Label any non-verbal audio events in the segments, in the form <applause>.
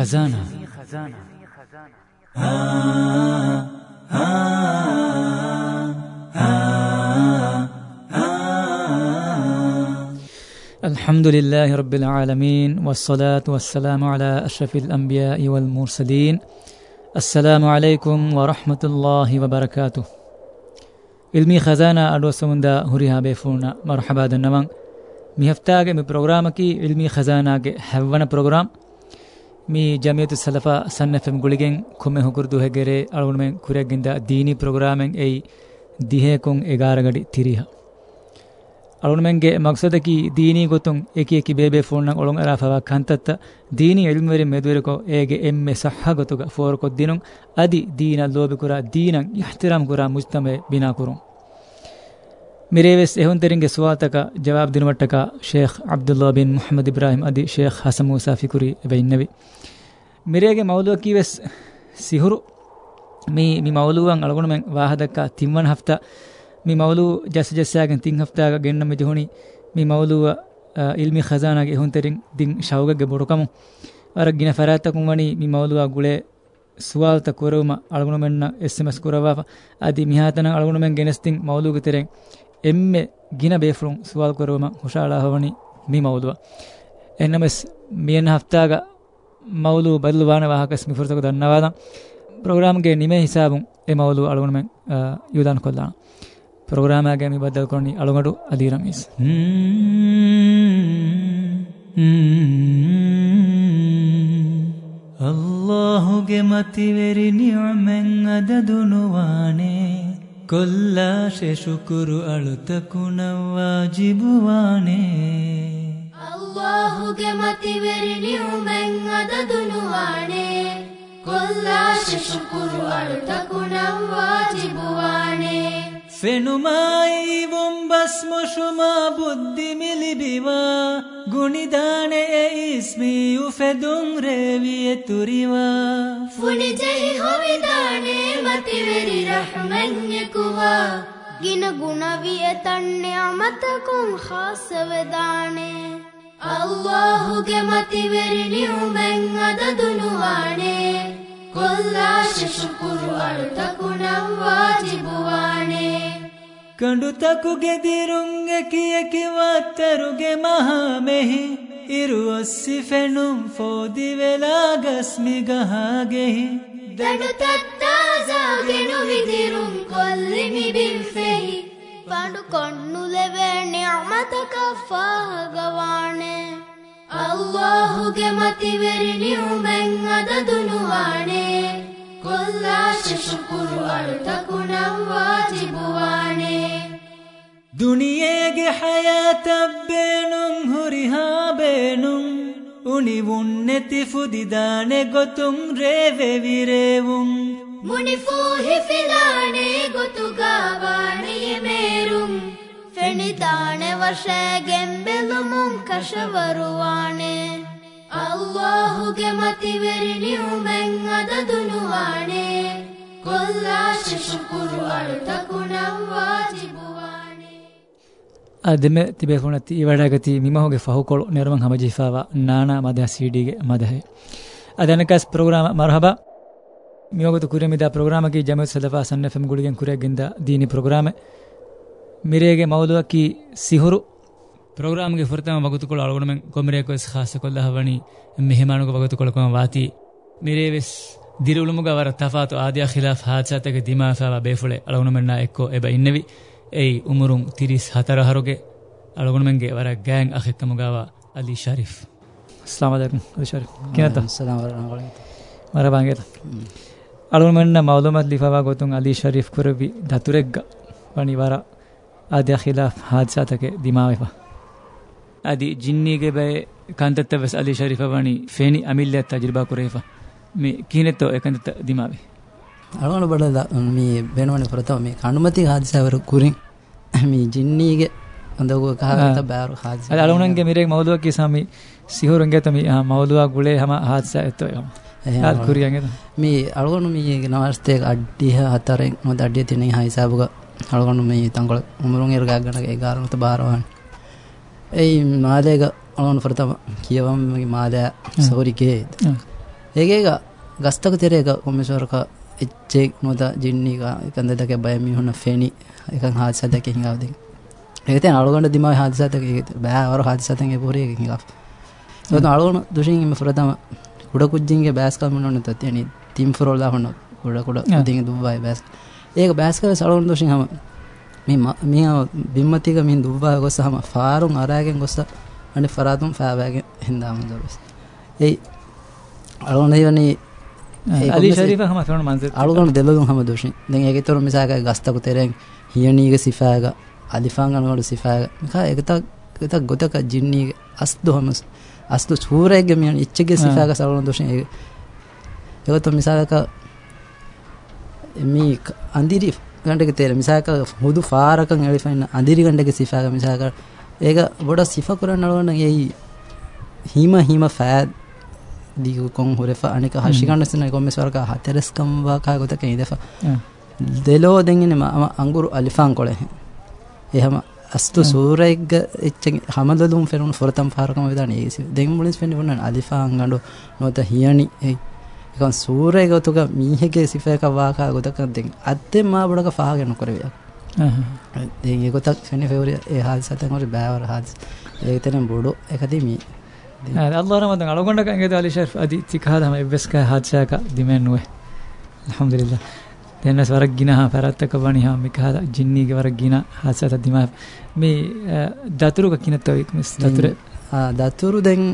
خزانة الحمد لله رب العالمين والصلاة والسلام على أشرف الأنبياء والمرسلين السلام عليكم ورحمة الله وبركاته علمي خزانة أروسوندا هريها بيفونا مرحبا دنمان مي هفتاگه می پروگرام کی علمی خزانہ کے حوانہ پروگرام මේ ජමියතු සලෆා සන්නෆම් ගුලිගෙන් කොමෙ හොකුරුදු හැගෙරේ අලුණුමෙන් කුරැගින්ද දීනි ප්‍රෝග්‍රාමෙන් එයි දිහෙකුන් එගාරගඩි තිරිහ අලුණුමෙන්ගේ මක්සදකි දීනි ගොතුන් එකි එකි බේබේ ෆෝන් නම් ඔලුන් අලාෆවා කන්තත්ත දීනි එළුමෙරි මෙදුවෙරකෝ ඒගේ එම්මේ සහහ ගොතුග ෆෝරකොත් දිනුන් අදි දීන ලෝබි කුරා දීනන් ඉහ්තිරම් කුරා මුජ්තමේ බිනා කුරුන් මිරේවෙස් එහුන් තෙරින්ගේ සුවාතක ජවාබ් දිනුවට්ටක ෂේඛ් අබ්දුල්ලා බින් මුහම්මද් ඉබ්‍රාහිම් අදි ෂේඛ් හසන් මූසා ෆිකුරි එබෙන්නවි මිරේගේ මවුලුව කීවෙස් සිහුරු මේ මේ මවුලුවන් අලගොණ මෙන් වාහදක්කා තිම්වන හෆ්තා මේ මවුලුව ජස් ජස්සයාගෙන් තින් හෆ්තාක ගෙන්න මෙජහුණි මේ මවුලුව ඉල්මි ඛසානාගේ එහුන් තෙරින් දින් ෂවුගගේ බොරකමු අර ගින ෆරාතකුම් වනි මේ මවුලුව ගුලේ ಸುವಾಲ್ತ ಕುರವಮ ಅಳಗುಣಮೆನ್ನ ಎಸ್ ಎಮ್ ಎಸ್ ಕುರವಾಫ ಅದಿ ಮಿಹಾತನ ಅಳಗುಣಮೆನ್ ಗೆನಸ್ತಿಂಗ್ ಮೌಲೂಗ ತೆರೆಂಗ್ ಎಮ್ಮೆ ಗಿನ ಬೇಫುಳುಂ ಸುವಾಲ್ ಕೊರುವಮ ಹುಷಾಳ ಹವಣಿ ಮಿ ಮೌಲುವ ಎನ್ನಮಸ್ ಮಿಯನ್ ಹಫ್ತಾಗ ಮೌಲು ಬದಲುವಾನ ವಾಹಕಸ್ ಮಿಫುರ್ತಕ ದನ್ನವಾದ ಪ್ರೋಗ್ರಾಮ್ಗೆ ನಿಮೆ ಹಿಸಾಬುಂ ಎ ಮೌಲು ಅಳುವಣ ಮೆಂ ಯೂದಾನ್ ಕೊಲ್ಲಾಣ ಪ್ರೋಗ್ರಾಮಾಗೆ ಮಿ ಬದಲ್ ಕೊಂಡಿ ಅಳುಗಡು ಅದಿ ರಮೀಸ್ ಅಲ್ಲಾಹುಗೆ ಮತಿವೆರಿ ನಿಯಮೆಂ ಅದದುನುವಾನೇ කොල්ලා ශෙෂුකුරු අලුතකුණවා ජිබුවානේ අල්ලාහුගේ මතිවරණි උමෙන් අද දුනුවානේ කොල්ලා ශෙෂුකුරු අලුතකුණවා ජිබුවානේ ಫೆಣುಮಾಯಿ ಬೊಂಬಸ್ಮುಷುಮಾ ಬುದ್ಧಿ ಮಿಲಿಬಿವಾ ಗುಣಿದಾಣೆ ಇಸ್ಮಿಯು ಫೆದುಂಗ್ರೇವಿಯ ತುರಿವಾ ಫುಣಿಜೈ ಹೊವಿದಾಣೆ ಮತಿವೆರಿ ರಹಮನ್ಯಕುವಾ ಗಿನ ಗುಣವಿಯ ತಣ್ಣೆ ಅಮತಕೊಂ ಹಾಸವೆದಾಣೆ ಅಲ್ಲಾಹುಗೆ ಮತಿವೆರಿ ನೀವು ಮೆಂಗದದುನುವಾಣೆ ಕೊಲ್ಲಾಶ ಶುಕುರು ಅಳುತಕುಣಂ ವಾಜಿಬು ಕಂಡುತಕು ಗೆದಿರುಂಗ ಕಿಯಕಿವತ್ತರುಗೆ ಮಹಾಮೆಹಿ ಇರುವಸ್ಸಿ ಫೆಣುಂ ಫೋದಿವೆಲಾಗಸ್ಮಿಗ ಹಾಗೆಹಿ ಫಾಗವಾಣೆ ಅಲ್ಲಾಹುಗೆ ಮತಿವೆರಿ ನೀವು ಬೆಂಗದ ದುನುವಾಣೆ قل لا ششكر أرتكن واجبواني දුනියේගේ හයතබ්බේනුම් හුරිහාබේනුම් උනිවුන්නෙති ෆුදිදානෙ ගොතුම් රේවෙවිරේවුම් ಮುನಿಫೂಹಿಫಿದಾಣೆ ಗೊತುಗಾವಾಣೆ ಮೇರುಂ ಫೆಣಿದಾಣೆ ವರ್ಷ ಗೆಂಬೆಲು ಮುಂಕಷ ಬರುವಾಣೆ අල්ලාහුගේ මතිවරණියුමෙන් අද දුනුවානේ කොල්ලාශ ශුකුරු අල්තකුනම් වාජිබුවානේ අදම තිබෙකුණති ඉවඩාගති මිමහුගේ ෆහුකොළ නිර්වන් හමජිෆාවා නානා මදහ සීඩීගේ මදහ අදනකස් ප්‍රෝග්‍රාම මරහබා මියෝගතු කුරමිද ප්‍රෝග්‍රාමකි ජමත් සදවා සන්න ෆම් ගුලිගෙන් කුරගෙන්ද දීනි ප්‍රෝග්‍රාම මිරේගේ මවුලුවකි සිහුරු ಪ್ರೋಗ್ರಾಮ್ಗೆ ಹೊರತಮ ಬಗುತುಕೊಳ್ಳೋ ಅಳಗೊಂಡ ಕೊಮರೆಕೋಸ್ ಖಾಸಕೊಲ್ಲ ಹವಣಿ ಮೆಹಮಾನುಗ ಬಗುತುಕೊಳ್ಳಕ ವಾತಿ ಮಿರೇವೆಸ್ ದಿರುಳುಮುಗ ಅವರ ತಫಾತು ಆದಿಯ ಖಿಲಾಫ್ ಹಾಚಾತಗ ದಿಮಾಫಾವ ಬೇಫುಳೆ ಅಳಗೊಂಡ ಮೆಣ್ಣ ಎಕ್ಕೋ ಎಬ ಇನ್ನವಿ ಏಯ್ ಉಮುರುಂ ತಿರಿಸ್ ಹತರ ಹರುಗೆ ಅಳಗೊಂಡ ಮೆಂಗೆ ಅವರ ಗ್ಯಾಂಗ್ ಅಖೆಕ್ಕಮುಗಾವ ಅಲಿ ಶರೀಫ್ ಅಸ್ಲಾಮ್ ಅಲೈಕುಂ ಅಲಿ ಶರೀಫ್ ಕಿನತ ಮರಬಾಂಗೇತ ಅಳಗೊಂಡ ಮೆಣ್ಣ ಮೌಲುಮತ್ ಲಿಫಾವ ಗೊತ್ತುಂ ಅಲಿ ಶರೀಫ್ ಕುರಬಿ ದತುರೆಗ್ಗ ವಣಿವಾರ ಆದಿಯ ಖಿಲಾಫ್ ಹಾಚಾತಗೆ ದಿಮಾವೆಫಾ adi jinniige bay kantatta bas ali sharifa bani feni amillat tajriba kurefa me kinetto ekantatta dimabe අරගන බඩ මේ වෙනවන ප්‍රථම මේ කණුමති හාදිසවර කුරින් මේ ජින්නීගේ අඳගුව කහත බෑරු හාදි අද අලුණන්ගේ මිරේ මවුදුවක් කිසාමි සිහුරුන්ගේ තම මවුදුවා ගුලේ හැම හාදිස ඇත්තෝ යම යාල් කුරියන්ගේ මේ අලුණු මේ නවස්තේ අඩිය හතරෙන් මොද අඩිය තිනේ හයිසාබුක අලුණු මේ තංගල උමරුන් එර ගාගන ඒ ගාරණත බාරවන් එයි මාදයක අනුවන් ප්‍රථම කියවම්මගේ මාදය සෞරිකේද ඒගේක ගස්තක තෙරේක කොමිසෝරක එච්චෙක් නොද ජින්නීක එකන්ද දක බයමි හොන ෆෙනි එක හාදස දක හිඟාවද ඒත අලුගට දිම හාදසතක බෑවර හාදසතන් පුරයක හිඟක් ත අලුවන දුෂන් එම ප්‍රථම කුඩ කුද්ජින්ගේ බෑස්කල්ම නොන තත්යන තිම් ෆරෝල්ලා හොන්න කුඩකුඩ දි දුබයි බැස් ඒක බෑස්කව සලුන් දුෂින් හම මේ බිම්මතික මින් දුබ්බා ගොස් හම ෆාරුන් අරාගෙන් ගොස්ස අනි ෆරාතුම් ෆෑබෑගෙන් හින්දාම දොස් ඒ අලෝනේ වනි අලි ශරීෆ හම තොන මන්සෙ අලුගන දෙලගුන් හම දොෂි දැන් ඒකේ තොර මිසාක ගස්තක තෙරෙන් හියනීග සිෆාග අලිෆාන් ගනවල සිෆාග මිකා ඒකත ඒත ගොතක ජින්නීග අස් දොහම අස් දො චූරේග මියන් ඉච්චගේ සිෆාග සලෝන දොෂි ඒක ඒකත මිසාක මේ අන්දිරිෆ ගණ්ඩක තේර මිසාක හුදු ෆාරකන් ඇලිෆන්න අදිරි ගණ්ඩක සිෆාක මිසාක ඒක බොඩ සිෆ කරන්න අලවන යයි හීම හීම ෆෑද් දීගු කොන් හොරෙෆ අනික හශිකන්නසන කොම්මෙ ස්වර්ග හතරස්කම් වාකා ගොතක ඉදෙෆ දෙලෝ දෙන්නේ මම අඟුරු අලිෆාන් කොලේ එහෙම අස්තු සූරයග එච්චෙන් හමදලුම් ෆෙරුන් ෆොරතම් පාරකම විදාන ඒසි දෙම් මුලින් ෆෙන්ඩි වුණන අලිෆාන් ගඩු නොත හියනි එකන් සූරයගතුක මීහකේ සිපයක වාකා ගොතකක් දෙෙන් අත්තෙන් මා බොඩක පාගෙන කරවයක් දෙ ගොතක් ෙන ෙවර ඒ හල් සතකොට බෑවර හත් ඒතන බොඩු එකතිමී අල්ලරමත අලගොඩ ඇගේ අලිශර් අධි තිකාදම එබ්බෙස්ක හාචයක දිමෙන්ුවේ හම්දිරිල්ල දෙන්න වර ගිනහා පැරත්තක වනිහා මිකහද ජින්නීගේ වර ගින හසත දිම මේ දතුරුක කිනත්තවක්ම දතුර දතුරු දැන්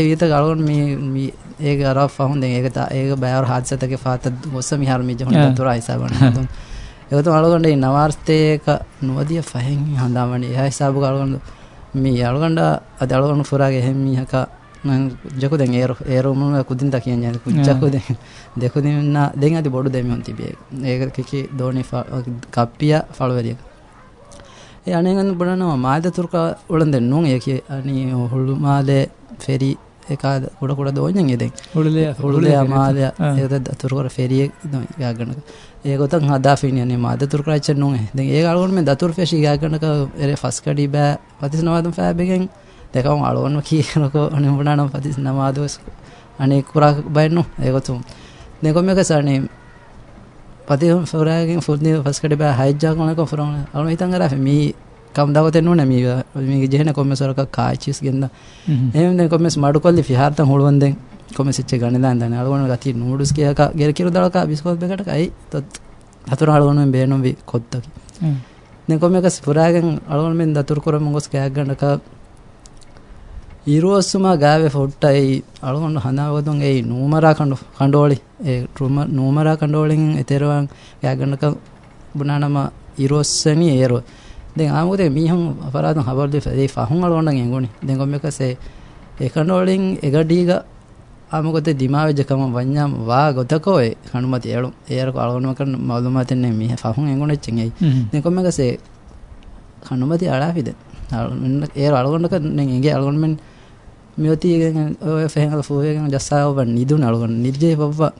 එවිත ගලගොන් මේ ඒ අර ෆහුන් දෙ ඒක ඒක බෑවර හාදසතක ෆාත ගොස්ස මිහාර මිජ හොඳ තුර හිසාබන තුන් ඒකත අලගොන්ඩ නවාර්ථයක නුවදිය ෆහෙන් හඳාමනේ එහා හිසාබු ගලගොන්ඩ මේ අලගොන්ඩ අද අලගොන්ඩ ෆුරාගේ එහෙම මිහක ජකු දැන් ඒර ඒරුම කුදින්ත කියන යන කුච්චකු දැන් <laughs> දෙකු දෙන්න දැන් අද බොඩු දෙමියොන් තිබේ ඒක කිකි දෝනි කප්පිය ෆලවදිය ඒ අනේගන් බඩනවා මාද තුර්ක උලන් දෙන්නුන් ඒක අනි හුළු මාදේ ෆෙරි එකද ගොඩ කොඩ දෝජන් ෙදෙ හුළුලය හුළුලය මාදය ඒද දතුරකර ෆෙරියෙක් යාගනක ඒකොත හදා ිනය මාද තුරකරච්ච නොහ දෙ ඒ අලුවන්ම දතුර ෆෙෂි ගාගනක එර ෆස්කඩි බෑ පතිස් නවාදම් ෑබිගෙන් දෙකවම් අලුවන්ම කියනක අනම්බනානම් පතිස් නමාදස් අනේ කුරා බයින්නු ඒකොතුම් දෙකොම එක සරනේ පති ොරෑගෙන් ෆුදනි ෆස්කඩි බෑ හයිජා කනක ෆරන අලු ඉතන්ගර මී කම්දාවත නුවන මේ ජෙන කොමසරක කාචිස් ගෙන්ද එමද කොමස් මඩුකොල්ලි ිහාර්ත හුළුවන්දෙන් කොමසිච්ච ගනිදාන්ද අලුවන ගති නූඩුස් කියක ගෙරකිර දලක බිස්කොත්්කටකයි තොත් හතුර අලුවනුවෙන් බේනුම් වි කොත්තකි දෙකොමක ස්පුරාගෙන් අලුවන්ෙන් දතුරකොරම ගොස් කෑක් ගඩක ඉරුවස්සුමා ගෑවෙ ෆොට්ටයි අලුවන්ු හඳාවතුන් ඒ නූමරා කණඩු කණ්ඩෝලි ඒ ටම නූමරා කණ්ඩෝලින් එතෙරවන් ගෑගඩක බුණනම ඉරුවස්සනී ඒරුව දැන් ආමුදේ මීහම් අපරාධන් හබල් දෙයි ෆහුන් අලොන්න ගෙන්ගුනි දැන් ගොම්මකසේ එකනෝලින් එගඩීග ආමුකත දිමාවෙජකම වඤ්ඤම් වා ගොතකෝයි හනුමත එළු එයරක අලොන්න කරන මවුලුමතෙන්නේ මීහ ෆහුන් එංගුනි චෙන්යි දැන් ගොම්මකසේ හනුමත අලාපිද අලොන්න එර අලොන්නක නෙන් එගේ අලොන්නෙන් මියොතිගෙන් ඔය ෆෙහංගල ෆෝයගෙන් ජස්සාව බන් නිදුන අලොන්න නිජේ බබ්බා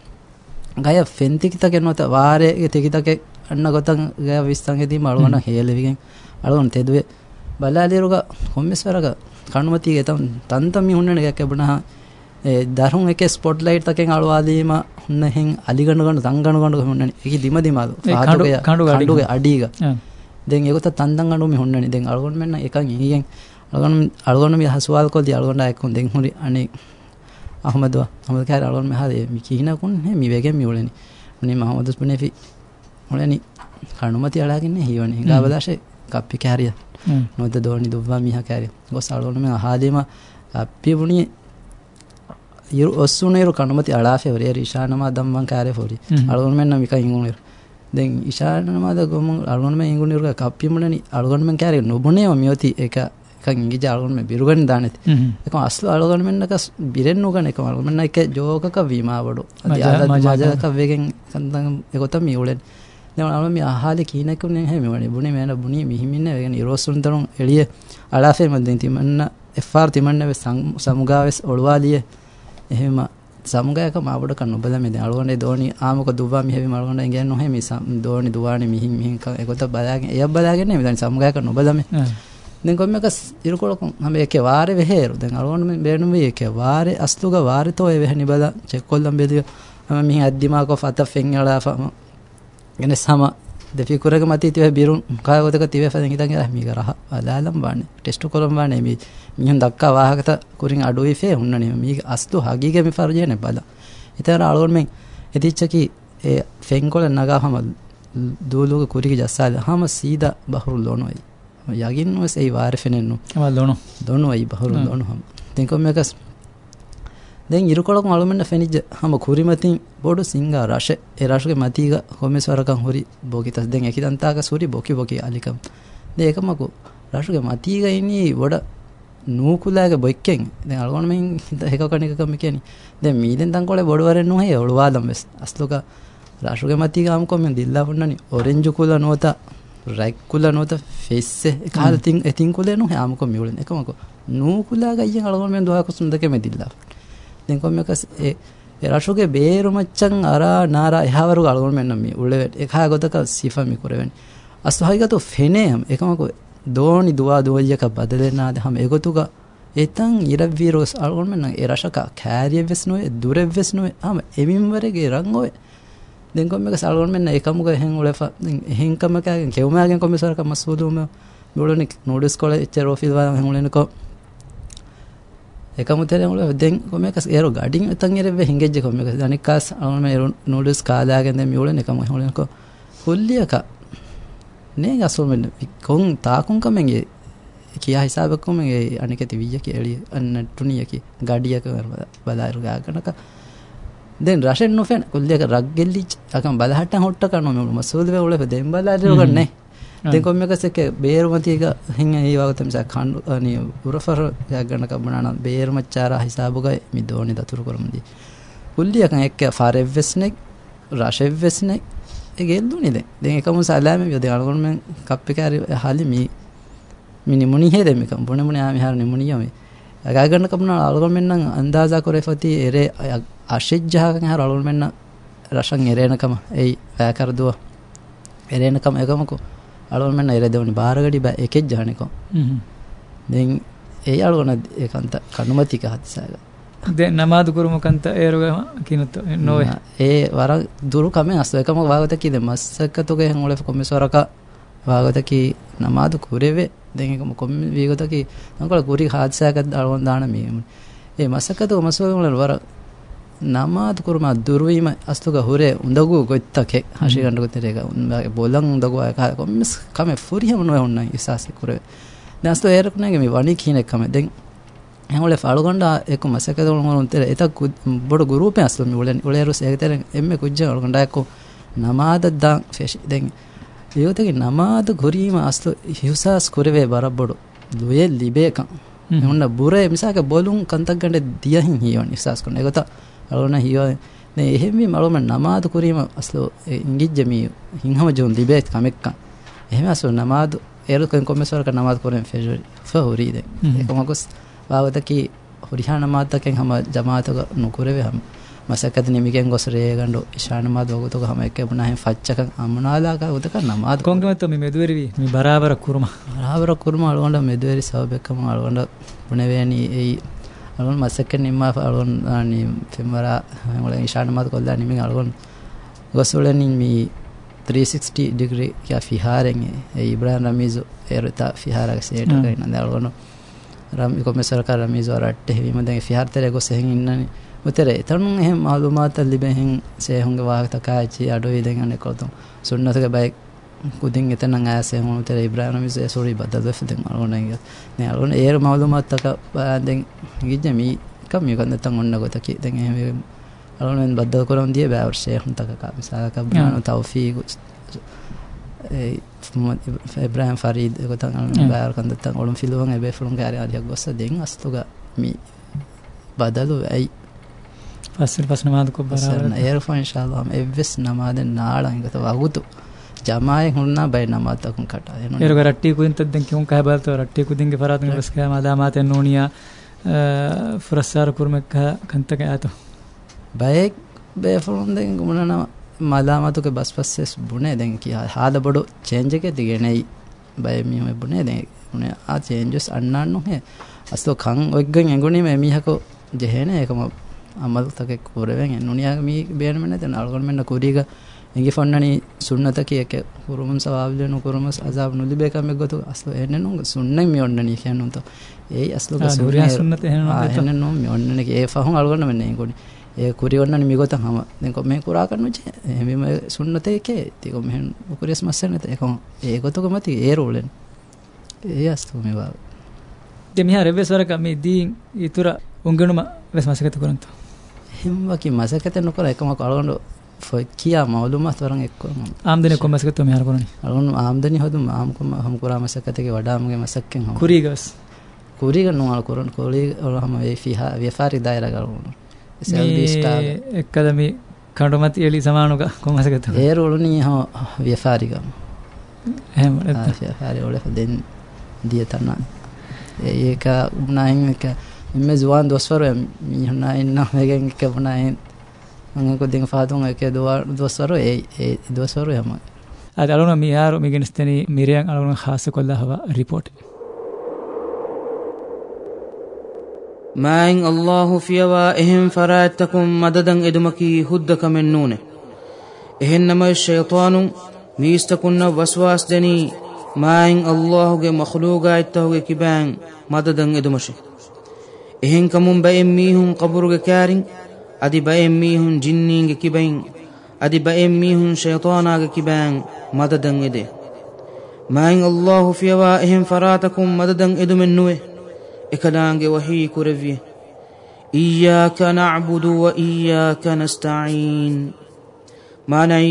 ගය ෆෙන්තිකිතකෙන්නොත වාරේ තිකිතකේ ಅಣ್ಣಗೊತ್ತಂಗೆ ಗ ವಿಸ್ತಂಗೆದಿ ಮಳುವನ ಹೇಲೆವಿಗೆ ಅಳುವನ ತೆದುವೆ ಬಲ್ಲಾಲಿರುಗ ಹೊಮ್ಮೆಸ್ವರಗ ಕಣ್ಣುಮತಿಗೆ ತಂ ತಂತ ಮಿ ಹುಣ್ಣನೆ ಯಾಕೆ ಬುಣ ಎ ದರ್ಹುಂ ಏಕೆ ಸ್ಪಾಟ್ ಲೈಟ್ ತಕೆ ಅಳುವಾದೀಮ ಹುಣ್ಣ ಹೆಂ ಅಲಿಗಣಗಂಡು ತಂಗಣಗಂಡು ಹುಣ್ಣನೆ ಈ ದಿಮ ದಿಮ ಅದು ಕಾಂಡುಗೆ ಅಡಿಗ ದೆಂ ಎಗೊತ್ತ ತಂದಂಗಂಡು ಮಿ ಹುಣ್ಣನೆ ದೆಂ ಅಳುಗೊಂಡು ಮೆನ್ನ ಏಕಂ ಹೀಗೆ ಅಳುಗೊಂಡು ಅಳುಗೊಂಡು ಮಿ ಹಸುವಾಲ್ ಕೊಲ್ದಿ ಅಳುಗೊಂಡು ಆಯ್ಕೊಂಡು ದೆಂ ಹುರಿ ಅಣೆ ಅಹಮದ್ವಾ ಅಹಮದ್ ಕ್ಯಾರ ಅಳುಗೊಂಡು ಮೆ ಹಾದೆ ಮಿ ಕೀನಕುನ್ ಹೆ ಮಿ ವೇಗೆ ಮಿ ಉಳೆನಿ ಮನೆ ಮಹಮದುಸ್ ಬನೆಫಿ හොලනි කනුමති අලාගෙන හිවන ගාවදශ කප්පි කෑරිය නොද දෝනි දුබ්වා මිහ කෑරිය ගොස් අලුවනම හාදීම අප්පිය බුණිය යුරු ඔස්සුනේරු කනුමති අලාෆෙවරේ රිෂානම දම්වන් කාරය ෆොරි අලුවන් මෙන්න මික ඉංගුනේරු දැන් ඉෂානමද ගොම අලුවන් මෙ ඉංගුනේරු කප්පියමනනි අලුවන් මෙන් කාරය නොබුනේ මියෝති එක එකන් ඉංගිජ අලුවන් මෙ බිරුගන් දානෙති එක අස්ල අලුවන් මෙන්නක බිරෙන්නු ගන එක අලුවන් මෙන්න එක ජෝකක වීමාවඩු අද ආද මජාක වේගෙන් සම්දන් එකතම මියුලෙන් දැන් මේ ආහාල කීනකුනේ හැම වෙලේ බුනේ මෑන බුනේ මිහිමින්න වෙන ඉරෝසුන් තරුන් එළිය අලාෆේ මන්දින් තිමන්න එෆ්ආර් තිමන්න වෙ සමුගාවෙස් ඔළුවාලිය එහෙම සමුගයක මාබඩ කන්න ඔබද මේ දැන් අලුවනේ දෝණි ආමක දුවා මිහෙවි මලුවනේ ගියන් නොහෙ මේ දෝණි දුවානේ මිහින් මිහින් ඒකත බලාගෙන එය බලාගෙන නේ දැන් සමුගයක නොබද මේ දැන් කොම්මක ඉරකොලකම් හැම එකේ වාරේ වෙහෙරු දැන් අලුවනේ මේ බේනුම එකේ වාරේ අස්තුග වාරේ තෝ ඒ වෙහනි බලා චෙක් කොල්ලම් බෙදිය හැම මිහින් අද්දිමාකෝ ෆත ෆෙන් යලා يعني سما දෙපි කුරක මත ඉතිව බිරුන් කායවතක තිව ෆදෙන් ඉතන් ගලා මී කරහ අලාලම් බානේ ටෙස්ට් කොලම් බානේ මී මිහන් දක්කා වාහකත කුරින් අඩුයි ෆේ උන්නනේ මී අස්තු හගීග මි ෆර්ජේ නේ බලා ඉතන අලෝන් මෙන් එතිච්චකි ඒ ෆෙන් කොල නගා හම දූලුක කුරික ජස්සාද හම සීදා බහරු ලොනොයි යගින් ඔස් ඒ වාරි ෆෙනෙන්නු අම ලොනො දොනොයි බහරු ලොනො හම තින්කො මේකස් දැන් ඉරුකොලක් අලුමෙන්න්න ෆෙනිජ හම කුරිමතින් බොඩු සිංහ රශ එරශක මතිීග හොමස් වරකං හොරි බෝගිතස් දෙ එකකිතන්තාක සුරි බොකි බොකි අලිකම් දේකමකු රශුක මතිීගයින්නේ වඩ නූකුලෑගේ බොයික්කෙන් දෙ අලුවනමින් හිතහෙක කණිකම කියන දෙ මීදෙන් තංකොල බොඩුවරෙන් නොහේ ඔළුවාදම් වෙස් අස්ලොක රශුක මතිකාමකොම දිල්ලා පුන්නනි ඔරෙන්ජුකුල නොත රැක්කුල නොත ෆෙස්සේ කාලතින් ඉතින් කුලේ නොහ යාමකො මියුලෙන් එකමකෝ නූකුලා ගයිය අලුවනමෙන් දහකුසුන් දෙක මෙදිල්ලා දැන් කොම්මක රශුගේ බේරුමච්චන් අරා නාරා එහාවරු අලගොන් මෙන්න මේ උල්ලෙට එකහා ගොතක සිෆමි කරවෙන් අස්වාහිගතු ෆෙනේම් එකමක දෝනි දුවා දුවජක බදලෙන්නාද හම එකතුක එතන් ඉරවීරෝස් අලගොන් මෙන්න ඒ රශක කෑරිය වෙස් නොවේ දුරෙ වෙස් නොවේ හම එමින්වරගේ රංගොය දැන් කොම්මක සල්ගොන් මෙන්න එකමුක එහෙන් උලෙෆා එහෙන් කමකගෙන් කෙවුමගෙන් කොම්මසරක මස්වදුම බුලොනික් නෝඩස් කොල එච්ච රෝෆිල් වා හැමුලෙනකෝ එකමුතේ මුල දැන් කොමකස් ඒරු ගඩින් එතන් එරෙ හිංගෙජ්ජ කොමකස් අනිකාස් අනුම ඒරු නූඩල්ස් කාදාගෙන දැන් මියුලෙන් එකම හොලෙන්කෝ හොල්ලියක නේ ගසොල් මෙන්න කොන් තාකුන් කමෙන්ගේ කියා හිසාබක් කොමෙන්ගේ අනිකති වියක එළිය අන්න ටුනියකි ගඩියක බලාරු ගාකනක දැන් රෂෙන් නොෆෙන් කොල්ලියක රග්ගෙල්ලිච් අකම් බලහට්ටන් හොට්ට කරනවා මුල මසූද වේ උල දෙම්බලාදේ උගන්නේ දෙකොම් එක සෙක බේරුමතික හිං ඒවාගත මිසක් කණ්ඩු අනේ උරෆර යගන්න කබුණාන බේරුමච්චාර හිසාබුගයි මිදෝනි දතුරු කරමුදි උල්ලියකන් එක්ක ෆාරෙව්වෙස්නෙක් රෂෙව්වෙස්නෙක් ඒ ගෙල්දුනිද දැන් එකම සලාම යොද අලගොන් මෙන් කප් එක හරි හාලි මි මිනි මුනි හේදෙ මිකම් බොනේ මුනි ආමි හරි මුනි යමි අගා ගන්න කබුණා අලගොන් මෙන් නම් අන්දාසා කරේ ෆති එරේ අෂෙජ්ජහකන් හරි අලගොන් මෙන් රෂන් එරේනකම එයි වැය කර දුව එරේනකම එකමකෝ අලුවන් මෙන්න එරදවනි බාරගඩි බෑ එකෙක් ජානකෝ දැන් ඒ අලුවන ඒකන්ත කනුමතික හත්සාග දැන් නමාදු කුරුමකන්ත ඒරගම කිනුත් නොවේ ඒ වර දුරු කමෙන් අස්ස එකම වාගතකි දෙ මස්සක තොගේ හැංගොල කොමිසවරක වාගතකි නමාදු කුරේවේ දැන් එකම කොම් වීගතකි නංගොල කුරි හත්සාගත් අලුවන් දාන මීමුනේ ඒ මසකත මසවගමල වර ನಮಾದ್ ಕುರ್ಮ ದುರ್ವೀಮ ಅಸ್ತುಗ ಹುರೆ ಉಂದಗು ಗೊತ್ತಕೆ ಹಶಿಗಂಡ ಗೊತ್ತಿರೇಗ ಉಂದಾಗೆ ಬೋಲಂ ಉಂದಗು ಆಯಕ ಕೊಮ್ಮಿಸ್ ಕಮೆ ಫುರಿಯ ಮನೋ ಉಣ್ಣ ಇಸಾಸಿ ಕುರೆ ನಸ್ತು ಏರಕನೆಗೆ ಮಿ ವಣಿ ಕೀನೆ ಕಮೆ ದೆಂ ಹೆಂಗೊಳೆ ಫಾಳುಗೊಂಡ ಏಕು ಮಸಕೆ ದೊಳ ಮೋರು ಉಂತೆರೆ ಎತ ಬೊಡ ಗುರೂಪೆ ಅಸ್ತು ಮಿ ಉಳೆ ಉಳೆರು ಸೇಗತೆರೆ ಎಮ್ಮೆ ಕುಜ್ಜೆ ಒಳಗೊಂಡ ಏಕು ನಮಾದ ದಾಂ ಫೇಶಿ ದೆಂ ಇವತ್ತಿಗೆ ನಮಾದ ಗುರೀಮ ಅಸ್ತು ಹಿಸಾಸ್ ಕುರೆವೆ ಬರಬ್ಬಡು ಲುಯೆ ಲಿಬೇಕ ಹುಣ್ಣ ಬುರೆ ಮಿಸಾಕ ಬೋಲುಂ ಕಂತಕ್ಕಂಡೆ ದಿಯಹಿಂ ಹಿಯೋಣ ಇಸಾಸ್ ಕೊಂಡೆ ಗೊತ್ತಾ alona hiyo ne ehmi maloma namadu kurima aslo ingijje mi hinhama jun libet kamekka ehme aslo namadu eru kan komesor ka namadu kuren fejori fahuri de ekomagos bawada ki huriha namadu ken hama jamaata ka nukureve hama මසකද නිමිකෙන් ගොස් රේගණ්ඩු ශානමා දෝගතක හම එක බුණහෙන් ෆච්චක අමනාලාක උදක නමාද කොංගමත මේ මෙදුවරවි මේ බරාබර කුරුම බරාබර කුරුම අලුවන්ඩ මෙදුවරි සවබෙක්කම අලුවන්ඩ බුණවැනි එයි අලුන් මස්සක්ක නිම්ම අලුන් knee ෆිම්වර වල ඉෂාන මත කොල්ලා නිමින් අලුන් ගොසුලෙන් මි 360 ඩිග්‍රී කිය ෆිහාරෙන් ඒ ඉබ්‍රාහිම් රමීසු එරතා ෆිහාරක සේට ගින්න දැල්වන රම් කොමෙසර කර රමීසු රට්ට හිවීම දැන් ෆිහාර තෙර ගොස හෙන් ඉන්නනි උතරේ තනුන් එහෙම මාලුමාත ලිබෙන් සේහුන්ගේ වාහක තකාචි අඩොයි දැන් අනේ කොතුම් සුන්නතක බයික් කුදින් එතන ඈසේ හුණුතර ඉබ්‍රාහිම මිසේ සෝරි බදද ෆදෙන් අරෝණගේ නේ අරෝණ ඒර මවලුමත්තක දැන් ගිජ්ජ මී කම් මිය කන්ද තන් ඔන්න ගොතකි දැන් එහෙම අරෝණෙන් බද්ද කරොන් දිය බෑ ෂේඛුන් තකක මිසාලක බුනාන තෞෆීක් ඒ ඉබ්‍රාහිම ෆරීද් ගොතන් අරෝණ බෑ කන්ද තන් ඔළුම් ෆිලුවන් එබේ ෆලුන් ගාරි ආරියක් ගොස්ස දෙන් අස්තුග මී බදලු ඇයි පස්සෙන් පස්ස නමාද කොබ්බරා ඒර ෆෝන් ඉන්ෂාල්ලාහ් එවස් නමාද නාලා ඉගත වගුතු ජමයහුන්න බයිනමත්තකුන් කටායන ඒක රට්ටියකුයින් තද්දෙන් කිවුන් කහබල්තෝ රට්ටියකුදින්ගේ පරාතන රස්කෑ මාදාමාතේ නෝනියා ෆුරස්සාර කුරුමෙක් කන්තක ඇතෝ බයෙක් බේෆොරුන්දෙන් ගුමනන මදාමතුක බස් පස්සෙස් බුණේ දැන් කියා හාද බොඩු චේන්ජ් එකේ දිගෙනයි බය මිහම බුණේ දැන් උනේ ආ චේන්ජස් අන්නන්නු හේ අස්තෝ කන් ඔග්ගෙන් එඟුණි මේ මිහකෝ ජෙහෙනේ ඒකම අමල් තකේ කුරවෙන් එන්නුනියා මී බේනමනේ දැන් අල්ගොල්මෙන්න කුරීගා ඉංගිෆොන්නනි ಸುನ್ನತಕಿಯಕ್ಕೆ ಹುರುಮಂ ಸವಾಬ್ಲೆನು ಕುರುಮಸ್ ಅಜಾಬ್ ನುಲಿಬೆ ಕಮೆ ಗೊತ್ತು ಅಸ್ಲು ಎನ್ನೆನು ಸುನ್ನೈ ಮಿಯೊನ್ನನಿ ಕಿಯನ್ನಂತ ಏಯ್ ಅಸ್ಲು ಸೂರ್ಯ ಸುನ್ನತೆ ಎನ್ನೆನು ಮಿಯೊನ್ನನಿಗೆ ಏ ಫಹಂ ಅಲ್ಗೊಂಡ ಮೆನ್ನೆ ಇಂಗೊನಿ ಏ ಕುರಿ ಒನ್ನನಿ ಮಿಗೊತ ಹಮ ದೆಂಕೊ ಮೆ ಕುರಾ ಕನ್ನುಚೆ ಹೆಮಿಮ ಸುನ್ನತೆಕೆ ತಿಗೊ ಮೆನ್ ಕುರಿಯಸ್ ಮಸ್ಸೆನತೆ ಏಕೊಂ ಏ ಗೊತ್ತುಗ ಮತಿ ಏ ರೂಳೆನ್ ಏ ಅಸ್ಲು ಮೆ ಬಾಬ್ දෙමිහ රෙවෙස්වර කම දීන් ඉතුර උංගනුම වෙස් මසකත කරන්තු හෙම්වකි මසකත නොකර එකම කලගොඩු ෆොක්කියා මවලුමත් වරන් එක්කොම ආම්දන කොමසකතු මෙහරකොරන අරුණු ආම්දනි හොදුම ආම්කොම හමුකුරා මසකතගේ වඩාමගේ මසක්කෙන් හම කුරීගස් කුරීග නුවල් කොරන් කොලී ඔරහම වේ ෆිහා ව්‍යාපාරි දායර ගලවුණු එසල්බී ස්ටාර් එක්කදමි කඩමත් එලි සමානුක කොමසකතු ඒරුළුනි හෝ ව්‍යාපාරිගම එහෙම ව්‍යාපාරි ඔලෙ දෙන් දිය තනා ඒක උනායින් එක මෙ ජුවන් දොස්වරු මිහුනා ඉන්න මෙගෙන් එක උනායින් ಅಂಗಕೊದ್ದಿಂಗ ಫಾತುಂ ಏಕೆ ದುವಸ್ವರು ಏ ದುವಸ್ವರು ಹಮ ಅದು ಅಳುಣ ಮಿ ಯಾರು ಮಿಗೆಣಿಸ್ತೇನೆ ಮಿರಿಯಂ ಅಳುಣ ಹಾಸಿಕೊಲ್ಲ ಹವ ರಿಪೋರ್ಟ್ ಮಾಯಿಂ ಅಲ್ಲಾಹು ಫಿಯವ ಎಹಿಂ ಫರಾಯತ್ತಕುಂ ಮದದಂ ಎದುಮಕಿ ಹುದ್ದಕ ಮೆನ್ನೂನೆ ಎಹೆನ್ ನಮ ಶೈತಾನು ಮೀಸ್ತಕುನ್ನ ವಸ್ವಾಸ್ ದೆನಿ ಮಾಯಿಂ ಅಲ್ಲಾಹುಗೆ ಮಖಲೂಗ ಇತ್ತಹುಗೆ ಕಿಬ್ಯಾಂ ಮದದಂ ಎದುಮಶಿ ಎಹಿಂ ಕಮುಂ ಬೈಂ ಮೀಹುಂ ಕಬುರುಗೆ ಕ್ಯಾರಿಂ අදි බයෙන් මීහුන් ජින්නීන්ගේ කිබයින් අදි බයෙන් මීහුන් ෂයතෝනාගේ කිබෑන් මදදන් වෙදේ මයින් අල්ලාහ් ෆියවා එහෙම් ෆරාතකුම් මදදන් එදුමෙන් නුවේ එකලාන්ගේ වහී කුරවිය إياك نعبد وإياك نستعين مانعي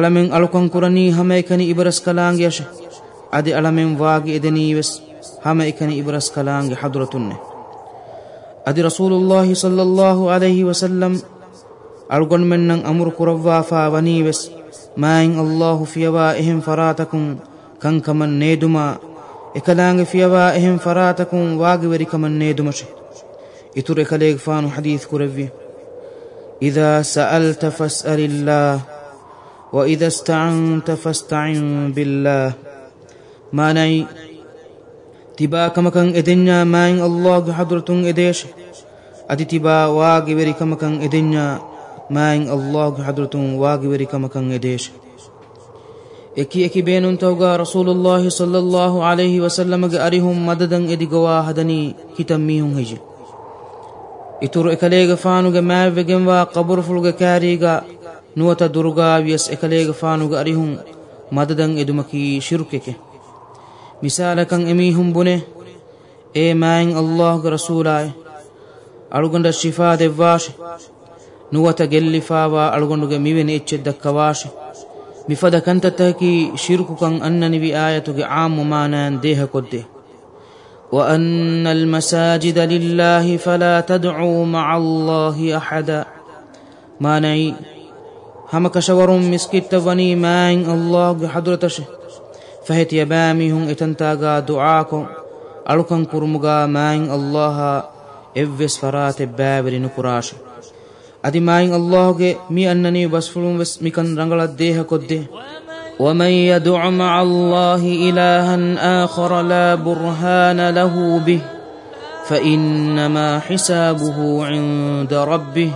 ألمن ألقن قرني هميكني إبرس كلانج يشه أدي ألمن واقي إدني بس هميكني إبرس كلانج حضرتنه adi rasulullahi sallallahu alayhi wasallam argon men nan amur kurawwa faawanii wes maayin allahu fiyawaa ehem faraatakun kan kaman needuma ekalaange fiyawaa ehem faraatakun waage weri kaman needumashe itur ekaleeg faanu hadiith kurawwi إذا سألت فاسأل الله وإذا استعنت فاستعن بالله نعي tibaa kamakan edenya main allah ge hadratun edesh adi tibaa waage veri kamakan edenya main allah ge hadratun waage veri kamakan edesh eki eki beenun tawga rasulullah sallallahu alayhi wasallam ge arihum madadan edigowa hadani kitam mihun heje ituru ekaleege faanuge maavvegenwa qaburfulge kaariiga nuwata durugaawies ekaleege faanuge arihum madadan edumaki shirukeke මිසාලකං එමී හුම්බුනේ ඒ මෑන් අල්ලාහ්ගේ රසූලාය අලුගොඬ ශිෆා දෙවාෂ නුවත ගෙල්ලිෆාවා අලුගොඬුගේ මිවෙන එච්චෙද්දක් කවාෂ මිෆද කන්තතකි ශිරුකුකං අන්නනි වි ආයතුගේ ආම්මු මානන් දේහ කොද්දේ وأن المساجد لله فلا تدعوا مع الله أحدا ما نعي همك شور مسكت وني ماين الله حضرتشه فهت هم اتنتاغا دعاكم ألقن كرمغا ماين الله إفس فرات بابر نكراش أدي ماين الله جي مي أنني بسفلون بس ميكن رنغل الديه كده ومن يدع مع الله إلها آخر لا برهان له به فإنما حسابه عند ربه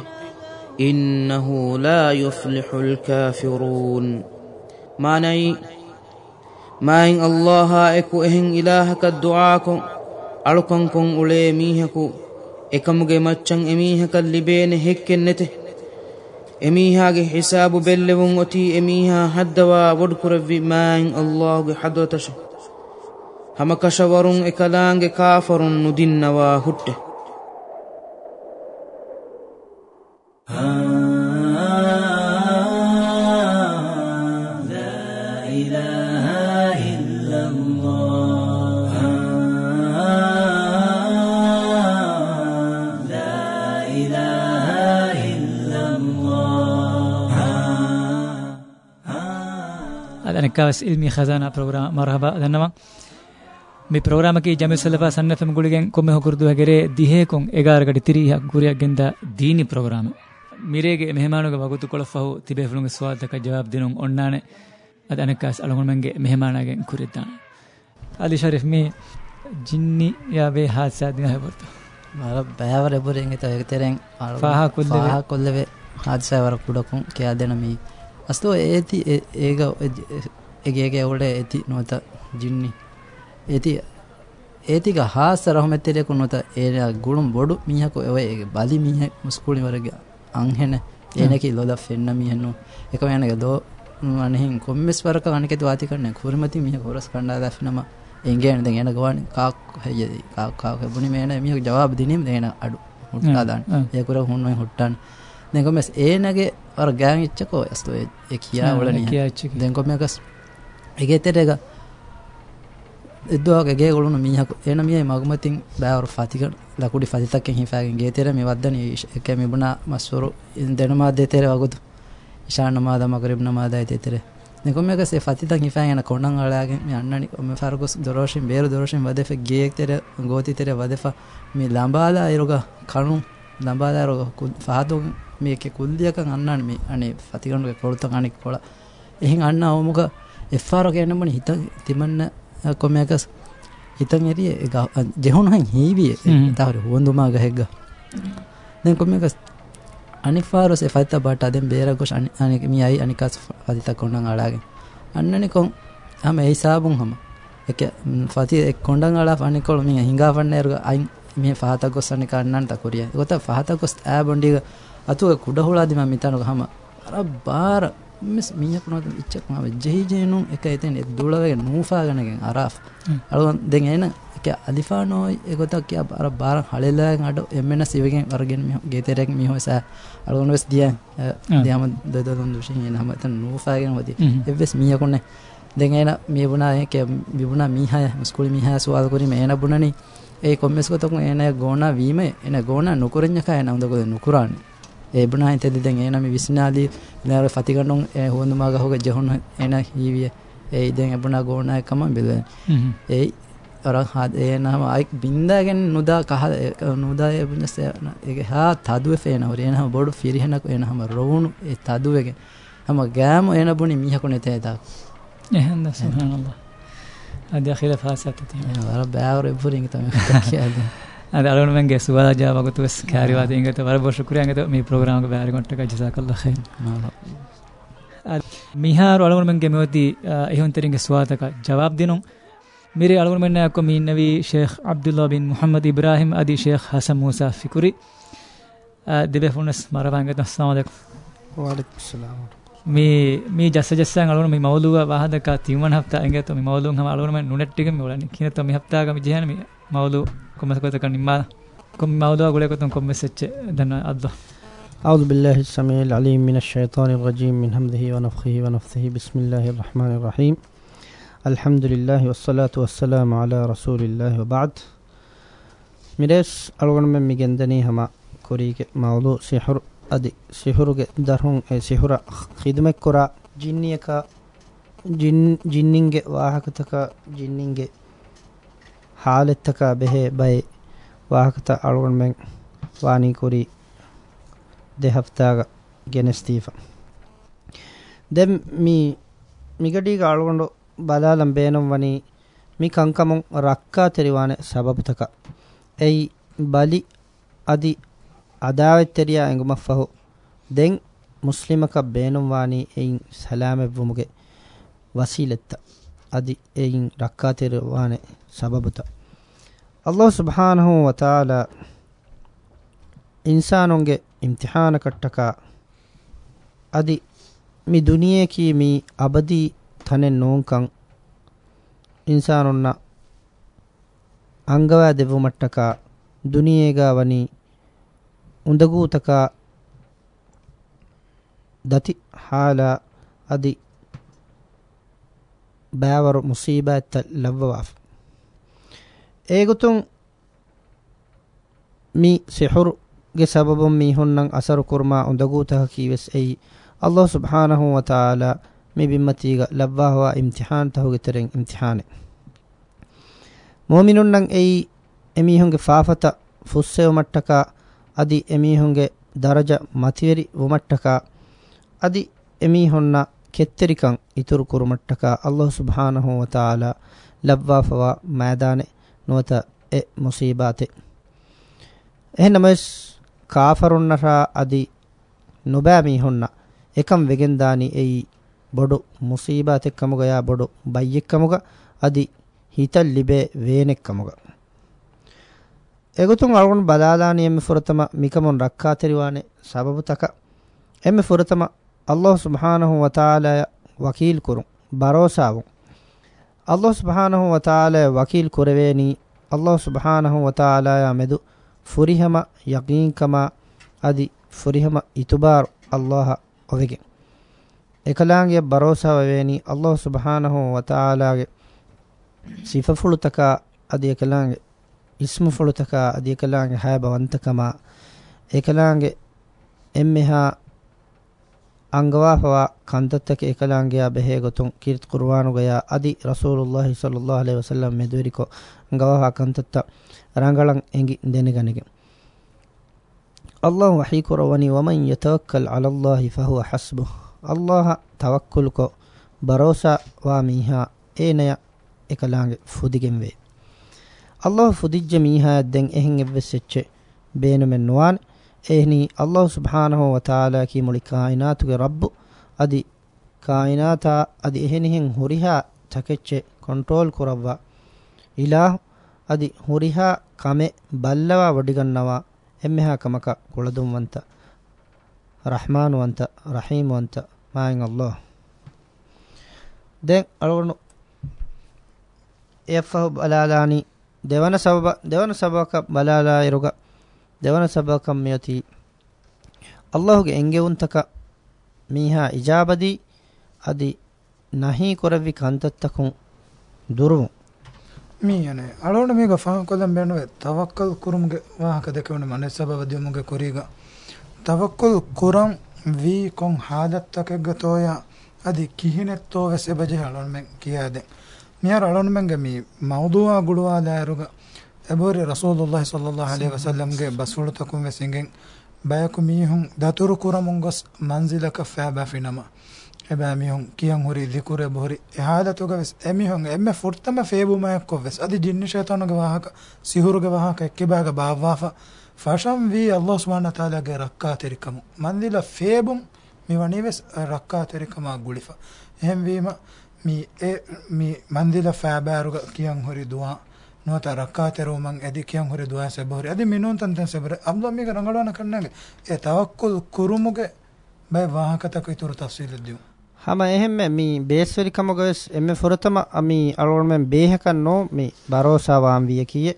إنه لا يفلح الكافرون معنى މާއިން ﷲ އެކު އެހެން އިލާހަކަށް ދުޢާކުން އަޅުކަންކުން އުޅޭ މީހަކު އެކަމުގެ މައްޗަށް އެމީހަކަށް ލިބޭނެ ހެއްކެއް ނެތެ އެމީހާގެ ހިސާބު ބެල්ލެވުން އޮތީ އެމީހާ ހައްދަވާ ބޮޑުކުރެއްވި މާއިން ﷲގެ ޙަދުރަތަށެ ހަމަކަށަވަރުން އެކަލާންގެ ކާފަރުން ނުދިންނަވާ ހުއްޓެ ලංකාවස් ඉල්මි ඛසානා ප්‍රෝග්‍රෑම් මරහබා දන්නවා මේ ප්‍රෝග්‍රෑම් එකේ ජමිල් සලෆා සන්නතම ගුලිගෙන් කොමෙ හොකුරුදු හැගරේ දිහේකොන් 11 ගඩි 30ක් ගුරියක් ගෙන්දා දීනි ප්‍රෝග්‍රෑම් මිරේගේ මෙහමානුගේ වගුතු කොළෆහු තිබේෆලුගේ ස්වාදක ජවාබ් දිනුන් ඔන්නානේ අද අනකස් අලගොන්මන්ගේ මෙහමානාගෙන් කුරෙද්දාන අලි ෂරිෆ් මේ ජින්නි යාවේ හාසා දින හැබර්ත මාර බෑවර බුරෙන් ඉත එකතරෙන් ෆාහා කුල්ලේ ෆාහා කුල්ලේ හාදසාවර කුඩකුන් කියා දෙන මේ අස්තෝ ඒති ඒක egege ulde eti nota jinni eti ඒතික හාස රහමැත්තෙලෙකු නොත ඒලා ගුළුම් බොඩු මිහකු එවයි ඒ බලි මිහ මුස්කුලි වරග අංහෙන ඒනකි ලොද ෆෙන්න මිහෙන්නු එක යනක දෝ අනෙහින් කොම්මෙස් වරක අනෙකෙතු වාතිකරන්නේ කුරමති මිහ කොරස් කණ්ඩා දැෆනම එංගේන දැන් එන ගවන කාක් හෙයයි කාක් කාක් බුනි මේන මිහ ජවාබ දිනින් දේන අඩු මුට්ටා දාන්න ඒ කුර හුන්වෙන් හුට්ටන් දැන් කොම්මෙස් ඒනගේ වර ගෑන් ඉච්චකෝ එස්තෝ ඒ කියා වලනේ දැන් කොම්මෙකස් ಎಗೆತೆರೆಗ ಎದ್ದೋಗ ಗೆ ಗೊಳುನು ಮೀಹಕು ಏನ ಮೀಯ ಮಗುಮತಿನ್ ಬಾವರ ಫತಿಗ ಲಕುಡಿ ಫತಿತಕ್ಕೆ ಹಿಫಾಗಿನ್ ಗೆತೆರೆ ಮಿ ವದ್ದನಿ ಎಕೆ ಮಿಬುನಾ ಮಸ್ವರು ಇನ್ ದೆನಮಾ ದೆತೆರೆ ವಗುದು ಇಶಾನ್ ನಮಾದ ಮಗರಿಬ್ ನಮಾದ ಎತೆರೆ ನಿಕೊಮ್ಮೆಗ ಸೆ ಫತಿತನ್ ಹಿಫಾಗಿನ ಕೊಂಡಂ ಅಳಾಗೆ ಮಿ ಅಣ್ಣನಿ ಒಮ್ಮೆ ಫಾರಗುಸ್ ದೊರೋಶಿನ್ ಬೇರು ದೊರೋಶಿನ್ ವದೆಫೆ ಗೆತೆರೆ ಗೋತಿತೆರೆ ವದೆಫ ಮಿ ಲಂಬಾದ ಇರುಗ ಕಣು ಲಂಬಾದ ಇರುಗ ಫಹದು ಮಿ ಎಕೆ ಕುಲ್ದಿಯಕನ್ ಅಣ್ಣನ್ ಮಿ ಅನಿ ಫತಿಗಂಡು ಕೊಳುತನ್ ಅನಿ ಕೊಳ ಎಹಿನ್ ಅಣ್ಣ ಅವಮುಗ එෆාරෝ කියන්නමන හිත තිමන්න කොමයකස් හිතන් ඇරිය ජෙහුණුහන් හීවිය තවර හුවන්දුමා ගහෙක්ග දැන් කොමයකස් අනිෆාරොස් එෆයිත බට අදෙන් බේරගොස් අනික මියයි අනිකස් අදිතක් කොන්නන් අලාගෙන් අන්නනි කොන් හම ඒ සාබුන් හම එක ෆති එක් කොඩන් අලා අනිකොල මින් හිඟා පන්න එරුග අයින් මේ පහත ගොස් අනි කන්නන්ට කුරිය ගොත පහත ගොස් ෑ බොන්ඩිග අතුව කුඩ හුලාදිම මිතනක හම අර බාර මිස් මියක් නොද ඉච්චක් මාව ජෙහිජේනුම් එක එතෙන් එක් දුලවගේ නූෆාගෙනගෙන් අරාෆ් අලුවන් දෙන් එන එක අලිෆා නොයි එකොතක් කිය අර බාර හලෙලාගෙන් අඩ එමෙන සිවගෙන් වරගෙන මිහ ගේතරෙක් මිහොස අලුවන් වෙස් දියන් දියම දදොන් දුෂින් එන හැම එතන නූෆාගෙන් වදී එවස් මියකුනේ දෙන් එන මිය බුණා එක බිබුණා මිහය ස්කූල් මිහය සුවාල් කුරි මේන බුණනි ඒ කොම්මස් කොතක් එන ගෝණා වීම එන ගෝණා නුකරඤ්ඤකය නඳ කොද නුකරානේ එබුණා හිතෙදි දැන් එනම විස්නාලි නාර ෆතිකණ්ඩොන් හොඳුමා ගහෝග ජහොන එන හීවිය ඒ දැන් එබුණා ගෝණා එකම බිලෙන් ඒ අරන් හද එනම අයික් බින්දාගෙන නුදා කහ නුදා එබුණස ඒක හා තදුවේ ෆේන හොර එනම බොඩු ෆිරිහනක එනම රවුණු ඒ තදුවේගෙන් හම ගෑම එන බුණි මිහකුණ තේදා එහෙන්ද සුබ්හානල්ලාහ අද خلافات සත්‍යතිය වර බෑවර එබුරින් තමයි කියන්නේ අරගෙන මම ගැසුවා ජා වගතුස් කාරිවා තින්ගත වර බො ශුක්‍රියංගත මේ ප්‍රෝග්‍රෑම් එක බෑරි කොට්ටක ජසාකල්ලා ඛෛර් මිහාර අලගොන මම ගෙමෝති එහෙන් තරින්ග ස්වාතක ජවාබ් දෙනුම් मेरे अलगुन में ने आपको मीन नवी शेख अब्दुल्ला बिन मोहम्मद इब्राहिम आदि शेख हसन मूसा फिकुरी दिबे फुनस मरवांगे तो अस्सलाम वालेकुम वालेकुम सलाम මේ මේ ජස්ස ජස්සන් අලුන මේ මවලුව වහදක තිවන හප්තා ඇඟ තො මේ මවලුන් හැම අලුන මම නුනෙට් එක මේ වලන්නේ කියන තො මේ හප්තා ගම ජහන මේ Maulu, come questa con كم موضوع أقول لكم كم مسج دنا أضه أعوذ بالله السميع العليم من الشيطان الرجيم من همذه ونفخه ونفثه بسم الله الرحمن الرحيم الحمد لله والصلاة والسلام على رسول الله وبعد ميرس أرغن من مجندني هما كوريك موضوع سحر أدي سحر درهم سحر خدمة كرا جنية جن جنينجة واحكتك جنينجة ಹಾಲೆತ್ತಕ ಬೆಹೆ ಬೈ ವಾಹಕತ ಅಳುವಣ ಮೆಂ ವಾನಿ ಕುರಿ ದೆ ಹಫ್ತಾಗ ಗೆನೆಸ್ತೀಫ ದೆಂ ಮಿ ಮಿಗಡಿಗ ಅಳುಗೊಂಡು ಬಲಾಲಂ ಬೇನಂ ವನಿ ಮಿ ಕಂಕಮಂ ರಕ್ಕಾ ತೆರಿವಾನೆ ಸಬಬುತಕ ಎಯಿ ಬಲಿ ಅದಿ ಅದಾವೆತ್ತೆರಿಯ ಎಂಗುಮಫಹು ದೆಂ ಮುಸ್ಲಿಮಕ ಬೇನುಂ ವಾನಿ ಎಯಿನ್ ಸಲಾಮೆವ್ವುಮುಗೆ ವಸೀಲೆತ್ತ ಅದಿ ಎಯಿನ್ ರಕ್ಕಾ ತೆರಿವಾನೆ sababata allah subhanahu wa ta'ala ඉන්සානොන්ගේ ඉම්තිහාන කට්ටකා අදි මි දුනියකී මී අබදී තනෙන් නෝන්කං ඉන්සානොන්න අංගවෑ දෙවුමට්ටකා දුනියේගා වනී උඳගූතකා දති හාලා අදි බෑවරු මුසීබඇත්ත ලබ්වවාාෆ ඒගොතුන් මි සිහුරුගේ සබබුන් මිහුන්නන් අසරු කුර්මා උඳගූතහ කීවෙස් එයි අල්ලාහ් සුබ්හානහු වතාලා මේ බිම්මතීග ලබ්වාහවා ඉම්තිහාන් තහුගේ තරෙන් ඉම්තිහානේ මොමිනුන්නන් එයි එමිහුන්ගේ ෆාෆත ෆුස්සෙව මට්ටකා අදි එමිහුන්ගේ දරජ මතිවරි වමට්ටකා අදි එමිහොන්න කෙත්තරිකං ඉතුරු කුරුමට්ටකා අල්ලාහ් සුබ්හානහු වතාලා ලබ්වාෆවා මෑදානේ nuwata e musibate ehnamis kaafarunnara adi nubami honna ekam vegendani ei bodu musibatekkamuga ya bodu bayyekkamuga adi hital libe veenekkamuga egutum algun badalani emme furatama mikamun rakka teriwane sababu taka emme furatama allah subhanahu wa taala wakil kurun barosavun ಅಲ್ಲಾಹ್ ಸುಬಹಾನಹು ವತಾಲ ವಕೀಲ್ ಕುರವೇನಿ ಅಲ್ಲಾಹ್ ಸುಬಹಾನಹು ವತಾಲಯ ಮೆದು ಫುರಿಹಮ ಯಕೀಂಕಮ ಅದಿ ಫುರಿಹಮ ಇತುಬಾರ್ ಅಲ್ಲಾಹ ಒವೆಗೆ එකලාගේ බරෝසාවවේනී අල්ලෝ සුභානහෝ වතාලාගේ සිිෆෆුළුතකා අධිය කලාගේ ඉස්ම ෆොළුතකා අධිය කලාගේ හැබවන්තකමා ඒකලාගේ එම් මෙහා ಅಂಗವಾಫವ ಕಂದತ್ತಕ್ಕೆ ಏಕಲಾಂಗಿಯ ಬೆಹೆ ಗೊತ್ತು ಕೀರ್ತ್ ಕುರ್ವಾನುಗಯ ಅದಿ ರಸೂಲುಲ್ಲಾಹಿ ಸಲ್ಲಾ ಅಲೈ ವಸಲ್ಲಂ ಮೆದುರಿಕೊ ಅಂಗವಾಫ ಕಂತತ್ತ ರಂಗಳಂ ಎಂಗಿ ದೆನೆಗನಿಗೆ ಅಲ್ಲಾಹ್ ವಹಿ ಕುರವನಿ ವಮನ್ ಯತವಕ್ಕಲ್ ಅಲಲ್ಲಾಹಿ ಫಹುವ ಹಸ್ಬು ಅಲ್ಲಾಹ ತವಕ್ಕುಲ್ಕೊ ಭರೋಸಾ ವಾ ಮೀಹಾ ಏನೆಯ ಏಕಲಾಂಗೆ ಫುದಿಗೆಂವೆ ಅಲ್ಲಾಹ್ ಫುದಿಜ್ಜೆ ಮೀಹಾಯದ್ದೆಂ ಎಹೆಂ ಎವ್ವೆ ಸೆಚ್ಚೆ ಬೇನುಮೆನ್ನುವಾನೆ ehni Allah subhanahu wa ta'ala ki muli kainatuge rabbu adi kainata adi ehnihin huriha takecche control kurawwa ilah adi huriha kame ballawa wadigannawa emmeha kamaka kuladumwanta rahmanuwanta rahimuwanta mayin Allah den alwanu yafahu balalani devana sababa devana sabaka balala iruga ದೆವನ ಸಬಕಮ್ಮಯತಿ ಅಲ್ಲಾಹುಗೆ ಎಂಗೆವುಂತಕ ಮೀಹಾ ಇಜಾಬದಿ ಅದಿ ನಹಿ ಕೊರವಿ ಕಂತತ್ತಕು ದುರುವು ಮೀಯನೆ ಅಳೋಣ ಮೀಗ ಫಾಂ ಕೊದಂ ಬೇಣುವೆ ತವಕ್ಕಲ್ ಕುರುಮ್ಗೆ ವಾಹಕ ದೆಕವಣ ಮನೆ ಸಬವದ್ಯಮುಗೆ ಕೊರೀಗ ತವಕ್ಕುಲ್ ಕುರಂ V ಕೊಂ ಹಾದತ್ತಕೆಗ್ಗ ತೋಯ ಅದಿ ಕಿಹಿನೆತ್ತೋವೆ ಸೆಬಜೆ ಅಳೋಣ ಮೆಂ ಕಿಯಾದೆ ಮಿಯರ ಅಳೋಣ ಮೆಂಗೆ ಮೀ ಮೌದುವಾ ಗುಡುವಾ ದಾಯರುಗ abore rasulullah sallallahu alaihi wasallam ge basulu takum vesingen bayaku mihun daturu kuramun gos manzilaka faba finama eba mihun kiyan huri dhikure bohri ihada toga ves emihun emme furtama febuma yakko ves adi jinni shaytanu ge wahaka sihuru ge wahaka ekkibaga bawafa fasham vi allah subhanahu wa taala ge rakka terikamu manzila febum mi wani ves rakka terikama gulifa ehem vima mi e mi manzila fabaruga kiyan huri duwa nota rakatero man edikyan hore dua sebore adi minon tan tan sebore abla mi ga rangalwana kannage e tawakkul kurumuge bay wahakata ko ituru tafsil diu hama ehme mi besweri kamoges emme forotama ami alormen behekan no mi barosa wam wiye kiye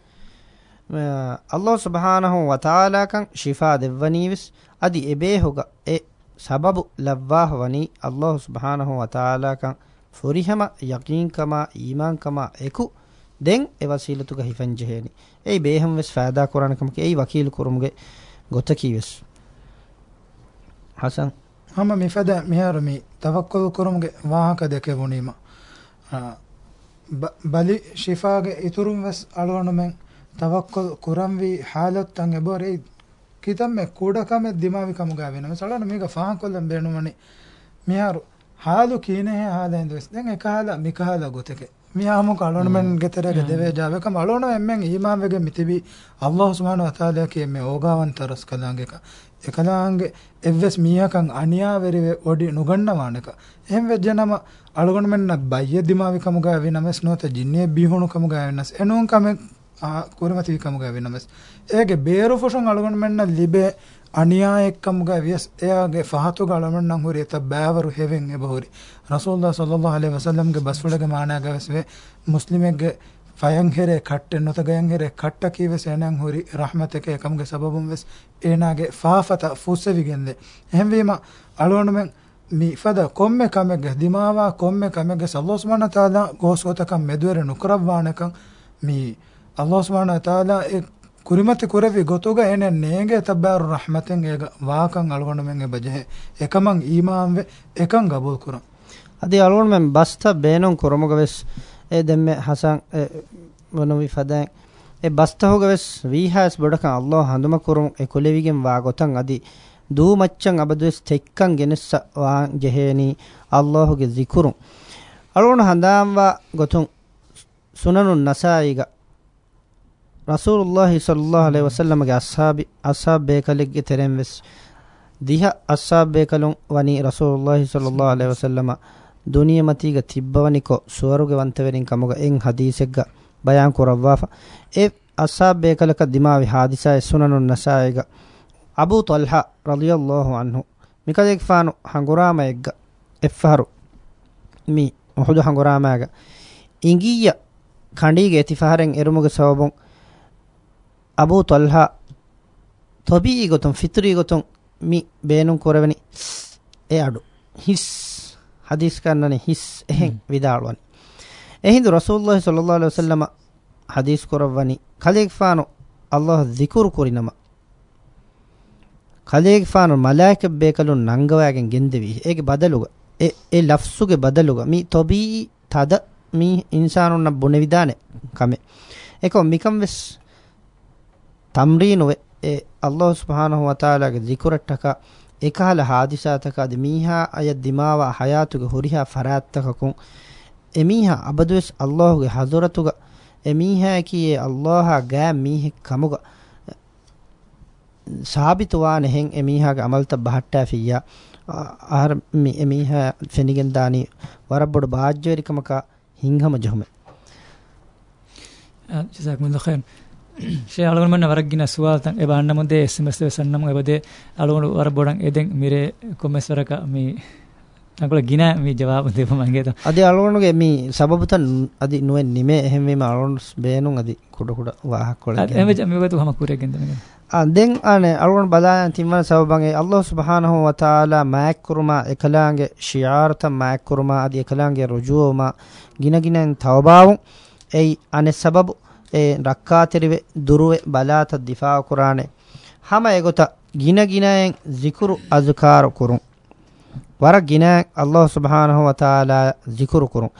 Allah subhanahu wa ta'ala kan shifa devvanivis adi ebehuga e sababu lavvah wani Allah subhanahu wa ta'ala kan forihama yaqin kama iman kama eku දැන් ඒ වසීලතුග හිෆංජහෙනි එයි බේහම් වෙස් ෆෑදා කුරානකම කේ එයි වකීල් කුරුමුගේ ගොත කීවස් හසන් හම මිෆද මිහරමි තවක්කුල් කුරුමුගේ වාහක දෙකේ වුණීම බලි ශිෆාගේ ඉතුරුම් වෙස් අලවනුමෙන් තවක්කුල් කුරම් වී හාලත් තන් එබෝරේ කිතම් මේ කුඩකම දිමාවි කමුගා වෙනම සලන මේක ෆාහකොල්ලම් බේනුමනි මිහරු ಹಾಲು ಕೀನೆ ಹಾಲ ಎಂದು ಎಸ್ ದಂಗೆ ಕಾಲ ಮಿಕಾಲ ಗೊತ್ತಕ್ಕೆ මියාමු කලොනමෙන් ගෙතරක දෙවේජාවක මලොන එම්මෙන් ඊමාමෙගේ මිතිබි අල්ලාහ් සුබ්හානහු වතාලා කියමෙ ඕගාවන් තරස් කලාංගේක එකලාංගේ එවස් මියාකන් අනියා වෙරිවෙ ඔඩි නුගන්නවානක එහෙම වෙජනම අලගොන මෙන්නක් බයිය දිමාවි කමුගා වෙනමස් නොත ජින්නේ බිහුණු කමුගා වෙනස් එනෝන් කම කුරමති කමුගා වෙනමස් ඒගේ බේරු ෆොෂන් අලගොන මෙන්න ලිබේ ಅನ್ಯಾಯ ಎಕ್ಕಮ್ಗ ವ್ಯಸ್ ಏಗೆ ಫಹತುಗಳಮಣ್ಣ ನಂಗೂರಿ ಎತ್ತ ಬ್ಯಾವರು ಹೆವೆಂ ಎಬಹುರಿ ರಸೂಲ್ದ ಸೊಲ್ಲಾ ಅಲೆ ವಸಲಂಗೆ ಬಸ್ಫುಳಗೆ ಮಾನಾಗ ವಸ್ವೆ ಮುಸ್ಲಿಮೆಗೆ ಫಯಂಗೆರೆ ಕಟ್ಟೆ ನೊತಗಯಂಗೆರೆ ಕಟ್ಟ ಕೀವೆಸ್ ಏನಂಗ್ ಹುರಿ ರಹಮತೆಗೆ ಎಕಮ್ಗೆ ಸಬಬುಂ ವೆಸ್ ಏನಾಗೆ ಫಾಫತ ಫುಸೆವಿಗೆಂದೆ ಹೆಂವೀಮ ಅಳೋಣಮೆಂಗ್ ಮೀಫದ ಕೊಮ್ಮೆ ಕಮೆಗೆ ದಿಮಾವ ಕೊಮ್ಮೆ ಕಮೆಗೆ ಸಲ್ಲೋಸ್ಮಾನ ತಾದ ಗೋಸ್ಗೋತಕಂ ಮೆದುವೆರೆ ನುಕರವ್ವಾಣಕಂ ಮೀ ಅಲ್ಲೋಸ್ಮಾನ ತಾದ ಕುರಿಮತಿ ಕುರವಿ ಗೊತುಗ ಎನೆ ನೇಗೆ ತಬ್ಬಾರು ರಹಮತೆನ್ ಏಗ ವಾಕಂ ಅಳಗೊಂಡ ಮೆಂಗೆ ಬಜೆ ಏಕಮಂ ಈಮಾನ್ ವೆ ಏಕಂ ಗಬೂಲ್ ಕುರಂ ಅದಿ ಅಳಗೊಂಡ ಮೆಂ ಬಸ್ತ ಬೇನಂ ಕುರಮುಗ ವೆಸ್ ಎ ದೆಮ್ಮೆ ಹಸನ್ ವನುವಿ ಫದಂ ಎ ಬಸ್ತ ಹೋಗ ವೆಸ್ ವಿಹಾಸ್ ಬಡಕ ಅಲ್ಲಾಹ್ ಹಂದುಮ ಕುರಂ ಎ ಕುಲೆವಿಗೆಂ ವಾ ಗೊತಂ ಅದಿ ದೂ ಮಚ್ಚಂ ಅಬದುಸ್ ತೆಕ್ಕಂ ಗೆನೆಸ್ಸ ವಾ ಜೆಹೇನಿ ಅಲ್ಲಾಹುಗೆ ಜಿಕುರುಂ ಅಳಗೊಂಡ ಹಂದಾಂ ವಾ ಗೊತುಂ ಸುನನು ನಸಾಯಿಗ රසූලුල්ලාහි සල්ලල්ලාහු අලයිහි වසල්ලමගේ අස්හාබි අස්හාබ්බේ කලෙක්ගේ තෙරෙන් වෙස් දිහ අස්හාබ්බේ කලොන් වනි රසූලුල්ලාහි සල්ලල්ලාහු අලයිහි වසල්ලම දුනිය මතීග තිබ්බවනිකෝ සුවරුගේ වන්තවෙරින් කමුග එන් හදීසෙක්ග බයන් කරවවාෆා ඒ අස්හාබ්බේ කලක දිමාවි හාදිසා සුනනුන් නසායග අබූ තල්හා රලියල්ලාහු අන්හු මිකදෙක් ෆානු හංගුරාමයෙක්ග එෆහරු මි ඔහුදු හංගුරාමයග ඉංගීය කණ්ඩීගේ තිෆහරෙන් එරුමුගේ සවබොන් ಅಬೂ ತೊಲ್ಹ ತೊಬೀಯಿ ಗೊತ್ತುಂ ಫಿತ್ರಿ ಗೊತ್ತುಂ ಮಿ ಬೇನುಂ ಕೊರವನಿ ಎ ಅಡು ಹಿಸ್ ಹದೀಸ್ ಕನ್ನನೆ ಹಿಸ್ ಎಹೆಂ ವಿದಾಳುವನಿ ಎಹಿಂದು ರಸೂಲುಲ್ಲಾಹಿ ಸಲ್ಲಲ್ಲಾಹು ಅಲೈಹಿ ವಸಲ್ಲಮ ಹದೀಸ್ ಕೊರವನಿ ಖಲೀಫಾನು ಅಲ್ಲಾಹ್ ذಿಕುರ್ ಕುರಿನಮ ಖಲೀಫಾನು ಮಲಾಯಿಕ ಬೇಕಲು ನಂಗವಾಗೆನ್ ಗೆಂದೆವಿ ಏಗೆ ಬದಲುಗ ಎ ಎ ಲಫ್ಸುಗೆ ಬದಲುಗ ಮಿ ತೊಬೀಯಿ ತದ ಮಿ ಇನ್ಸಾನುನ್ನ ಬುಣೆವಿದಾನೆ ಕಮೆ ಏಕೋ ಮಿಕಂ ವೆಸ್ ತಮ್ರೀನು ಎ ಅಲ್ಲಾಹ್ ಸುಬ್ಹಾನಹು ವತಾಲಾಗೆ ದಿಕುರಟ್ಟಕ එකහල හාදිසාතක අද මීහා අය දිමාව හයාතුග හොරිහා ෆරාත්තකකුන් එමීහා අබදුවෙස් අල්ලාහුගේ හදොරතුග එමීහා කියේ අල්ලාහා ගෑ මීහෙ කමුග සාබිතුවා නෙහෙන් එමීහාගේ අමල්ත බහට්ටා ෆියා ආහර මි එමීහා ෆෙනිගෙන් දානි වරබ්බොඩ බාජ්ජවරිකමක හිංගම ජොහම ජසක් මුල්ලා ඛෛර් ශයාලගොන්න වරගින සුවාතන් ඒ බාන්න මුදේ SMS දෙසන්නම එබදේ අලුණු වර බොඩන් එදෙන් මිරේ කොමස් වරක මේ අකල ගින මේ ජවාබ දෙප මගේ තම අද අලුණුගේ මේ සබබත අදි නුවෙන් නිමේ එහෙම මේ අලුණු බේනුන් අදි කුඩ කුඩ වාහක් කොල එහෙම මේවතු හැම කුරෙන් දෙන්නේ අදෙන් අනේ අලුණු බදායන් තිම්මන සබබන්ගේ අල්ලාහ් සුබ්හානහු වතාලා මෑක් කුරුමා එකලාගේ ශියාර්ත මෑක් කුරුමා අදි එකලාගේ රුජුවම ගින ගිනෙන් තවබාවුන් එයි අනේ සබබු e rakkatirive duruve balata difa qurane hama egota gina ginaen zikuru azkaru kurun wara gina Allah subhanahu wa taala zikuru kurun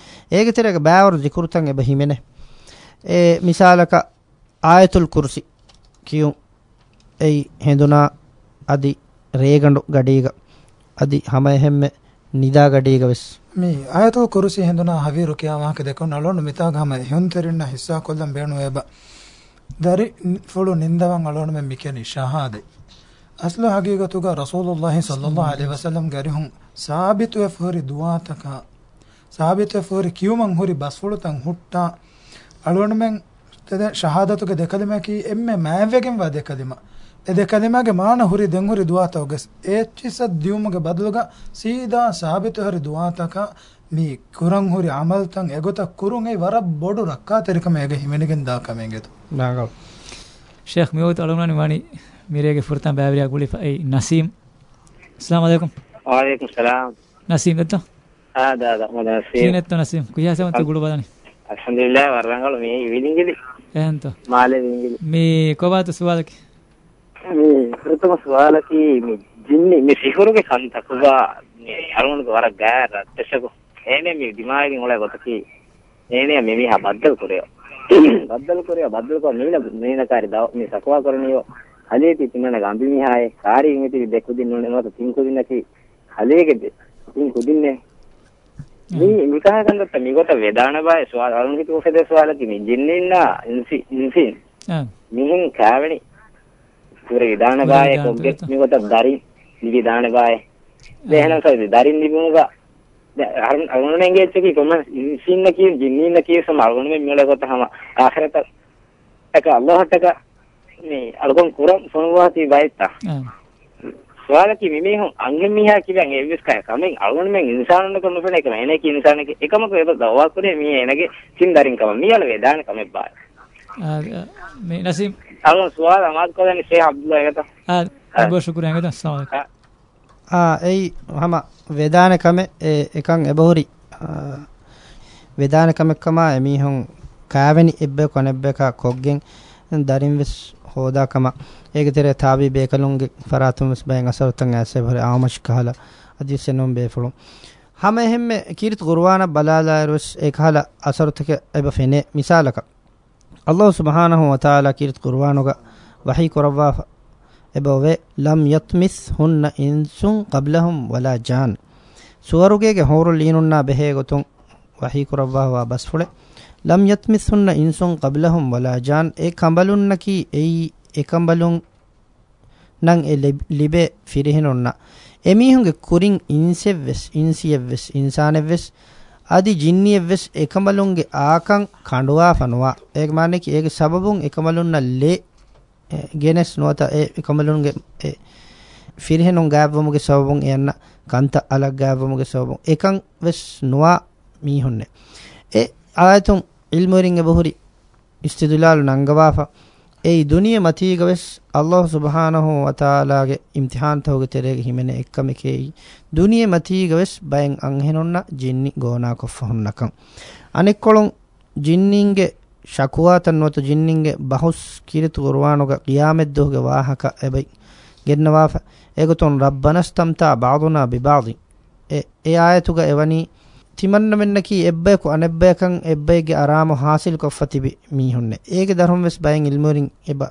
ege terega baawar zikuru tan eba himene e misalaka ayatul kursi kiyun ei henduna adi regandu gadiga adi hama ehemme nida gadiga wes ಮಿ ಆಯತೋ ಕುರುಸಿ ಹೆಂದುನ ಹವಿ ರುಕಿಯಾ ವಾಹಕ ದೆಕೊನ ಅಲೋನು ಮಿತಾಗ ಹಮ ಹೆಂತರಿನ ಹಿಸ್ಸಾ ಕೊಲ್ಲಂ ಬೇಣು ಎಬ ದರಿ ಫುಳು ನಿಂದವಂ ಅಲೋನು ಮೆ ಮಿಕೆನಿ ಶಹಾದೆ ಅಸ್ಲ ಹಗೀಗತುಗ ರಸೂಲುಲ್ಲಾಹಿ ಸಲ್ಲಲ್ಲಾಹು ಅಲೈಹಿ ವಸಲ್ಲಂ ಗರಿ ಹುಂ ಸಾಬಿತು ಎಫ್ಹುರಿ ದುಆತಕ ಸಾಬಿತು ಎಫ್ಹುರಿ ಕಿಯುಮಂ ಹುರಿ ಬಸ್ಫುಳು ತಂ ಹುಟ್ಟ ಅಲೋನು ಮೆಂ ತದೆ ಶಹಾದತುಗ ದೆಕಲಿಮ ಕಿ ಎಮ್ಮೆ ಮಾವೆಗೆಂ ವಾ ದೆಕಲಿಮ ede kalimage maana huri denghuri duata oges echisa diumuge badluga sida sabitu hari duata ka mi kurang huri amal tang egota kurung ei wara bodu rakka terikame ege himenigen da kamenge to nagal sheikh miwut alumnani mani mirege furtan babriya guli ei nasim assalamu alaikum wa alaikum salam nasim detto ha da da nasim tinetto nasim kuya se mantu gulu badani alhamdulillah warangal mi vilingili ehento male vilingili mi kobatu suwadake මේ කෘතම සුවාලකී මේ ජින්නේ මේ සිහුරුගේ කන්තක වා මේ අරමුණක වරක් ගෑ රට්ටසකෝ ඒනේ මේ දිමාගෙන් ඔලයි ගොතකී ඒනේ මේ මිහා බද්දල් කරේ බද්දල් කරේ බද්දල් කර නෙවිල මේනකාරී දව මේ සකවා කරණියෝ හලේ තිතිනන ගම්බි මිහායේ කාරින් ඉති දෙකු දින්න ඕනේ මත තින්කු දින්නකී හලේකෙද තින්කු දින්නේ මේ මිකහ කන්දත් මිගොත වේදාන බය සුවාලකී කොහෙද සුවාලකී මේ ජින්නේ ඉන්න ඉන්සි ඉන්සි මිහින් කාවණි ඉතින් ඉදානගායේ ඔබ්ජෙක්ට් මේකට දරින් ඉදානගායේ දැන් හනසයි දරින් දිමුගා දැන් අරුණ එංගේජ් එකේ කොහමද ඉන්සින්න කිය ජින්නින්න කිය සම අරුණ මේ මිලකට හම ආඛරත එක අල්ලාහට එක මේ අලුගම් කුරම් සෝවාති බයිත්තා ස්වාලකි මිමේහුන් අංගෙ මිහා කියන් එවිස් කය කමෙන් අලුණ මෙන් ඉන්සානන කරන පෙන එක එනේ කි ඉන්සාන එක එකම කේබ දවවා කුනේ මී එනගේ සින් දරින් කම මියල වේදාන කමෙ බාය මේ නසීම් اول سؤال انا عايز يعني الشيخ عبد الله يا جدع اه اكبر شكر يا جدع السلام عليكم ආ එයි හම වේදානකම එකන් එබහුරි වේදානකමකම එමිහුන් කෑවෙනි එබ්බ කොනෙබ්බක කොග්ගෙන් දරින් විස් හෝදාකම ඒක තෙර තාබි බේකලුන්ගේ ෆරාතුම් විස් බයෙන් අසරතන් ඇසේ බර ආමශ් කහල අදිස් එනම් බේෆලු හම එහෙම කීර්ත ගුර්වාන බලාලා රොස් ඒ කහල අසරතක එබ ෆෙනේ මිසාලක الله سبحانه وتعالى كيرت قرآنك وحي كرواف එබෝවේ ලම් යත්මිස් හුන්න ඉන්සුන් قبلهم ولا ජාන් සුවරුගේගේ හෝරු ලීනුන්නා බෙහේ ගොතුන් වහී කුරව්වාවා බස් ෆුලේ ලම් යත්මිස් හුන්න ඉන්සුන් قبلهم ولا ජාන් ඒ කඹලුන්නකි එයි එකඹලුන් නං එ ලිබේ ෆිරිහිනුන්නා එමීහුන්ගේ කුරින් ඉන්සෙව්වෙස් ඉන්සියෙව්වෙස් ඉන්සානෙව්වෙස් আদি জিন্নিয়ে বেস একমলুনগে আকাং কাঁডুয়া ফনুয়া এক মানে কি এগে সববুন একমলুন না লে গেনেস নোতা এ একমলুনগে এ ফিরহেনুন গাবমুগে সববুন এন্না কান্তা আলাগ গাবমুগে সববুন একাং বেস নোয়া মিহুননে এ আয়াতুন ইলমুরিং এ বহুরি ইস্তিদলাল নাঙ্গওয়াফা ඒ දුනිය මතීගවෙස් අල්ලාහ් සුබ්හානහු වතාලාගේ ඉම්තිහාන් තවගේ තෙරේගේ හිමෙන එක්කම කේයි දුනිය මතීගවෙස් බයෙන් අංහෙනොන්න ජින්නි ගෝනා කොෆහුන්නකම් අනෙක් කොළොන් ජින්නින්ගේ ශකුවාතන් නොත ජින්නින්ගේ බහුස් කිරිතු උරවානොග කියාමෙත් දොහගේ වාහක එබයි ගෙන්නවාෆ ඒගොතොන් රබ්බනස්තම්තා බාදුනා බිබාදි ඒ ආයතුග එවනී තිමන්න මෙන්න කී එබ්බයකු අනෙබ්බයකන් එබ්බයගේ අරාම හාසිල් කොෆ්ෆ තිබි මීහුන්නේ ඒගේ ධර්ම වෙස් බයෙන් ඉල්මුරින් එබ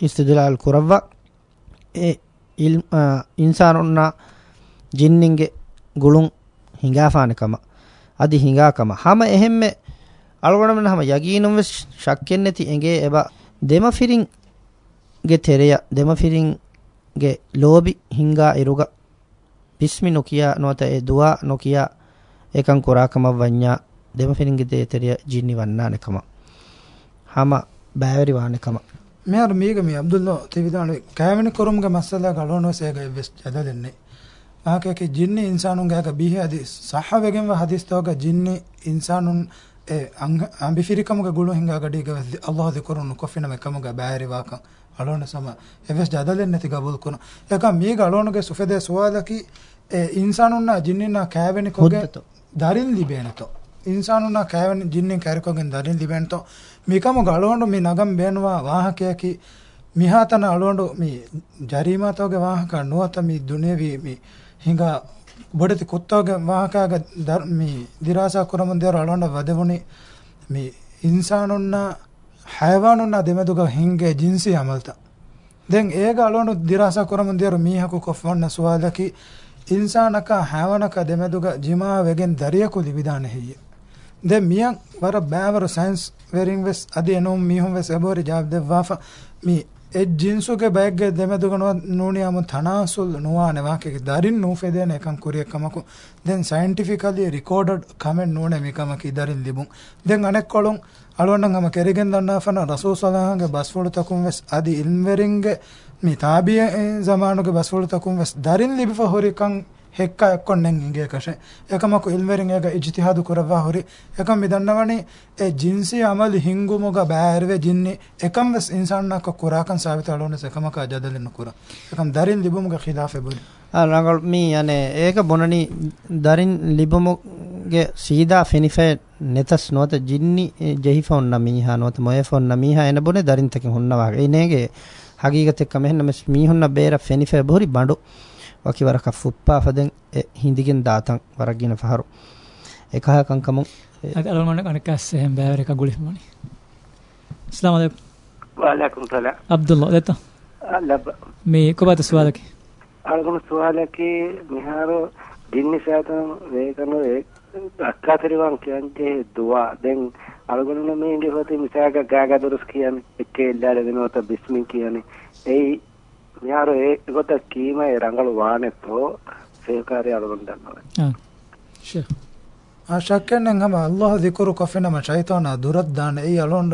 ඉස්තිදලාල් කුරව්වා ඒ ඉල් ඉන්සාන් ඔන්නා ජින්නින්ගේ ගුළුන් හිඟාෆානකම අදි හිඟාකම හැම එහෙම්ම අලගොනමන හැම යගීනුම් වෙස් ශක්කෙන් නැති එගේ එබ දෙම ෆිරින් ගේ තෙරය දෙම ෆිරින් ගේ ලෝබි හිඟා ඉරුග බිස්මි නොකියා නොත ඒ දුවා නොකියා ඒකන් කුරාකම වඤ්ඤා දෙමෆිනින් ගිතේ එතරිය ජින්නි වන්නාන කම හම බෑවරි වාන කම මෙයාර මේක මේ අබ්දුල්ලා තෙවිදානේ කෑවෙන කරුම්ගේ මස්සලා ගලවන සේගයි වෙස් ඇද දෙන්නේ ආකේක ජින්නි ඉන්සානුන් ගහක බිහි හදිස් සහවගෙන් හදිස් තෝක ජින්නි ඉන්සානුන් ඒ අම්බිෆිරිකමක ගුළු හිංගා ගඩීග අල්ලාහ දිකරුන් කොෆින මෙකමක බෑරි වාකන් අලෝන සම එවස් ජදලෙන් නැති ගබුල් කුන එක මේ ගලෝනගේ සුෆෙදේ සුවාදකි ඒ ඉන්සානුන්නා ජින්නින්නා කෑවෙනි කොගේ දරින් ලිබේනතෝ ඉන්සානුන කෑවෙන ජින්නෙන් කැරකෝගෙන් දරින් ලිබෙන්තෝ මිකම ගලවඬු මේ නගම් බේනවා වාහකයකි මිහාතන අලවඬු මේ ජරීමාතෝගේ වාහක නොවත මේ දුනේවි මේ හිඟා බොඩති කුත්තෝගේ වාහකගේ මේ දිරාසා කරමුන් දේර අලවඬ වදෙමුනි මේ ඉන්සානුන්න හයවානුන්න දෙමෙදුග හිංගේ ජින්සි අමල්ත දැන් ඒක අලවඬු දිරාසා කරමුන් දේර මීහකු කොෆවන්න සුවාදකි ඉන්සානක හැවනක දෙමෙදුග ජිමාවෙගෙන් දරියකු දිවිදාන හෙය දෙ මියන් වර බෑවර සයින්ස් වෙරින් වෙස් අදි එනොම් මිහුම් වෙස් එබෝරි ජාබ් දෙවාෆා මි එ ජින්සුගේ බෑග්ගේ දෙමෙදුග නූනියම තනාසුල් නුවාන වාකේ දරින් නූෆෙදේන එකන් කුරියකමකු දැන් සයන්ටිෆිකලි රෙකෝඩඩ් කමෙන් නූනේ මිකමකි දරින් ලිබුන් දැන් අනෙක් කොළොන් අලොන්නන් හම කෙරිගෙන් දන්නාෆන රසූ සලාහගේ බස්වොඩු තකුම් වෙස් අදි ඉල්ම්වෙරින්ගේ මේ తాబియ zamanuge baswol takum was darin libifa horikan hekka ekkonnen inge kashe ekamaku ilmerin ega ijtihadu kurava hori ekam midannawani e jinsi amal hingumuga baerwe jinni ekam was insanna ka kurakan sabitalone sekamaka jadalin kura ekam darin libumuga khilafe bol අරගල් මේ යන්නේ ඒක බොනනි දරින් ලිබමුගේ සීදා ෆෙනිෆේ නෙතස් නොත ජින්නි ජෙහිෆොන් නමීහා නොත මොයෆොන් නමීහා එන බොනේ දරින් තකින් හොන්නවා ඒ නේගේ haqiqatekka mehenna mes mihunna beera fenife bohri bandu waki waraka fuppa faden e hindigen daatan waragina faharu ekaha kankamun ad alman kan kasse hem beere ka gulih moni assalamu alaikum wa alaikum salam abdullah detta lab me kobata sualaki algun sualaki miharo dinni saatan ve kanu ek අක්කාතරවන් කියන්නේ දුවා දැන් අරගොන්න මේ ඉඳි මිසාක Gaga දොරස් කියන්නේ එක්කේ ඉල්ලාර වෙනවත බිස්මින් කියන්නේ ඒ මෙයාර ඒ ගොත කීම රංගල වානෙතෝ සේකාරය අරගොන්න දන්නවා ෂේ ආශක්කෙන් නංගම අල්ලාහ දිකරු කෆෙනම ෂයිතාන දුරත් දාන ඒ අලොන්ඩ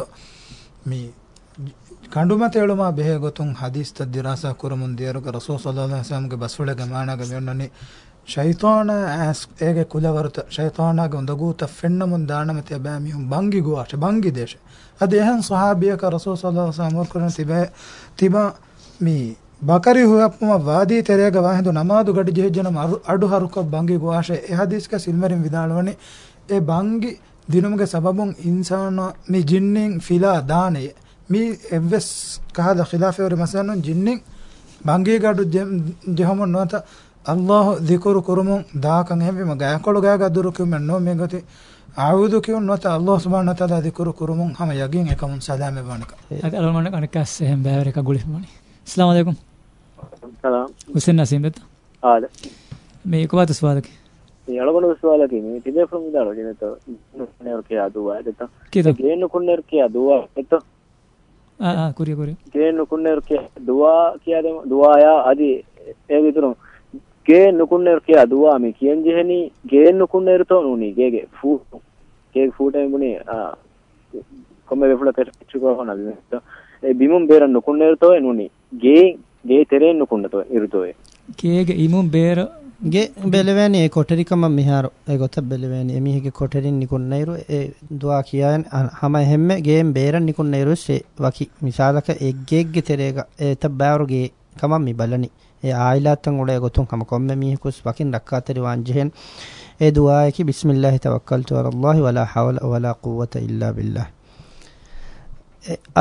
මේ ಕಂಡುಮ ತೇಳುಮ ಬೆಹೆ ಗೊತ್ತು ಹದೀಸ್ ತದ್ದಿರಾಸ ಕುರುಮುನ್ ದೇರುಗ ರಸೂ ಸಲ್ಲಾ ಸಮ್ಗೆ ಬಸ್ವಳಗ ಮಾಣಗ ಮೆನ್ನನಿ ಶೈತಾನ ಆಸ್ ಹೇಗೆ ಕುಲವರುತ ಶೈತಾನಾಗ ಒಂದು ಗೂತ ಫೆಣ್ಣ ಮುಂದೆ ದಾಣಮತಿಯ ಬ್ಯಾಮಿಯು ಬಂಗಿಗೂ ಆಶೆ ಬಂಗಿ ದೇಶ ಅದು ಏನ್ ಸಹಾಬಿಯಕ ರಸೂ ಸಲಹನ ತಿಬೆ ತಿಬ ಮಿ ಬಕರಿ ಹುಯಪ್ಪಮ ವಾದಿ ತೆರೆಗ ವಾಹಿಂದು ನಮಾದು ಗಡಿಜಿ ಹೆಜ್ಜನಮ ಅರು ಅಡು ಹರುಕ ಬಂಗಿಗೂ ಆಶೆ ಎ ಹದೀಸ್ಕ ಸಿಲ್ಮರಿಂ ವಿದಾಳವಣಿ ಎ ಬಂಗಿ ದಿನಮಗೆ ಸಬಬುಂ ಇನ್ಸಾನ ಮಿ ಜಿನ್ನಿಂಗ್ ಫಿಲಾ ದಾನೆ ಮಿ ಎವ್ವೆಸ್ ಕಹದ ಖಿಲಾಫೆವರಿ ಮಸನು ಜಿನ್ನಿಂಗ್ ಬಂಗಿಗಾಡು ಜೆಹಮನ್ ನೋತ ಅಲ್ಲಾಹ್ ದಿಕುರು ಕುರುಮು ದಾಕಂ ಹೆವಿಮ ಗಾಯಕೊಳುಗಾಯ ಗದ್ದುರು ಕಿಮ್ಮೆ ನೋ ಮೇಗತಿ ආවුදු කියුන් නොත අල්ලාහ් සුබ්හානහු තාලා දිකුරු කුරුමුන් හැම යගින් එකමුන් සලාම වණක අලල් මණ කණකස් එහෙම බෑවර එක ගුලි මොනි අස්ලාම අලයිකුම් සලාම් හුසෙන් නසීම් බෙත ආද මේ කොබත සුවාලක මේ අලගොන සුවාලක මේ තිදේ ෆ්‍රොම් දාලෝ ජනත නුනේර් කිය අදුවා දෙත ගේන්න කුන්නේර් කිය අදුවා දෙත ආ ආ කුරිය කුරිය ගේන්න කුන්නේර් කිය දුවා කිය දුවා යා අදි ඒ විතරම ge nukunner ke aduwa mi kiyen jeheni ge nukunner to nuni ge ge fu ge fu time buni a komme be fula petchu ko hona bi to e bimum bera nukunner to nuni ge ge tere nukunna to iruto e ge ge imum bera ගේ බෙලවැනි ඒ කොටරිකම මිහාරු ඒ ගොත බෙලවැනි එමිහිගේ කොටරින් නිකුන්නයිරු ඒ දුවා කියායන් හම එහෙම්ම game බේරන් නිකුන්නයිරු ෂේ වකි මිසාලක එක්ගේග්ගේ තෙරේග ඒත බෑවරුගේ කමම් මිබලනි ඒ ආයිලාත්තන් උඩ ගොතුන් කම කොම්ම මීහකුස් වකින් රක්කාතරි වංජහෙන් ඒ දුආ එකි බිස්මිල්ලාහි තවක්කල්තු අලල්ලාහි වලා හවල වලා කුවත ඉල්ලා බිල්ලාහ්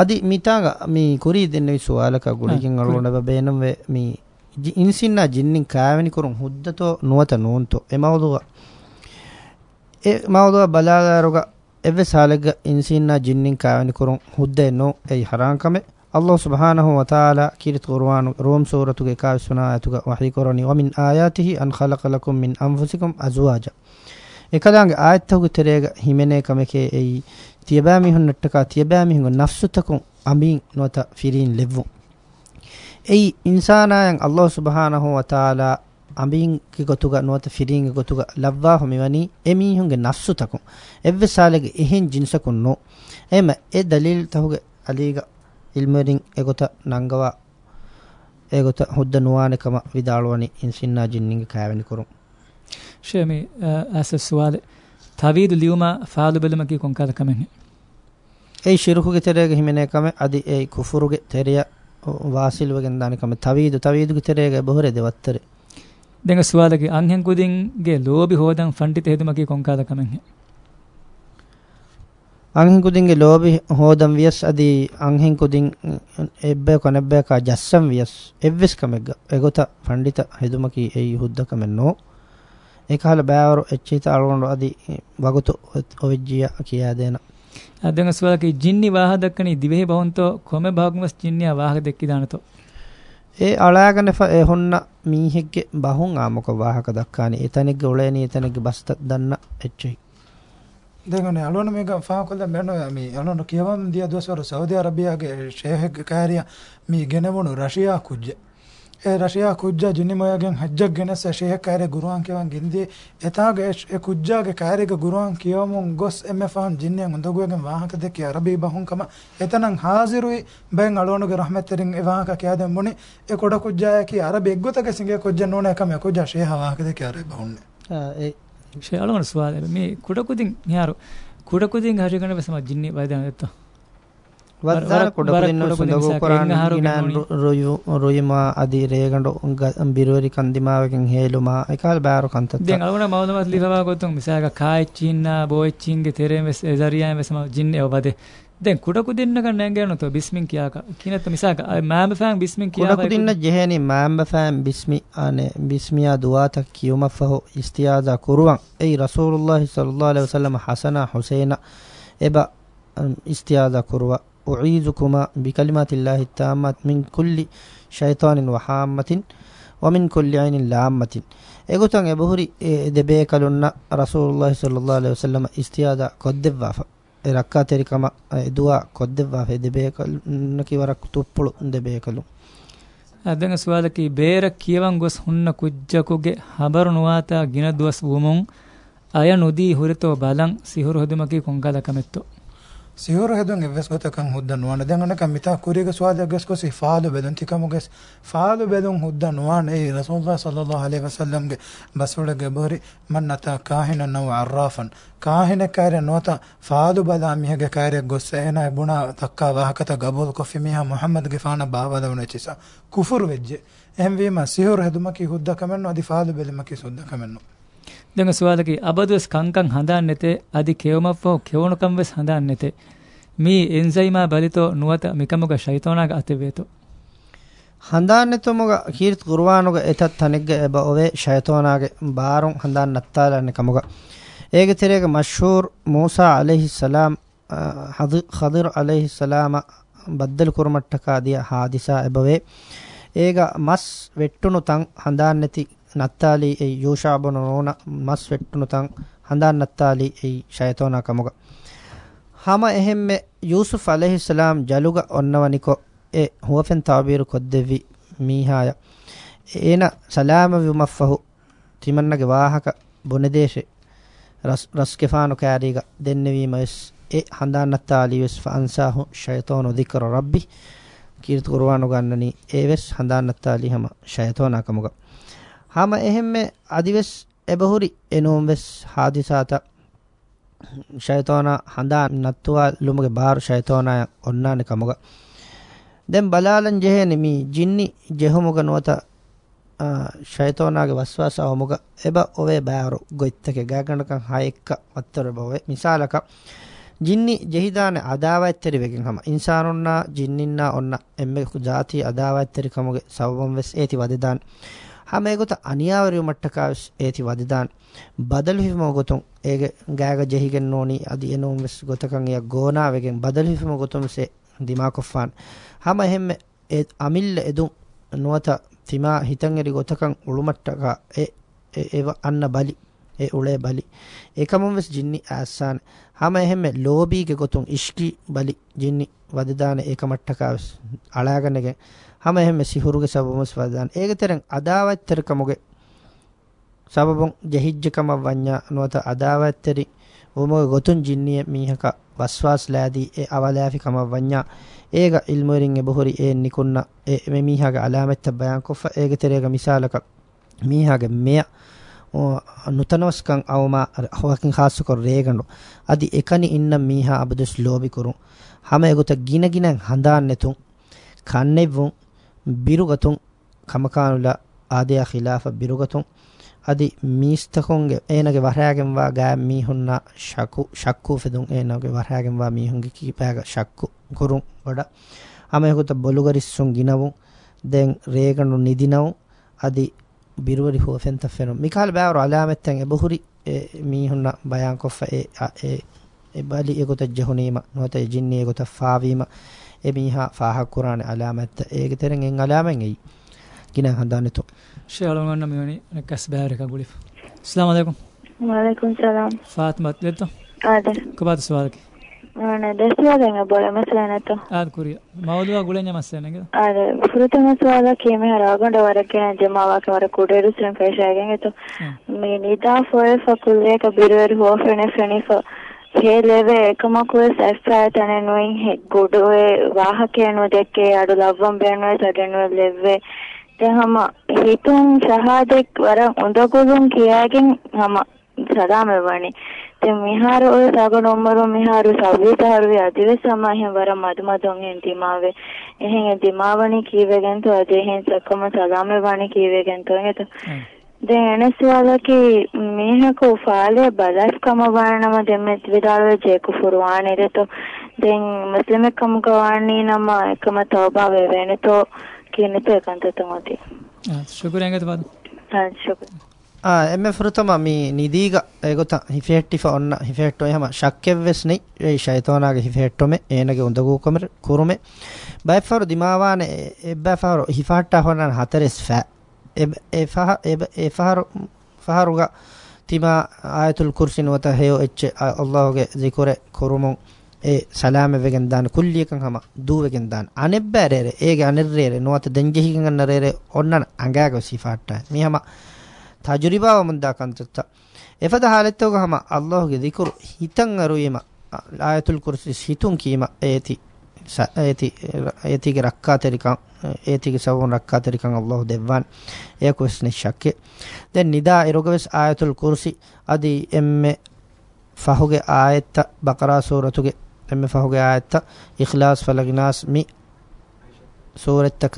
අදි මිතාග මේ කුරී දෙන්නේ සුවාලක ගුණකින් අරුණව බේනම් වේ මේ ඉන්සින්නා ජින්නින් කෑවෙනි කරුන් හුද්දතෝ නුවත නූන්තෝ එ මවදුව එ මවදුව බලාදාරුග එවෙ සාලග ඉන්සින්නා ජින්නින් කෑවෙනි කරුන් හුද්දේ නෝ එයි හරාංකමේ الله سبحانه وتعالى كيرت قرآن روم سورة كاوسنا آياتك وحدي قرآن ومن آياته أن خلق لكم من أنفسكم أزواجا එකදාගේ ආයත්තහුග තෙරේග හිමනේකමකේ එයි තියබෑමිහුන්නට්ටකා තියබෑමිහිග නෆ්සුතකුන් අමින් නොත ෆිරීන් ලෙබ්වු. එයි ඉන්සානායන් අල්ලෝ සුභානහෝ වතාලා අඹින්කි ගොතුග නොත ෆිරීන්ග ගොතුග ලබ්වා හොමිවනී එමීහුන්ගේ නස්සුතකුන් එව්වෙ සාලෙගේ එහෙන් ජිනිසකුන් නො එම එ දලීල් තහුගේ අලීග ඉල්මරින් එගොත නංගවා ඒගොත හොද්ද නුවානෙකම විදාළුවනි ඉන්සින්නා ජින්නිගේ කෑවැනි කරුම් ශමි ඇසස්වාල තවීදු ලියුම ෆාලු බෙලමකි කොංකාද කමෙන් ඒ ශිරුකුගේ තෙරේග හිමනේකම අදි ඒ කුෆුරුගේ තෙරිය වාසිල්වගෙන් දානකම තවීදු තවීදුගේ තෙරේග බොහොරේ දෙවත්තර දෙඟ ස්වාලගේ අන්හෙන් කුදින්ගේ ලෝබි හෝදන් ෆන්ටි තේදුමකි කොංකාද කමෙන් අංහෙන් කුදින්ගේ ලෝබි හෝදම් වියස් අදී අංහෙන් කුදින් එබ්බේ කොනෙබ්බේ කා ජස්සම් වියස් එව්විස් කමෙග්ග එගොත පඬිත හෙදුමකී ඒ යුද්ධ කමෙන්නෝ ඒකහල බෑවරු එච්චිත අලුණු අදී වගුතු ඔවිජ්ජිය කියා දෙන අදෙන් අසවලකී ජින්නි වාහ දක්කනි දිවෙහි බවන්තෝ කොමෙ භාගුමස් ජින්නියා වාහ දෙක්කි දානතෝ ඒ අලාගෙන ඒ හොන්න මීහෙක්ගේ බහුන් ආමක වාහක දක්කානි එතනෙක්ගේ උලේනි එතනෙක්ගේ බස්තක් දන්න එච්චයි දෙගොනේ අලෝන මේක ෆාකොල්ද මෙන්නෝ මේ අලෝන කියවන් දිය දොස්වර සෞදි අරබියාගේ ෂේහ් කාරිය මේ ගෙනවුණු රෂියා කුජ්ජ ඒ රෂියා කුජ්ජ ජිනිමයගෙන් හජ්ජක් ගෙනස ෂේහ් කාරිය ගුරුවන් කියවන් ගින්දී එතාගේ ඒ කුජ්ජාගේ කාරියක ගුරුවන් කියවමුන් ගොස් එම්එෆාන් ජින්නියන් උඳගුවගෙන් වාහක දෙකේ අරබී බහුන්කම එතනන් හාසිරුයි බෙන් අලෝනගේ රහමතරින් ඒ වාහක කියදෙන් මොනි ඒ කොට කුජ්ජාය කි අරබෙග්ගොතක සිංගේ කුජ්ජ නෝනකම කුජ්ජා ෂේහ් වාහක දෙකේ අරබී බහුන්නේ ඒ ශයාලවන ස්වාද මේ කුඩකුදින් යාරු කුඩකුදින් හරිගන වෙසම ජින්නි වයිදන එත්ත වදදා කුඩකුදින් සුදගෝ කරාන ඉනාන් රොයු රොයමා අදි රේගඬ බිරවරි කන්දිමාවකින් හේලුමා එකල් බාරු කන්තත් දැන් අලවන මවදමත් ලිලවා ගොතුන් මිසක කායිචින්නා බොයිචින්ගේ තෙරෙම එසරියම වෙසම ජින්නි ඔබදේ දැන් කුඩකු දින්න ගන්න ගෑනොත බිස්මින් කියා කියනත මිසක මෑම ෆෑම් බිස්මින් කියා කුඩකු දින්න ජෙහෙනි මෑම ෆෑම් බිස්මි අනේ බිස්මියා දුවාත කියුමෆහු ඉස්තියාදා කුරුවන් එයි රසූලුල්ලාහි සල්ලල්ලාහු අලයිහි වසල්ලම හසනා හුසේන එබ ඉස්තියාදා කුරුවා උඊසුකුමා බිකලිමාතිල්ලාහි තාම්මත් මින් කුල්ලි ෂයිතානින් වහාම්මතින් ومن كل عين لامة ايغوتان ابهوري دبيكلون رسول الله صلى الله عليه وسلم استيادا قد وافا ರಕ್ಕಾತೆರಿಕಮ ಎದುವಾ ಕೊದ್ದೆವ್ವಾ ಫೆದೆಬೇಕಲ್ನಕಿ ವರಕ್ ತುಪ್ಪುಳು ದೆಬೇಕಲು ಅದನ್ನ ಸುವಾದಕಿ ಬೇರ ಕೀವಂ ಗೊಸ್ ಹುನ್ನ ಕುಜ್ಜಕುಗೆ ಹಬರು ನುವಾತ ಗಿನದ್ವಸ್ ಉಮುಂ ಅಯ ನುದಿ ಹುರಿತೋ ಬಲಂ ಸಿಹುರು ಹೊದುಮಕಿ ಕೊಂಕಾಲ ಕಮೆತ್ತು සිවර හෙදුන් එවස් ගොතකන් හුද්දන් නොවන දැන් අනකම් මිතා කුරියක සුවාදගස් කොසි ෆාලු බෙදුන් තිකමුගස් ෆාලු බෙදුන් හුද්දන් නොවන ඒ රසූල්ලා සල්ලල්ලාහු අලයිහි වසල්ලම් ගේ බස්වඩගේ බොරි මන්නතා කාහින නව අර්රාෆන් කාහින කාර්ය නොත ෆාලු බලා මිහගේ කාර්ය ගොස් එන බුණා තක්කා වාහකත ගබුල් කොෆි මිහා මුහම්මද් ගේ ෆාන බාවදවන චිසා කුෆුර් වෙජ්ජ එම් වීම සිවර හෙදුමකි හුද්දා කමන්නෝ අදි ෆාලු බෙලමකි සුද්දා කමන්නෝ දෙන සුවාදකි අබදුස් කංකං හඳාන්නෙතේ අදි කෙවමප්පෝ කෙවණකම් වෙස් හඳාන්නෙතේ මී එන්සයිමා බලිතෝ නුවත මිකමුග ෂයිතෝනාග අතවේතෝ හඳාන්නෙතොමග කීර්ත් කුර්වානුග එතත් තනෙග්ග එබ ඔවේ ෂයිතෝනාගේ බාරුන් හඳාන් නත්තාලන්නේ කමුග ඒගේ තෙරේග මෂහූර් මූසා আলাইහි සලාම් خضر عليه السلام බද්දල් කුරමට්ටකා දිය හාදිසා එබවේ ඒග මස් වෙට්ටුණු තන් හඳාන්නේති ನತ್ತಾಲಿ ಎಯ್ ಯೂಷಾಬನ ನೋನ ಮಸ್ ವೆಟ್ಟುನುತಂ ಹಂದಾ ನತ್ತಾಲಿ ಎಯ್ ಶಯತೋನ ಕಮುಗ ಹಮ ಎಹೆಮ್ಮೆ ಯೂಸುಫ್ ಅಲೆಹಿಸ್ಸಲಾಂ ಜಲುಗ ಒನ್ನವನಿಕೊ ಎ ಹುವಫೆನ್ ತಾಬೀರು ಕೊದ್ದೆವಿ ಮೀಹಾಯ ಏನ ಸಲಾಮ ವಿಮಫಹು ತಿಮನ್ನಗೆ ವಾಹಕ ಬುನದೇಶೆ ರಸ್ ರಸ್ಕೆಫಾನು ಕ್ಯಾರಿಗ ದೆನ್ನೆವೀಮ ಎಸ್ ಎ ಹಂದಾನತ್ತಾಲಿ ಎಸ್ ಫನ್ಸಾಹು ಶಯತೋನು ದಿಕ್ಕರ ರಬ್ಬಿ ಕೀರ್ತಿ ಕುರ್ವಾನು ಗನ್ನನಿ ಎವೆಸ್ ಹಂದಾನತ್ತಾಲಿ ಹಮ ಶಯತೋನ ಕಮುಗ hama ehemme adives ebahuri enumves hadisata shaytona handa nattuwa lumuge baru shaytona onnane kamuga den balalan jeheni mi jinni jehumuga nuwata ಶೈತೋನಾಗೆ ವಸ್ವಾಸ ಹೋಮುಗ ಎಬ ಒವೆ ಬಾರು ಗೊಯ್ತಕೆ ಗಾಗಣಕ ಹಾಯಕ್ಕ ಮತ್ತೊರೆ ಬವೆ ಮಿಸಾಲಕ ಜಿನ್ನಿ ಜಹಿದಾನೆ ಅದಾವಾಯ್ತರಿ ಬೆಗಿಂ ಹಮ ಇನ್ಸಾನುನ್ನ ಜಿನ್ನಿನ್ನ ಒನ್ನ ಎಮ್ಮೆ ಜಾತಿ ಅದಾವಾಯ್ತರಿ ಕಮುಗೆ ಸವಬಂ ವೆಸ್ ಏತಿ ವದೆದಾನ್ ಹಾಮೇಗೊತ ಅನಿಯಾವರಿಯು ಮಟ್ಟಕಾವಿಶ್ ಏತಿ ವದಿದಾನ್ ಬದಲು ಹಿಫಮ ಗೊತುಂ ಏಗೆ ಗಾಯಗ ಜಹಿಗೆ ನೋನಿ ಅದು ಏನೋ ಮಿಸ್ ಗೊತಕಂ ಯ ಗೋನಾವೆಗೆ ಬದಲು ಹಿಫಮ ಗೊತುಂ ಸೆ ದಿಮಾಕೊಫಾನ್ ಹಾಮ ಹೆಮ್ಮೆ ಅಮಿಲ್ಲ ಎದು ನುವತ ತಿಮಾ ಹಿತಂಗೆರಿ ಗೊತಕಂ ಉಳುಮಟ್ಟಗ ಎ ಎವ ಅನ್ನ ಬಲಿ ಎ ಉಳೆ ಬಲಿ ಏಕಮಂ ವೆಸ್ ಜಿನ್ನಿ ಆಸಾನ್ ಹಾಮ ಹೆಮ್ಮೆ ಲೋಬಿಗೆ ಗೊತುಂ ಇಶ್ಕಿ ಬಲಿ Jinni ವದಿದಾನ ಏಕಮಟ್ಟಕಾವಿಶ್ ಅಳಾಗನೆಗೆ hama ehme sihuruge sabamus fadan egeteren adawattere kamuge sababun jehijjekama vanya nuwata adawatteri umuge gotun jinniye mihaka waswas laadi e awalafi kama vanya ega ilmurin e bohori e nikunna e me mihaga alametta bayan kofa egeterega misalaka mihaga meya නුතනවස්කං අවමා අහවකින් හාස්සකො රේගණු අදි එකනි ඉන්න මීහා අබදුස් ලෝබි කුරුන් හැම එගොත ගින ගිනෙන් හඳාන්නෙතුන් කන්නෙවුන් ಬಿರುಗತುಂ ಕಮಕಾನುಲ ಆದೆಯ ಖಿಲಾಫ ಬಿರುಗತುಂ ಅದಿ ಮೀಸ್ತಕೊಂಗೆ ಏನಗೆ ವರಯಾಗೆಂವಾ ಗಾ ಮೀಹುನ್ನ ಶಕು ಶಕ್ಕು ಫೆದುಂ ಏನಗೆ ವರಯಾಗೆಂವಾ ಮೀಹುಂಗೆ ಕೀಪಾಗ ಶಕ್ಕು ಗುರುಂ ಬಡ ಅಮೆಹುತ ಬೊಲುಗರಿಸ್ಸುಂ ಗಿನವು then ರೇಗಂಡು ನಿದಿನವು ಅದಿ ಬಿರುವರಿ ಹೋಫೆಂತ ಫೆನು ಮಿಕಾಲ್ ಬ್ಯಾವರು ಅಲಾಮೆತ್ತೆಂ ಎಬುಹುರಿ ಮೀಹುನ್ನ ಬಯಾನ್ ಕೊಫ್ಫ A A ಎಬಲಿ ಎಗೊತ ಜಹುನೀಮ ನೋತ Jinni ಎಗೊತ ಫಾವೀಮ එමිහා ෆාහ කුරාන අලාමත් ඒක තෙරෙන් එන් අලාමෙන් එයි කිනා හඳන්නතු ශාලොන් අන්න මෙවනි රකස් බෑරක ගුලිෆ අස්ලාම අලයිකුම් වලයිකුම් සලාම් ෆාත්මත් ලෙත්තු ආද කබත් සවාලක ආන දෙස්වාදෙන් බොල මස්ලනතු ආද කුරිය මවදුව ගුලෙන් යමස්සනක ආද ෆෘත මස්වාල කේම හරාගොඩ වරක ජමාවක වර කුඩේරු සම් ෆේෂාගෙන් එතු මේ නිදා ෆොල් ෆකුල්ලේ කබිරවර හෝ ෆෙනේ ෆෙනේ හේලෙවේ එකමකුව සැස්සාතනෙනුවෙන් ගොඩුවේ වාහකයනු දෙක්කේ අඩු ලබ්වම් බැනුවේ සඩනුව ලෙව්වේ දෙහම හිතුන් සහාදෙක් වර උඳගුලුම් කියාගෙන් හම සදාම වනි තෙ මිහාර ඔය සග නොම්මරු මිහාරු සව්‍යතහරුවේ අධිවෙ සමාහෙන් වර මදුමදුන්ගෙන් දිමාවේ එහෙන් දිමාවනි කීවගෙන්තු අදහෙන් සක්කම සදාම වනි කීවගෙන්තු හෙතු దేనేశ్వాలకి మీనకు ఫాలే బలాస్ కమవాణమ దెమ్మెత్ విదాల జేకు ఫుర్వాణిరతో దెన్ ముస్లిం కమకవాణి నమ కమ తౌబా వెవేనతో కినితో ఏకంతతమతి ಶುಕ್ರಿಯಾಂಗತವಾದ ಹಾಂ ಶುಕ್ರಿ ಆ ಎಮ್ಮೆ ಫುರುತಮ ಮೀ ನಿದೀಗ ಗೊತ್ತ ಹಿಫೆಹೆಟ್ಟಿಫ ಒನ್ನ ಹಿಫೆಹೆಟ್ಟು ಎಹಮ ಶಕ್ಕೆವ್ವೆಸ್ ನಿ ಏ ಶೈತಾನಾಗೆ ಹಿಫೆಹೆಟ್ಟೊಮೆ ಏನಗೆ ಉಂದಗೂಕೊಮೆ ಕುರುಮೆ ಬೈಫಾರು ದಿಮಾವಾನೆ ಎಬ್ಬೆಫಾರು ಹಿಫಾಟ್ಟ ಹೊನ್ನ ಹತರೆಸ್ ಫ್ಯಾ e faharu faharuga tima ayatul kursin wata heyo ecce allahge zikore korumon e salame vegen dan kulliyekan hama duwegen dan anebberere ege anerrere nuwata denjehigen annarere onnan angago sifatta mi hama tajribawa munda kantutta efada halettoga hama allahge zikur hitan aruyema ayatul kursi hitun kima eti ඒති ඒතිගේ රක්කාතරිකම් ඒතිගේ සවුන් රක්කාතරිකම් අල්ලාහ් දෙවන් ඒක වෙස් නිශක්කේ දැන් නිදා එරොගවස් ආයතුල් කුර්සි අදි එම්මෙ ෆහුගේ ආයත බකරා සූරතුගේ එම්මෙ ෆහුගේ ආයත ඉඛලාස් ෆලගිනාස් මි සූරත්තක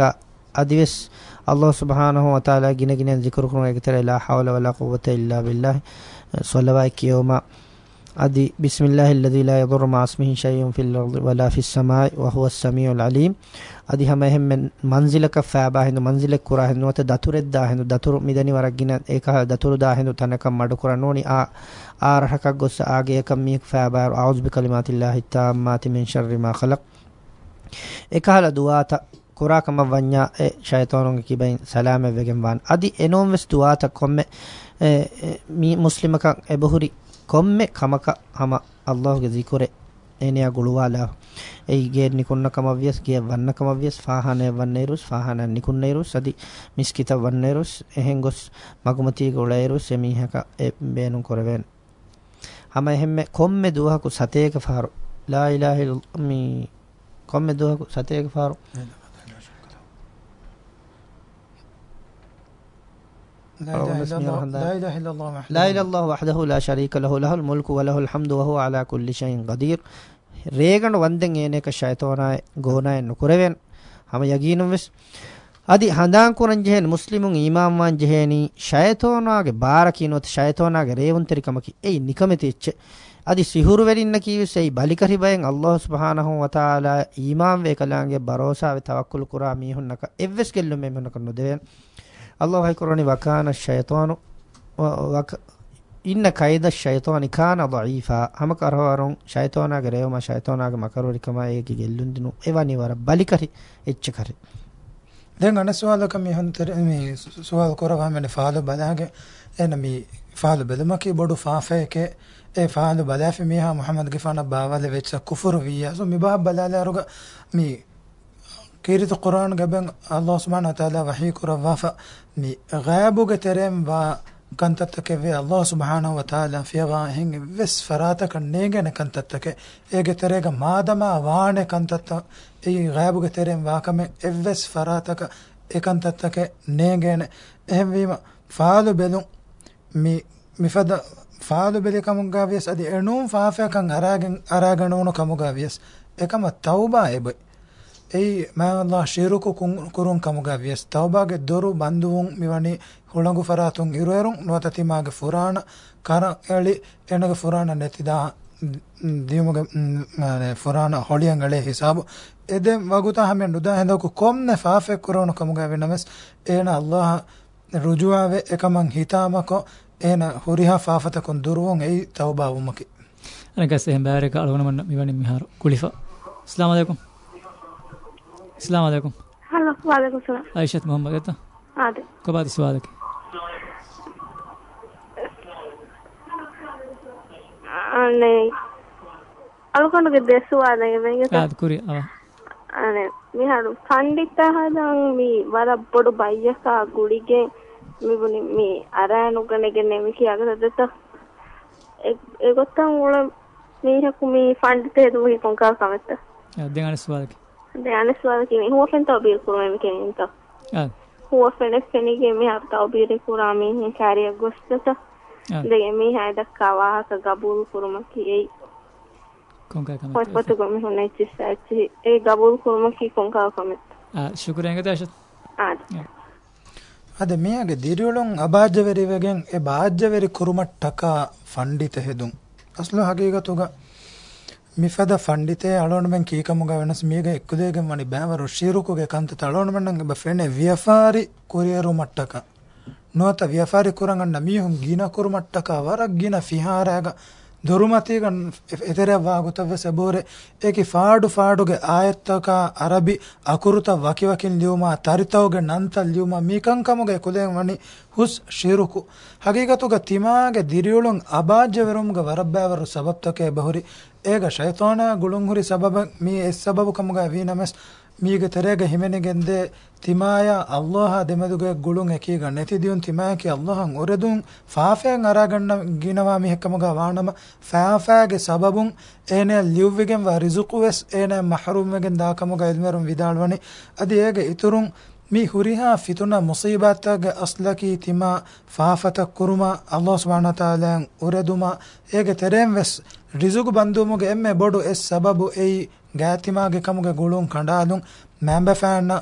අදිවස් අල්ලාහ් සුබ්හානහු වතාලා ගිනගින zikr කරන එකතර ලා හවල වලා කුවත ඉල්ලා බිල්ලාහ් සල්ලවයි කියෝමා আদি বিসমিল্লাহ ইল্লাযী ইয়াদুরু মা ইসমিহি শাইউন ফিল আরদি ওয়ালা ফিস সামাই ওয়া হুয়াস সামিউল আলিম আদি হামা হেম মানজিলাক ফাবা হিন্দু মানজিলাক কুরা হিন্দু ওয়াত দাতুরেদ দা হিন্দু দাতুর মিদানি ওয়ারাগিন এক দাতুর দা হিন্দু তানাক মাডু কুরা নোনি আ আর হকাক গোস আগে এক মিক ফাবা আউযু বিকালিমাতিল্লাহি তাম্মাতি মিন শাররি মা খালাক එකහල දුවාත කුරාකම වඤ්ඤා ඒ ෂයතෝනුගේ කිබෙන් සලාම වෙගෙන් වන් අදි එනෝම් වෙස් දුවාත කොම්මේ මී මුස්ලිමකන් එබහුරි komme kamaka hama Allahge zikore eneya guluwala ei ge nikunna kamaviyas ge wanna kamaviyas faahane wanneirus faahana nikunnneirus sadi miskita wanneirus ehen gos magumati golairus emihaka e beenun koreven hama ehemme komme duhaku sateka faru la ilaha illallah mi komme duhaku sateka faru yeah. لا إله إلا الله لا إله إلا الله وحده لا إله إلا الله وحده لا شريك له له الملك وله الحمد وهو على كل شيء قدير රේගණ වන්දෙන් ඒනක ෂයිතෝනාය ගෝනාය නුකරවෙන් හම යගීනුම් වෙස් අදි හඳාන් කුරන් ජෙහෙන් මුස්ලිමුන් ඊමාම් වන් ජෙහෙනි ෂයිතෝනාගේ බාර කිනොත් ෂයිතෝනාගේ රේවුන්තරිකමකි එයි නිකමෙතිච්ච අදි සිහුරු වෙරින්න කීවිස් එයි බලිකරි බයෙන් අල්ලාහ් සුබ්හානහු වතාලා imam වේකලාගේ බරෝසාවේ තවක්කුල් කුරා මීහුන්නක එව්වස් කෙල්ලු මෙමුනක නොදෙවෙන් Allah haikurani wakana shaytanu wak inna kaida shaytani kana dha'ifa hama karhawarun shaytana gareyuma shaytana ga makarori kama ege gellundinu evani wara balikari echchakari දැන් අන සුවලක මේ හන්තර මේ සුවල් කරවම මේ ෆාල බදාගේ එන මේ ෆාල බදමකේ බඩු ෆාෆේකේ ඒ ෆාල බදාෆේ මීහා මුහම්මද් ගිෆාන බාවල වෙච්ච කුෆර් විය සෝ මේ බා බලාලා රුග මේ කීරිත කුරාන් ගබන් අල්ලාහ් සුබ්හානහු තාලා වහී කරවාෆා ni gaabuga terenva kantatakeve allah subhanahu wa taala fiyaga henge ves farata kannegene kantatakke ege terega madama waane kantatta ei gaabuga teren vaakame evves farataka ekantattake negene ehemvima faalu belun mi mifada faalu beli kamuga vies adi enum faafekan aragen araganuno kamuga vies ekama tauba ebe ei maalla shiruku kurun kamuga vies taubage doru banduvun miwani hulangu faratun iruerun nuata timage furana kara eli enage furana netida diyumuge furana holiyangale hisabu ede waguta hamen nuda hendoku komne faafe kurun kamuga vinames ena allah rujuave ekamang hitamako ena huriha faafatakun durwun ei taubavumaki ಅನಗಸೆ ಹೆಂಬಾರೆಕ ಅಳವನಮನ್ನ ಮಿವಣಿ ಮಿಹಾರು ಕುಲಿಫ Aslam ಅಲೈಕುಂ السلام عليكم هلا وعليكم السلام عائشة محمد أنت؟ عادي كبعد سؤالك أنا අලුකන දෙස්වාදය කුරි මිහරු කණ්ඩිත්තහදන් මී වර බොඩු බයියකා ගුඩිගෙන් මිබුණි මේ අරෑනුගනගෙන මිකි අගරදත එගොත්තන් උල මීහකු මේ ෆන්ඩිත හෙතුවහි කොංකා කමත දෙගන ස්වාදක بالنسبة للجميع هو فين توبير كورامي كينتا آه. هو فين فين جميع توبير كورامي هن كاري أغسطة آه. دجميع هذا كواه كقبول كورامكي أي කොයිපොත ගොමි හොනයි චිස්සාචි ඒ ගබුල් කුරුමකි කොංකා කොමෙත් ආ ශුක්‍රයන්ග දේශත් ආද අද මෙයාගේ දිරිවලුන් අභාජ්‍යවරිවගෙන් ඒ භාජ්‍යවරි කුරුමට්ටකා ෆණ්ඩිත හෙදුම් අස්ල හගීගතුගා މިފަދަ ފަންޑިތޭ އަޅޯނުމެން ކީކަމުގައި ވެނަސް މީގެ އެއްކުދޭގެން ވަނީ ބައިވަރު ޝީރުކުގެ ކަންތަ އަޅޯނުމެންނަށް އެބަ ފެނެ ވިޔަފާރި ކުރިއަރު މައްޓަކަށް ނުވަތަ ވިޔަފާރި ކުރަން ނަމީހުން ގީނަ ކުރު މައްޓަކަށް ވަރަށް ގިނަ ފިހާރައިގަ ದುರುಮತಿಗನ್ ಎತೆರೆವ್ವಾ ಗುತವ್ವೆ ಸೆಬೋರೆ ಏಕಿ ಫಾಡು ಫಾಡುಗೆ ಆಯತ್ತಕ ಅರಬಿ ಅಕುರುತ ವಕಿವಕಿನ್ ಲಿಯುಮ ತರಿತವ್ಗೆ ನಂತ ಲಿಯುಮ ಮೀಕಂಕಮುಗೆ ಕುದೇನ್ ವಣಿ ಹುಸ್ ಶಿರುಕು ಹಗೀಗತುಗ ತಿಮಾಗೆ ದಿರಿಯುಳುಂ ಅಬಾಜ್ಯವೆರುಮ್ಗೆ ವರಬ್ಬಾವರು ಸಬಬ್ತಕೆ ಬಹುರಿ ega shaytona gulunghuri sababa mi es sababu kamuga vi namas miige terega himenegende timaya allah demeduge gulun ekiga neti diun timaya ki allahan oredun faafen araganna ginawa mi hekkamuga waanama faafaage sababun ene liuvigen wa rizuqus ene mahrumegen daakamuga ilmerum vidalwani adi ega iturun mi huriha fituna musibataga aslaki tima faafata kuruma allah subhanahu wa taala ureduma ega terem ves ರಿಜುಗು ಬಂದುಮುಗೆ ಎಮ್ಮೆ ಬೊಡು S ಸಬಬು ಎಯಿ ಗಾತಿಮಾಗೆ ಕಮುಗೆ ಗುಳುಂ ಕಂಡಾದುಂ ಮ್ಯಾಂಬೆ ಫ್ಯಾನ್ನ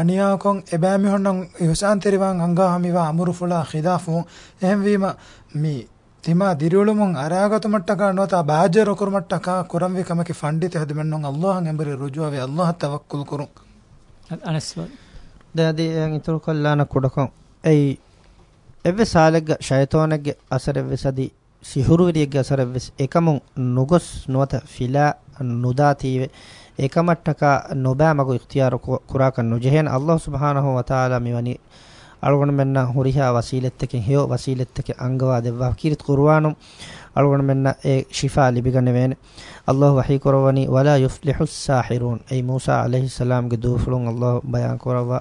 ಅಣಿಯಾಕೊಂ ಎಬ್ಯಾಮಿಹೊಣ್ಣಂ ಹುಸಾನ್ ತಿರಿವಾಂ ಹಂಗಾ ಹಮಿವಾ ಅಮುರು ಫುಳ ಖಿದಾಫು ಎಹೆಂವೀಮ ಮಿ ತಿಮಾ ದಿರುಳುಮುಂ ಅರಾಗತು ಮಟ್ಟಕ ನೋತ ಬಾಜೆ ರೊಕುರು ಮಟ್ಟಕ ಕುರಂವಿ ಕಮಕಿ ಫಂಡಿತ ಹೆದಮೆಣ್ಣುಂ ಅಲ್ಲಾಹಂ ಎಂಬರಿ ರುಜುವವೆ ಅಲ್ಲಾಹ ತವಕ್ಕುಲ್ ಕುರು ಅನಸ್ವಾದ ದಾದಿ ಇತುರು ಕೊಲ್ಲಾನ ಕುಡಕೊಂ ಎಯಿ ಎವ್ವೆ ಸಾಲೆಗ್ಗ ಶೈತಾನೆಗ್ಗೆ ಅಸರೆವ್ವೆ ಸದಿ සිහුරුවරියගේ අසර එකමුන් නුගොස් නොත ෆිලා නුදාතීව එකමට්ටක නොබෑමගු ඉක්තියාර කුරාකන් නොජෙහෙන් අල්ලාහ් සුබ්හානහු වතාලා මෙවැනි අලුගොන මෙන්න හුරිහා වසීලෙත්තකෙන් හේෝ වසීලෙත්තක අංගවා දෙවවා කීරිත් කුර්වානු අලුගොන මෙන්න ඒ ශිෆා ලිබිගන්නේ වේන අල්ලාහ් වහී කරවනි වලා යුෆ්ලිහුස් සාහිරුන් ඒ මූසා අලයිහිස්සලාම්ගේ දූෆලුන් අල්ලාහ් බයාන් කරවා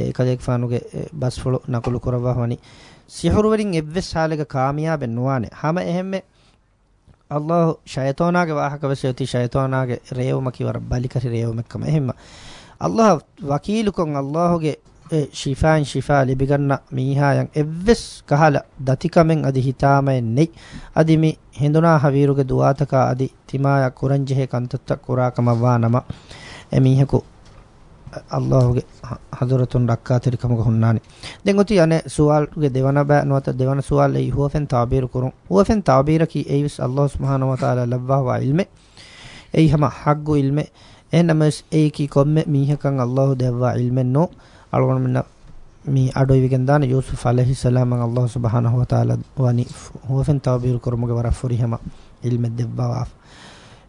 ඒ කදෙක් ෆානුගේ බස්ෆලු නකුළු කරවා වනි සිහුරු වලින් එව්වෙස් හාලෙක කාමියාබෙන් නුවානේ හැම එහෙම අල්ලාහ් ෂයතෝනාගේ වාහක වෙසෙති ෂයතෝනාගේ රේවම කිවර බලිකරි රේවමකම එහෙම අල්ලාහ් වකීලුකම් අල්ලාහ්ගේ ශිෆාන් ශිෆා ලිබිගන්න මීහායන් එව්වෙස් කහල දතිකමෙන් අදි හිතාමෙන් නෙයි අදි මේ හිඳුනා හවීරුගේ දුවාතක අදි තිමාය කුරංජහේ කන්තත්ත කුරාකම වානම එමීහකෝ අල්ලාහගේ හදරතුන් රක්කා තිරිකමක හොන්නානි දැන් ඔති අනේ සුවාල්ගේ දෙවන බෑ නොත දෙවන සුවාල් ඒ හුවෆෙන් තාබීර කුරුන් හුවෆෙන් තාබීර කි ඒවිස් අල්ලාහ් සුබ්හානහු වතාලා ලබ්වා වා ඉල්මෙ ඒ හම හග්ගු ඉල්මෙ එනමස් ඒ කි කොම්මෙ මීහකන් අල්ලාහ් දෙවවා ඉල්මෙන් නෝ අලගොන මෙන්න මේ අඩොයි විගෙන් දාන යූසුෆ් අලයිහි සලාම් අල්ලාහ් සුබ්හානහු වතාලා වනි හුවෆෙන් තාබීර කුරුමගේ වරෆුරි හම ඉල්මෙ දෙවවා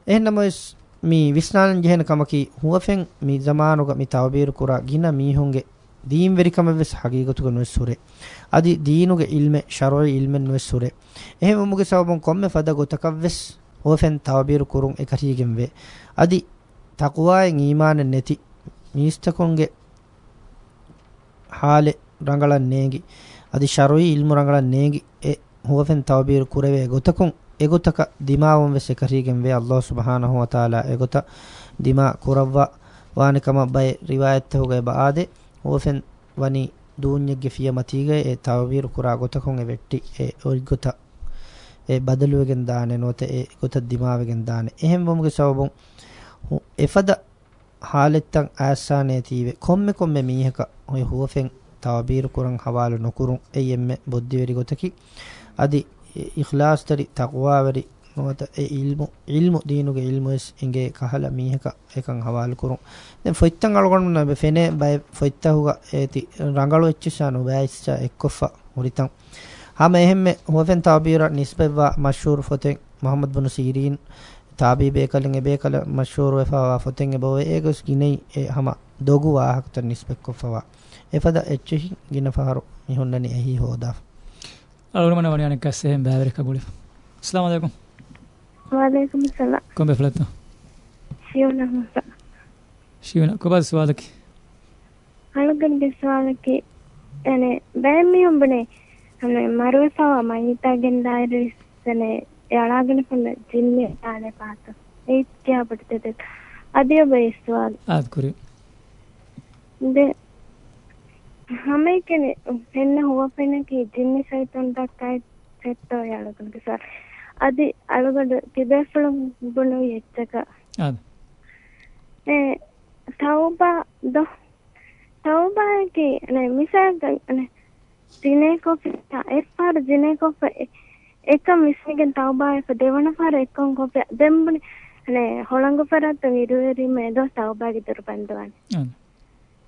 එහෙනමස් mi visnalan jehena kamaki huwafen mi zamanuga mi tawbiru kura gina mihunge deen verikama ves hagigatuga nussure adi deenuge ilme shar'i ilmen nussure ehem umuge sababon komme fada gotakavves huwafen tawbiru kurun ekatigen ve adi taqwaen imanen neti miistakonge hale rangalan negi adi shar'i ilmu rangalan negi e huwafen tawbiru kurave gotakun egotaka dimawon wes ekarigen ve Allah subhanahu wa taala egota dima kurawwa wani kama bay riwayat hoge baade hofen wani duunyegge fiya matige e tawbir kura gotakon e vetti e origota e badaluwegen daane note e gota dimawegen daane ehem womge sababun efada halettan aasane tiive komme komme miheka hoy hofen tawbir kuran hawalu nokurun eyemme boddiweri gotaki adi ඉඛලාස් තරි තක්වා වරි මොත ඒ ඉල්මු ඉල්මු දීනුගේ ඉල්මු එස් ඉංගේ කහල මීහක එකන් හවාල් කුරුම් දැන් ෆොයිත්තන් අලගොන්න නබ ෆෙනේ බය ෆොයිත්තහුග ඒති රංගලු එච්චසානු බෑයිස්චා එක්කොෆා මුරිතන් හම එහෙම හොෆෙන් තාබීර නිස්බෙවා මෂූර් ෆොතෙන් මොහම්මද් බනු සීරීන් තාබී බේකලින් එබේ කල මෂූර් වෙෆාවා ෆොතෙන් එබව ඒගොස් ගිනේ ඒ හම දොගු වාහක්ත නිස්බෙක්කොෆවා එපද එච්චහි ගින ෆහරු මිහොන්නනි එහි හෝදා Alguna manera en casa en Beverly Kabulif. Assalamu alaikum. Wa alaikum assalam. Kom befletta. Shiwna Musa. Shiwna, කොබස් සවාලකි. අනුගන්ගේ සවාලකි. එනේ බෑමි උඹනේ. හමනේ මරුසව මයිතාගෙන් ඩායරිස්නේ යාලාගෙන පොන්න ජින්නේ ආනේ පාත. ඒත් කියා අපිට දෙද. අදිය බේස්වාල්. ආත් කුරි. දෙ हाँ मैं कहने పెన్న హువ పెన్నకి జిన్ని సైతం దక్కాయ సెట్ అయ్యాలనుకుంట సార్ అది అలగడ తిబెఫలం బును ఎచ్చక అది ఏ తౌబా దో තවබාගේ නෑ මිසක් දිනේකොප එපාර දිනේකොප එක මිස්නිගෙන් තවබායක දෙවන පාර එක්කම් කොප දෙම්බනේ හොළංගු පරත් ඉරුවරීම දොස් තවබාගේ දුරු බන්දවන්නේ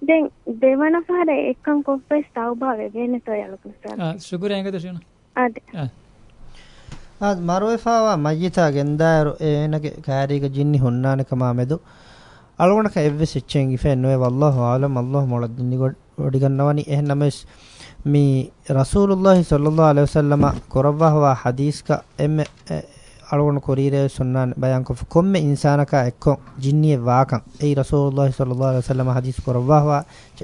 දැන් දෙවන පාර එක්කම් කොප්පේ ස්ථවභාවය වෙන තොයලු කුසා සුගුර එංගද සින අද අද මරොයිෆාවා මජිතා ගෙන්දායරු එනගේ කාරීක ජින්නි හොන්නාන කමා මෙදු අලගොණක එව්වෙ සිච්චෙන් ඉෆේ නොවේ වල්ලාහ් ආලම් අල්ලාහ් මොලද් දින්නි ගොඩි ගන්නවනි එහෙනම්ස් මේ රසූලුල්ලාහි සල්ලල්ලාහු අලයිහි වසල්ලම කොරවහවා හදීස්ක එම් අලගොන කොරීරේ සොන්නාන බයන් කො කොම්මෙ ඉන්සානක එක්කො ජින්නිය වාකන් ඒ රසූලුල්ලාහි සල්ලල්ලාහු අලයිහි වසල්ලම හදීස් කරවවා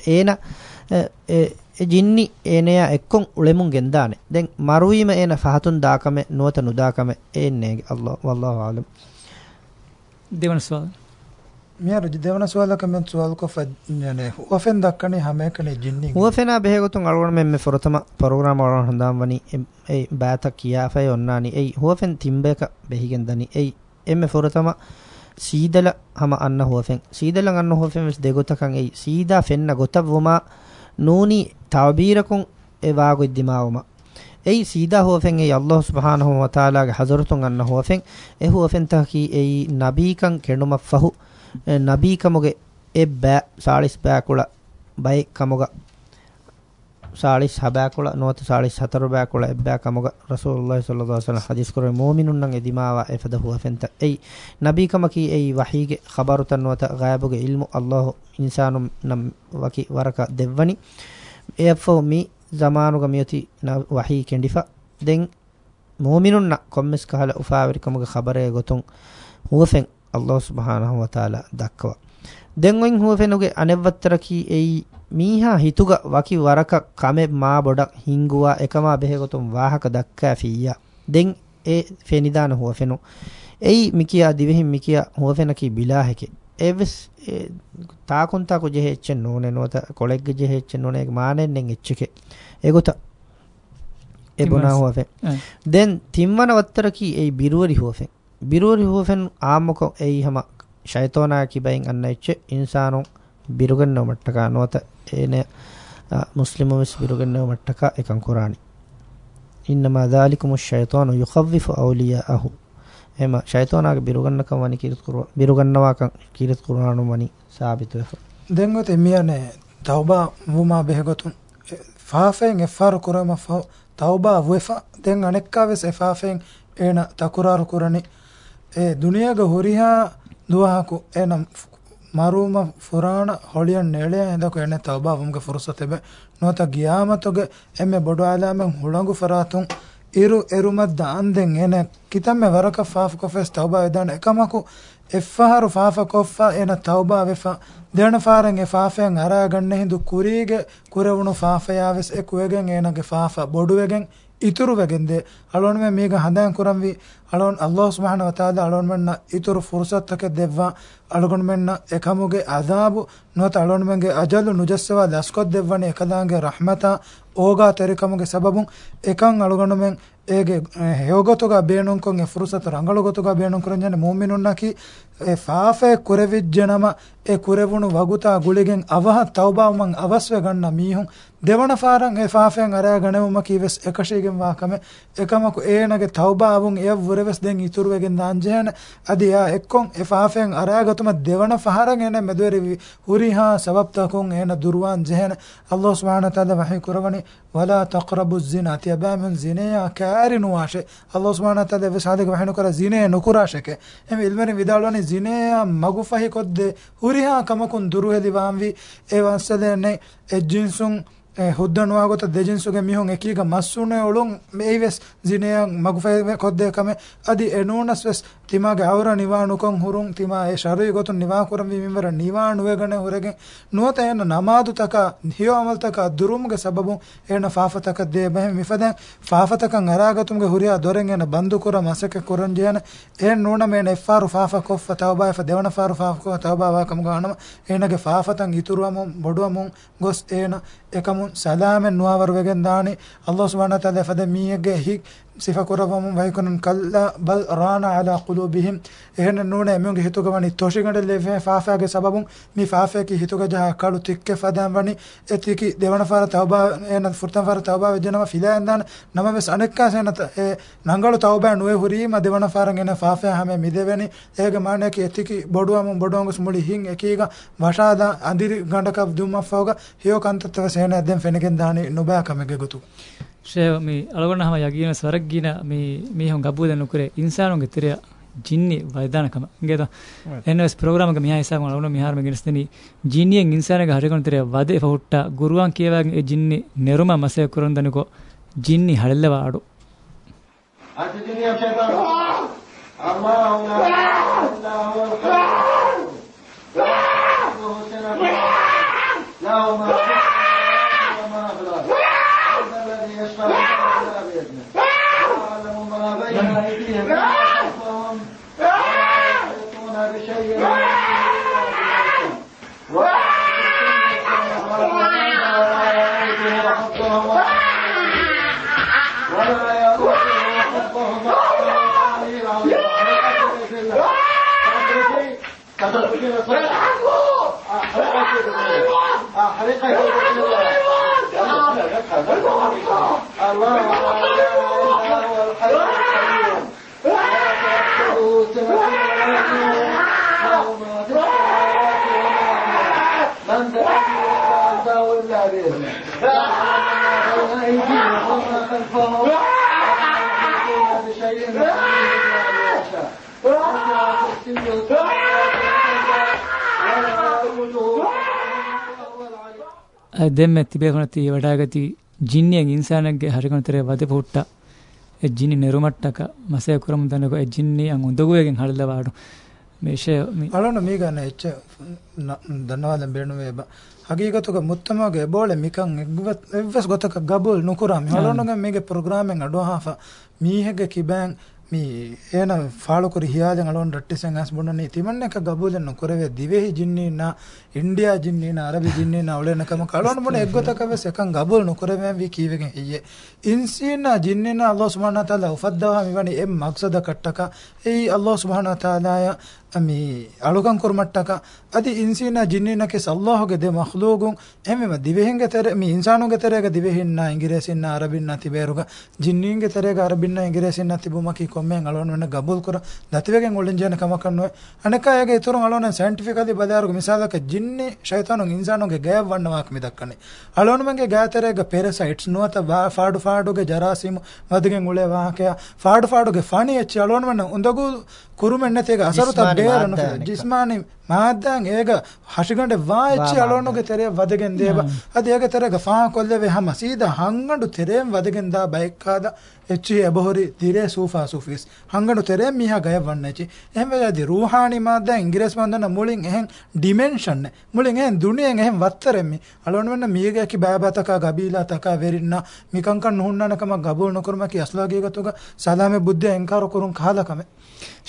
ඒන ජින්නි ඒනය එක්කොන් උලෙමුන් ගෙන්දානේ දැන් මරුවීම ඒන ෆහතුන් දාකම නුවත නුදාකම ඒන්නේගේ අල්ලාහ් වල්ලාහු ආලම් දෙවන සවාල් miyaru jidevana suwala kamen suwal ko fa yani wafen dakkani hamekani jinni wafena behegutun algon men me forotama program algon handam wani ei baata kiya fa yonnani ei wafen timbeka behigen dani ei emme forotama සීදල හම අන්න හෝෆෙන් සීදල අන්න හෝෆෙන් වෙස් දෙගොතකන් එයි සීදා ෆෙන්න ගොතවුමා නූනි තවබීරකුන් එවාගො දිමාවුම එයි සීදා හෝෆෙන් එයි අල්ලාහ් සුබ්හානහු වතාලාගේ හසරතුන් අන්න හෝෆෙන් එහු හෝෆෙන් තකි එයි නබීකන් කෙනුම ෆහු නබී කමගේ එබ්බෑ සාලිස් බෑකුල බයි කමග සාලිස් හබෑකුල නොත සාලිස් හතර බෑකුල එබ්බෑ කමග රසූලුල්ලාහි සල්ලල්ලාහු අලයිහි වසල්ලම් හදීස් කරේ මුමිනුන් නම් එදිමාවා එෆදහුව ෆෙන්ත එයි නබී කම කී එයි වහීගේ ඛබරුතන් නොත ගායබුගේ ඉල්මු අල්ලාහ් ඉන්සානුම් නම් වකි වරක දෙවනි එෆෝ මි zamanuga miyati wahi kendifa den mu'minunna kommes kahala ufawir kamuga khabare gotun hufen අල්ලාහ් සුබ්හානහු වතාලා දක්වා දැන් වන් හුවෙනුගේ අනෙව්වත්තරකී එයි මීහා හිතුග වකි වරක කමෙ මා බොඩක් හිංගුවා එකමා බෙහෙගොතුම් වාහක දක්කා ෆීයා දෙන් ඒ ෆෙනිදාන හුවෙනු එයි මිකියා දිවෙහින් මිකියා හුවෙනකී බිලාහෙකේ එවස් තාකුන්තා කුජෙ හෙච්චෙන් නෝනේ නොත කොලෙග්ග ජෙ හෙච්චෙන් නෝනේ මානෙන්නෙන් එච්චකේ ඒගොත එබුණා හුවෙ දැන් තිම්වන වත්තරකී එයි බිරුවරි හුවෙ ಬಿರೂರಿ ಹೂಫೆನ್ ಆಮುಖ ಎಯಿ ಹಮ ಶೈತೋನಾ ಕಿಬೈನ್ ಅನ್ನ ಇಚ್ಚೆ ಇನ್ಸಾನು ಬಿರುಗನ್ನೋ ಮಟ್ಟಕ ನೋತ ಏನೆ ಮುಸ್ಲಿಮ ವಿಸ್ ಬಿರುಗನ್ನೋ ಮಟ್ಟಕ ಏಕಂ ಕುರಾಣಿ ಇನ್ನಮ ذلكم الشيطان يخوف أولياءه එම ශෛතෝනාගේ බිරුගන්නකම වනි කිරිත් කරුව බිරුගන්නවාකම් කිරිත් කරුණානු වනි සාබිත වෙහ දෙංගොත එමියනේ තවබා වුමා බෙහෙගොතුන් ෆාෆෙන් එෆාරු කරම තවබා වෙෆා දෙන් අනෙක්කාවෙස් එෆාෆෙන් ඒන තකුරාරු කරණි ඒ ದುನಿಯಾಗ ಹುರಿಹಾ ದುವಾಹಕು ಏನಂ ಮರೂಮ ಫುರಾಣ ಹೊಳಿಯನ್ ನೇಳೆ ಎಂದಕು ಎಣ್ಣೆ ತೌಬಾ ಅವಂಗೆ ಫುರ್ಸತೆಬೆ ನೋತ ಗಿಯಾಮತುಗೆ ಎಮ್ಮೆ ಬೊಡು ಆಲಾಮೆ ಹುಳಂಗು ಫರಾತುಂ ಇರು ಎರುಮದ್ದ ಅಂದೆಂ ಏನೆ ಕಿತಮ್ಮೆ ವರಕ ಫಾಫ್ ಕೊಫೆಸ್ ತೌಬಾ ವಿದಾಣ ಎಕಮಕು ಎಫ್ಫಹರು ಫಾಫ ಕೊಫ್ಫ ಏನ ತೌಬಾ ವೆಫ ದೇಣ ಫಾರೆಂಗೆ ಫಾಫೆಯಂ ಅರಾಗಣ್ಣೆ ಹಿಂದು ಕುರಿಗೆ ಕುರೆವುಣು ಫಾಫೆಯಾವೆಸ್ ಎ ಕುವೆಗೆಂ ಏನಗೆ ಫಾಫ ಬೊಡುವೆಗೆಂ ඉතුරු වෙගෙන්ද අලොන් මේ මේග හඳන් කරම්වි අලොන් අල්ලාහ් සුබ්හානහු වතාලා අලොන් මෙන්න ඉතුරු ෆුර්සත්තක දෙවවා අලොන් මෙන්න එකමුගේ අදාබ් නොත අලොන් මෙන්ගේ අජල් නුජස්සවා දස්කොත් දෙවවනේ එකදාගේ රහමතා ඕගා ತೆರಿಕಮುಗೆ ಸಬಬುಂ ಎಕಂ ಅಳುಗಣುಮೆಂ ඒගේ හයෝගොතුගා බේනුන්කොන් ෆුරුසත රංගලගොතුගා බේනුන් කරන්ජන මුමිනුන්නකි ඒ ෆාෆේ කුරවිජ්ජනම ඒ කුරවුණු වගුතා ගුලිගෙන් අවහ තවබාවමන් අවස්ව ගන්න මීහුන් දෙවන ෆාරන් ඒ ෆාෆෙන් අරයා ගණෙවම කීවෙස් එකශීගෙන් වාකම එකමකු ඒනගේ තවබාවුන් එය වුරවෙස් දෙන් ඉතුරුවෙගෙන් දාංජයන අදි යා එක්කොන් ඒ ෆාෆෙන් අරයා ගතුම දෙවන ෆාරන් එන මෙදෙරි හුරිහා සබබ්තකුන් එන දුර්වාන් ජහන අල්ලාහ් සුබ්හානහු තාලා වහී කුරවනි ولا تقربوا الزنا تيبامن زنا كارن واشه الله سبحانه وتعالى بسعدك وحنو كره زنا نكراشك ام علمن ودالوني زنا مغفه قد هوريها كمكن دروه دي واموي اي واسدن اجنسون ಹುದ್ದಣುವಾಗೋತ ದೆಜಿನ್ಸುಗೆ ಮಿಹುಂ ಎಕೀಗ ಮಸ್ಸುಣೆ ಒಳುಂ ಮೇಯ್ವೆಸ್ ಜಿನೆಯಂ ಮಗುಫೆ ಕೊದ್ದೆ ಕಮೆ ಅದಿ ಎನೂಣಸ್ ವೆಸ್ ತಿಮಾಗೆ ಅವರ ನಿವಾಣುಕೊಂ ಹುರುಂ ತಿಮಾ ಎ ಶರುಯಿ ಗೊತು ನಿವಾ ಕುರಂ ವಿಮಿಂವರ ನಿವಾಣುವೆಗಣೆ ಹುರೆಗೆ ನುವತ ಏನ ನಮಾದು ತಕ ಹಿಯೋ ಅಮಲ್ ತಕ ದುರುಮ್ಗೆ ಸಬಬು ಏನ ಫಾಫತಕ ದೇ ಬಹೆ ಮಿಫದೆ ಫಾಫತಕಂ ಅರಾಗತುಮ್ಗೆ ಹುರಿಯ ದೊರೆಂ ಏನ ಬಂದು ಕುರ ಮಸಕೆ ಕುರಂಜಿಯನ ಏನ್ ನೂಣ ಮೇನ ಎಫ್ಫಾರು ಫಾಫ ಕೊಫ್ಫ ತೌಬಾ ಎಫ ದೇವಣ ಫಾರು ಫಾಫ ತೌಬಾ ವಾ ಕಮ್ಗೆ ಹಣಮ ಏನಗೆ ಫಾಫತಂ ಇತುರುವಮುಂ ಬೊಡುವಮುಂ ಗೊಸ್ ಏನ ಎಕಮು සලාමෙන් නුවවරුවගෙන් දානි අල්ලාහ් සුබ්හානහු තාලා ෆද මීයගේ හික් ಸಿಫಕುರವಂ ವೈಕುನಂ ಕಲ್ಲ ಬಲ್ ರಾನ ಅಲ ಕುಲೂಬಿಹಿಂ ಎಹೆನ ನೂಣೆ ಮ್ಯುಂಗೆ ಹಿತುಗವಣಿ ತೋಷಿಗಂಡಲ್ಲಿ ಫೆ ಫಾಫಾಗೆ ಸಬಬುಂ ಮಿ ಫಾಫೆಕಿ ಹಿತುಗಜ ಕಳು ತಿಕ್ಕೆ ಫದಾಂವಣಿ ಎತ್ತಿಕಿ ದೇವಣಫಾರ ತೌಬಾ ಏನ ಫುರ್ತಂಫಾರ ತೌಬಾ ವಿಜನವ ಫಿಲಾ ಎಂದಾನ ನಮ ವೆಸ್ ಅನೆಕ್ಕ ಸೇನ ಎ ನಂಗಳು ತೌಬಾ ನುವೆ ಹುರಿಮ ದೇವಣಫಾರಂ ಎನ ಫಾಫೆ ಹಮೆ ಮಿದೆವೆನಿ ಏಗ ಮಾಣೆಕಿ ಎತ್ತಿಕಿ ಬೊಡುವಮುಂ ಬೊಡುವಂಗುಸ್ ಮುಳಿ ಹಿಂ ಎಕೀಗ ವಶಾದ ಅಂದಿರಿ ಗಂಡಕ ದುಮ್ಮಫೋಗ ಹಿಯೋ ಕಂತತ್ವ ಸೇನ ಎದ್ದೆಂ ಫೆನಗೆಂದಾನಿ ನುಬಾ ಕಮೆಗೆ ಗೊತು ෂේ මේ අලවනහම යගින සරග්ගින මේ මේ හොන් ගබ්බුදන නුකරේ ඉන්සානුන්ගේ තිරය ජින්නි වයදානකම ගේත එනස් ප්‍රෝග්‍රෑම් එක මියා ඉස්සම ලවුන මිහාරම ගෙනස්තනි ජින්නියෙන් ඉන්සානගේ හරිකන තිරය වද එපහුට්ටා ගුරුවන් කියවගෙන ඒ ජින්නි නෙරුම මසය කරන් දනකෝ ජින්නි හඩල්ලවාඩු අද ජින්නි අපේපා අම්මා උනා ලා උනා العفو أحرقه بالحيوان الله هو الحي القيوم لا تأخذه سنة من ذا إلا بإذنه بين أيديهم وما خلفهم بشيء من الله දෙම තිබේකොනති වඩාගති ජින්නියෙන් ඉන්සානක්ගේ හරිකොනතරේ වද පුට්ට ඒ ජින්නි නෙරුමට්ටක මසය කරමු දනක ඒ ජින්නි අං උදගුවගෙන් හල්දවාඩු මේෂය අලොන මේ ගන්න එච්ච දන්නවාද බේනුවේ ಹಗೀಗತುಗ ಮುತ್ತಮಗ ಎಬೋಳೆ ಮಿಕಂ ಎಗ್ವತ್ ಎವ್ವಸ್ ಗೊತಕ ಗಬುಲ್ ನುಕುರಾಮಿ ಹಲೋನಗ ಮೇಗೆ ಪ್ರೋಗ್ರಾಮಿಂಗ್ ಅಡೋ ಹಾಫ ಮೀಹೆಗೆ ಕಿಬ್ಯಾಂಗ್ මේ එනම් ෆාලෝ කර හියාදන් අලොන් රට්ටිසෙන් අස් බොන්නනේ තිමන්න එක ගබුදන්න කරවේ දිවෙහි ජින්නේ නා ඉන්දියා ජින්නේ නා අරබි ජින්නේ නා ඔලෙන කම කලොන් මොන එක්ගතක වෙස එකන් ගබුල් නොකරමෙන් වි කීවගෙන් එයේ ඉන්සිනා ජින්නේ නා අල්ලාහ් සුබ්හානහු තාලා උෆද්දවා මෙවනි එම් මක්සද කට්ටක එයි අල්ලාහ් සුබ්හානහු තාලා ami alugan kurmattaka adi insina jinnina kes allahuge de makhluqun emema divehenge tere mi insanuge terega divehinna ingiresinna arabinna tiberuga jinninge terega arabinna ingiresinna tibumaki kommen alon wenna gabul kura dativegen ulen jena kamakanno aneka yage iturun alon scientifically badaruga misalaka jinni shaytanun insanuge gayab wannawak midakkane alon menge gaya terega parasites nuata faadu faaduge jarasim madgen ule waakya faadu faaduge fani echi alon wenna undagu kurumenne tega asaru tab ඩේරනොක ජිස්මානි මාදන් ඒක හෂිගඬ වාච්චි අලොනොක තෙරේ වදගෙන් දේව අද ඒක තෙරේ ගෆා කොල්ලේ හැම සීද හංගඬු තෙරේම් වදගෙන් දා බයික්කාද එච්චි අබහොරි e දිරේ සූෆා සූෆිස් හංගඬු තෙරේ මිහා ගය වන්නචි එහෙම වෙලාදී රූහානි මාදන් ඉංග්‍රීස් මන්දන මුලින් එහෙන් dimension මුලින් එහෙන් දුනියෙන් එහෙන් වත්තරෙම්මි අලොන වෙන්න මීගේ කි බයබතක ගබීලා තක වෙරින්න මිකංකන් නොහුන්නනකම ගබෝ නොකරම කි අස්ලාගේ ගතුක සදාමේ බුද්ධ එන්කාර කරුන් කාලකම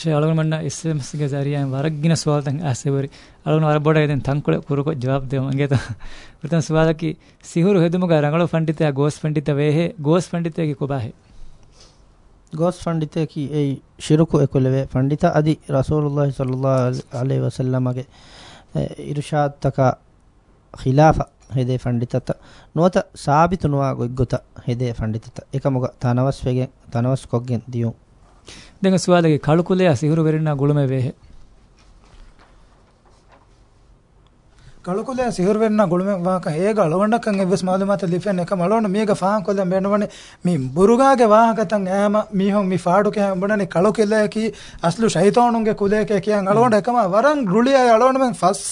ෂේ අලගොන මන්න එස්එම්එස් ගේ ज़रिए වරග්ගින සුවාල තන් ඇසෙවරි අලගොන වර බොඩ ගෙදෙන් තන්කොල කුරුකො ජවාබ් දෙම ගේ ත ප්‍රතන් සුවාල කි සිහුරු හෙදුම ගා රංගල ෆණ්ඩිතයා ගෝස් ෆණ්ඩිත වේහෙ ගෝස් ෆණ්ඩිතයා කි කොබාහෙ ගොස් ෆණ්ඩිතයකි එයි ශිරුකු එකොලවේ ෆණ්ඩිත අදි රසූලුල්ලාහි සල්ලල්ලාහු අලයිහි වසල්ලමගේ ඉර්ෂාද් තක ඛිලාෆ හෙදේ ෆණ්ඩිතත නොත සාබිතුනවා ගොග්ගත හෙදේ ෆණ්ඩිතත එකමක තනවස් වේගෙන් තනවස් කොග්ගෙන් දියුම් දෙඟ සුවාලගේ කළුකුලේ සිහුරු වෙරිනා ගුළුමේ වේහෙ ಕಳುಕುಲೆ ಸಿಹುರ್ವೆನ್ನ ಗುಳುಮೆ ವಾಹಕ ಹೇಗ ಅಳವಣ್ಣಕ್ಕಂಗೆ ಎವ್ವೆಸ್ ಮಾಲೂಮಾತ ಲಿಫೆನ್ ಎಕ ಮಳವಣ್ಣ ಮೀಗ ಫಾಂ ಕೊಲ್ಲ ಬೇಣವಣೆ ಮೀ ಬುರುಗಾಗೆ ವಾಹಕ ತಂಗ ಏಮ ಮೀಹೊಂ ಮೀ ಫಾಡುಕೆ ಬಣನೆ ಕಳುಕಿಲೆಕಿ ಅಸ್ಲು ಶೈತಾನುಂಗೆ ಕುಲೇಕೆ ಕಿಯಂ ಅಳವಣ್ಣ ಎಕಮ ವರಂ ಗುಳಿಯ ಅಳವಣ್ಣ ಮೆನ್ ಫಸ್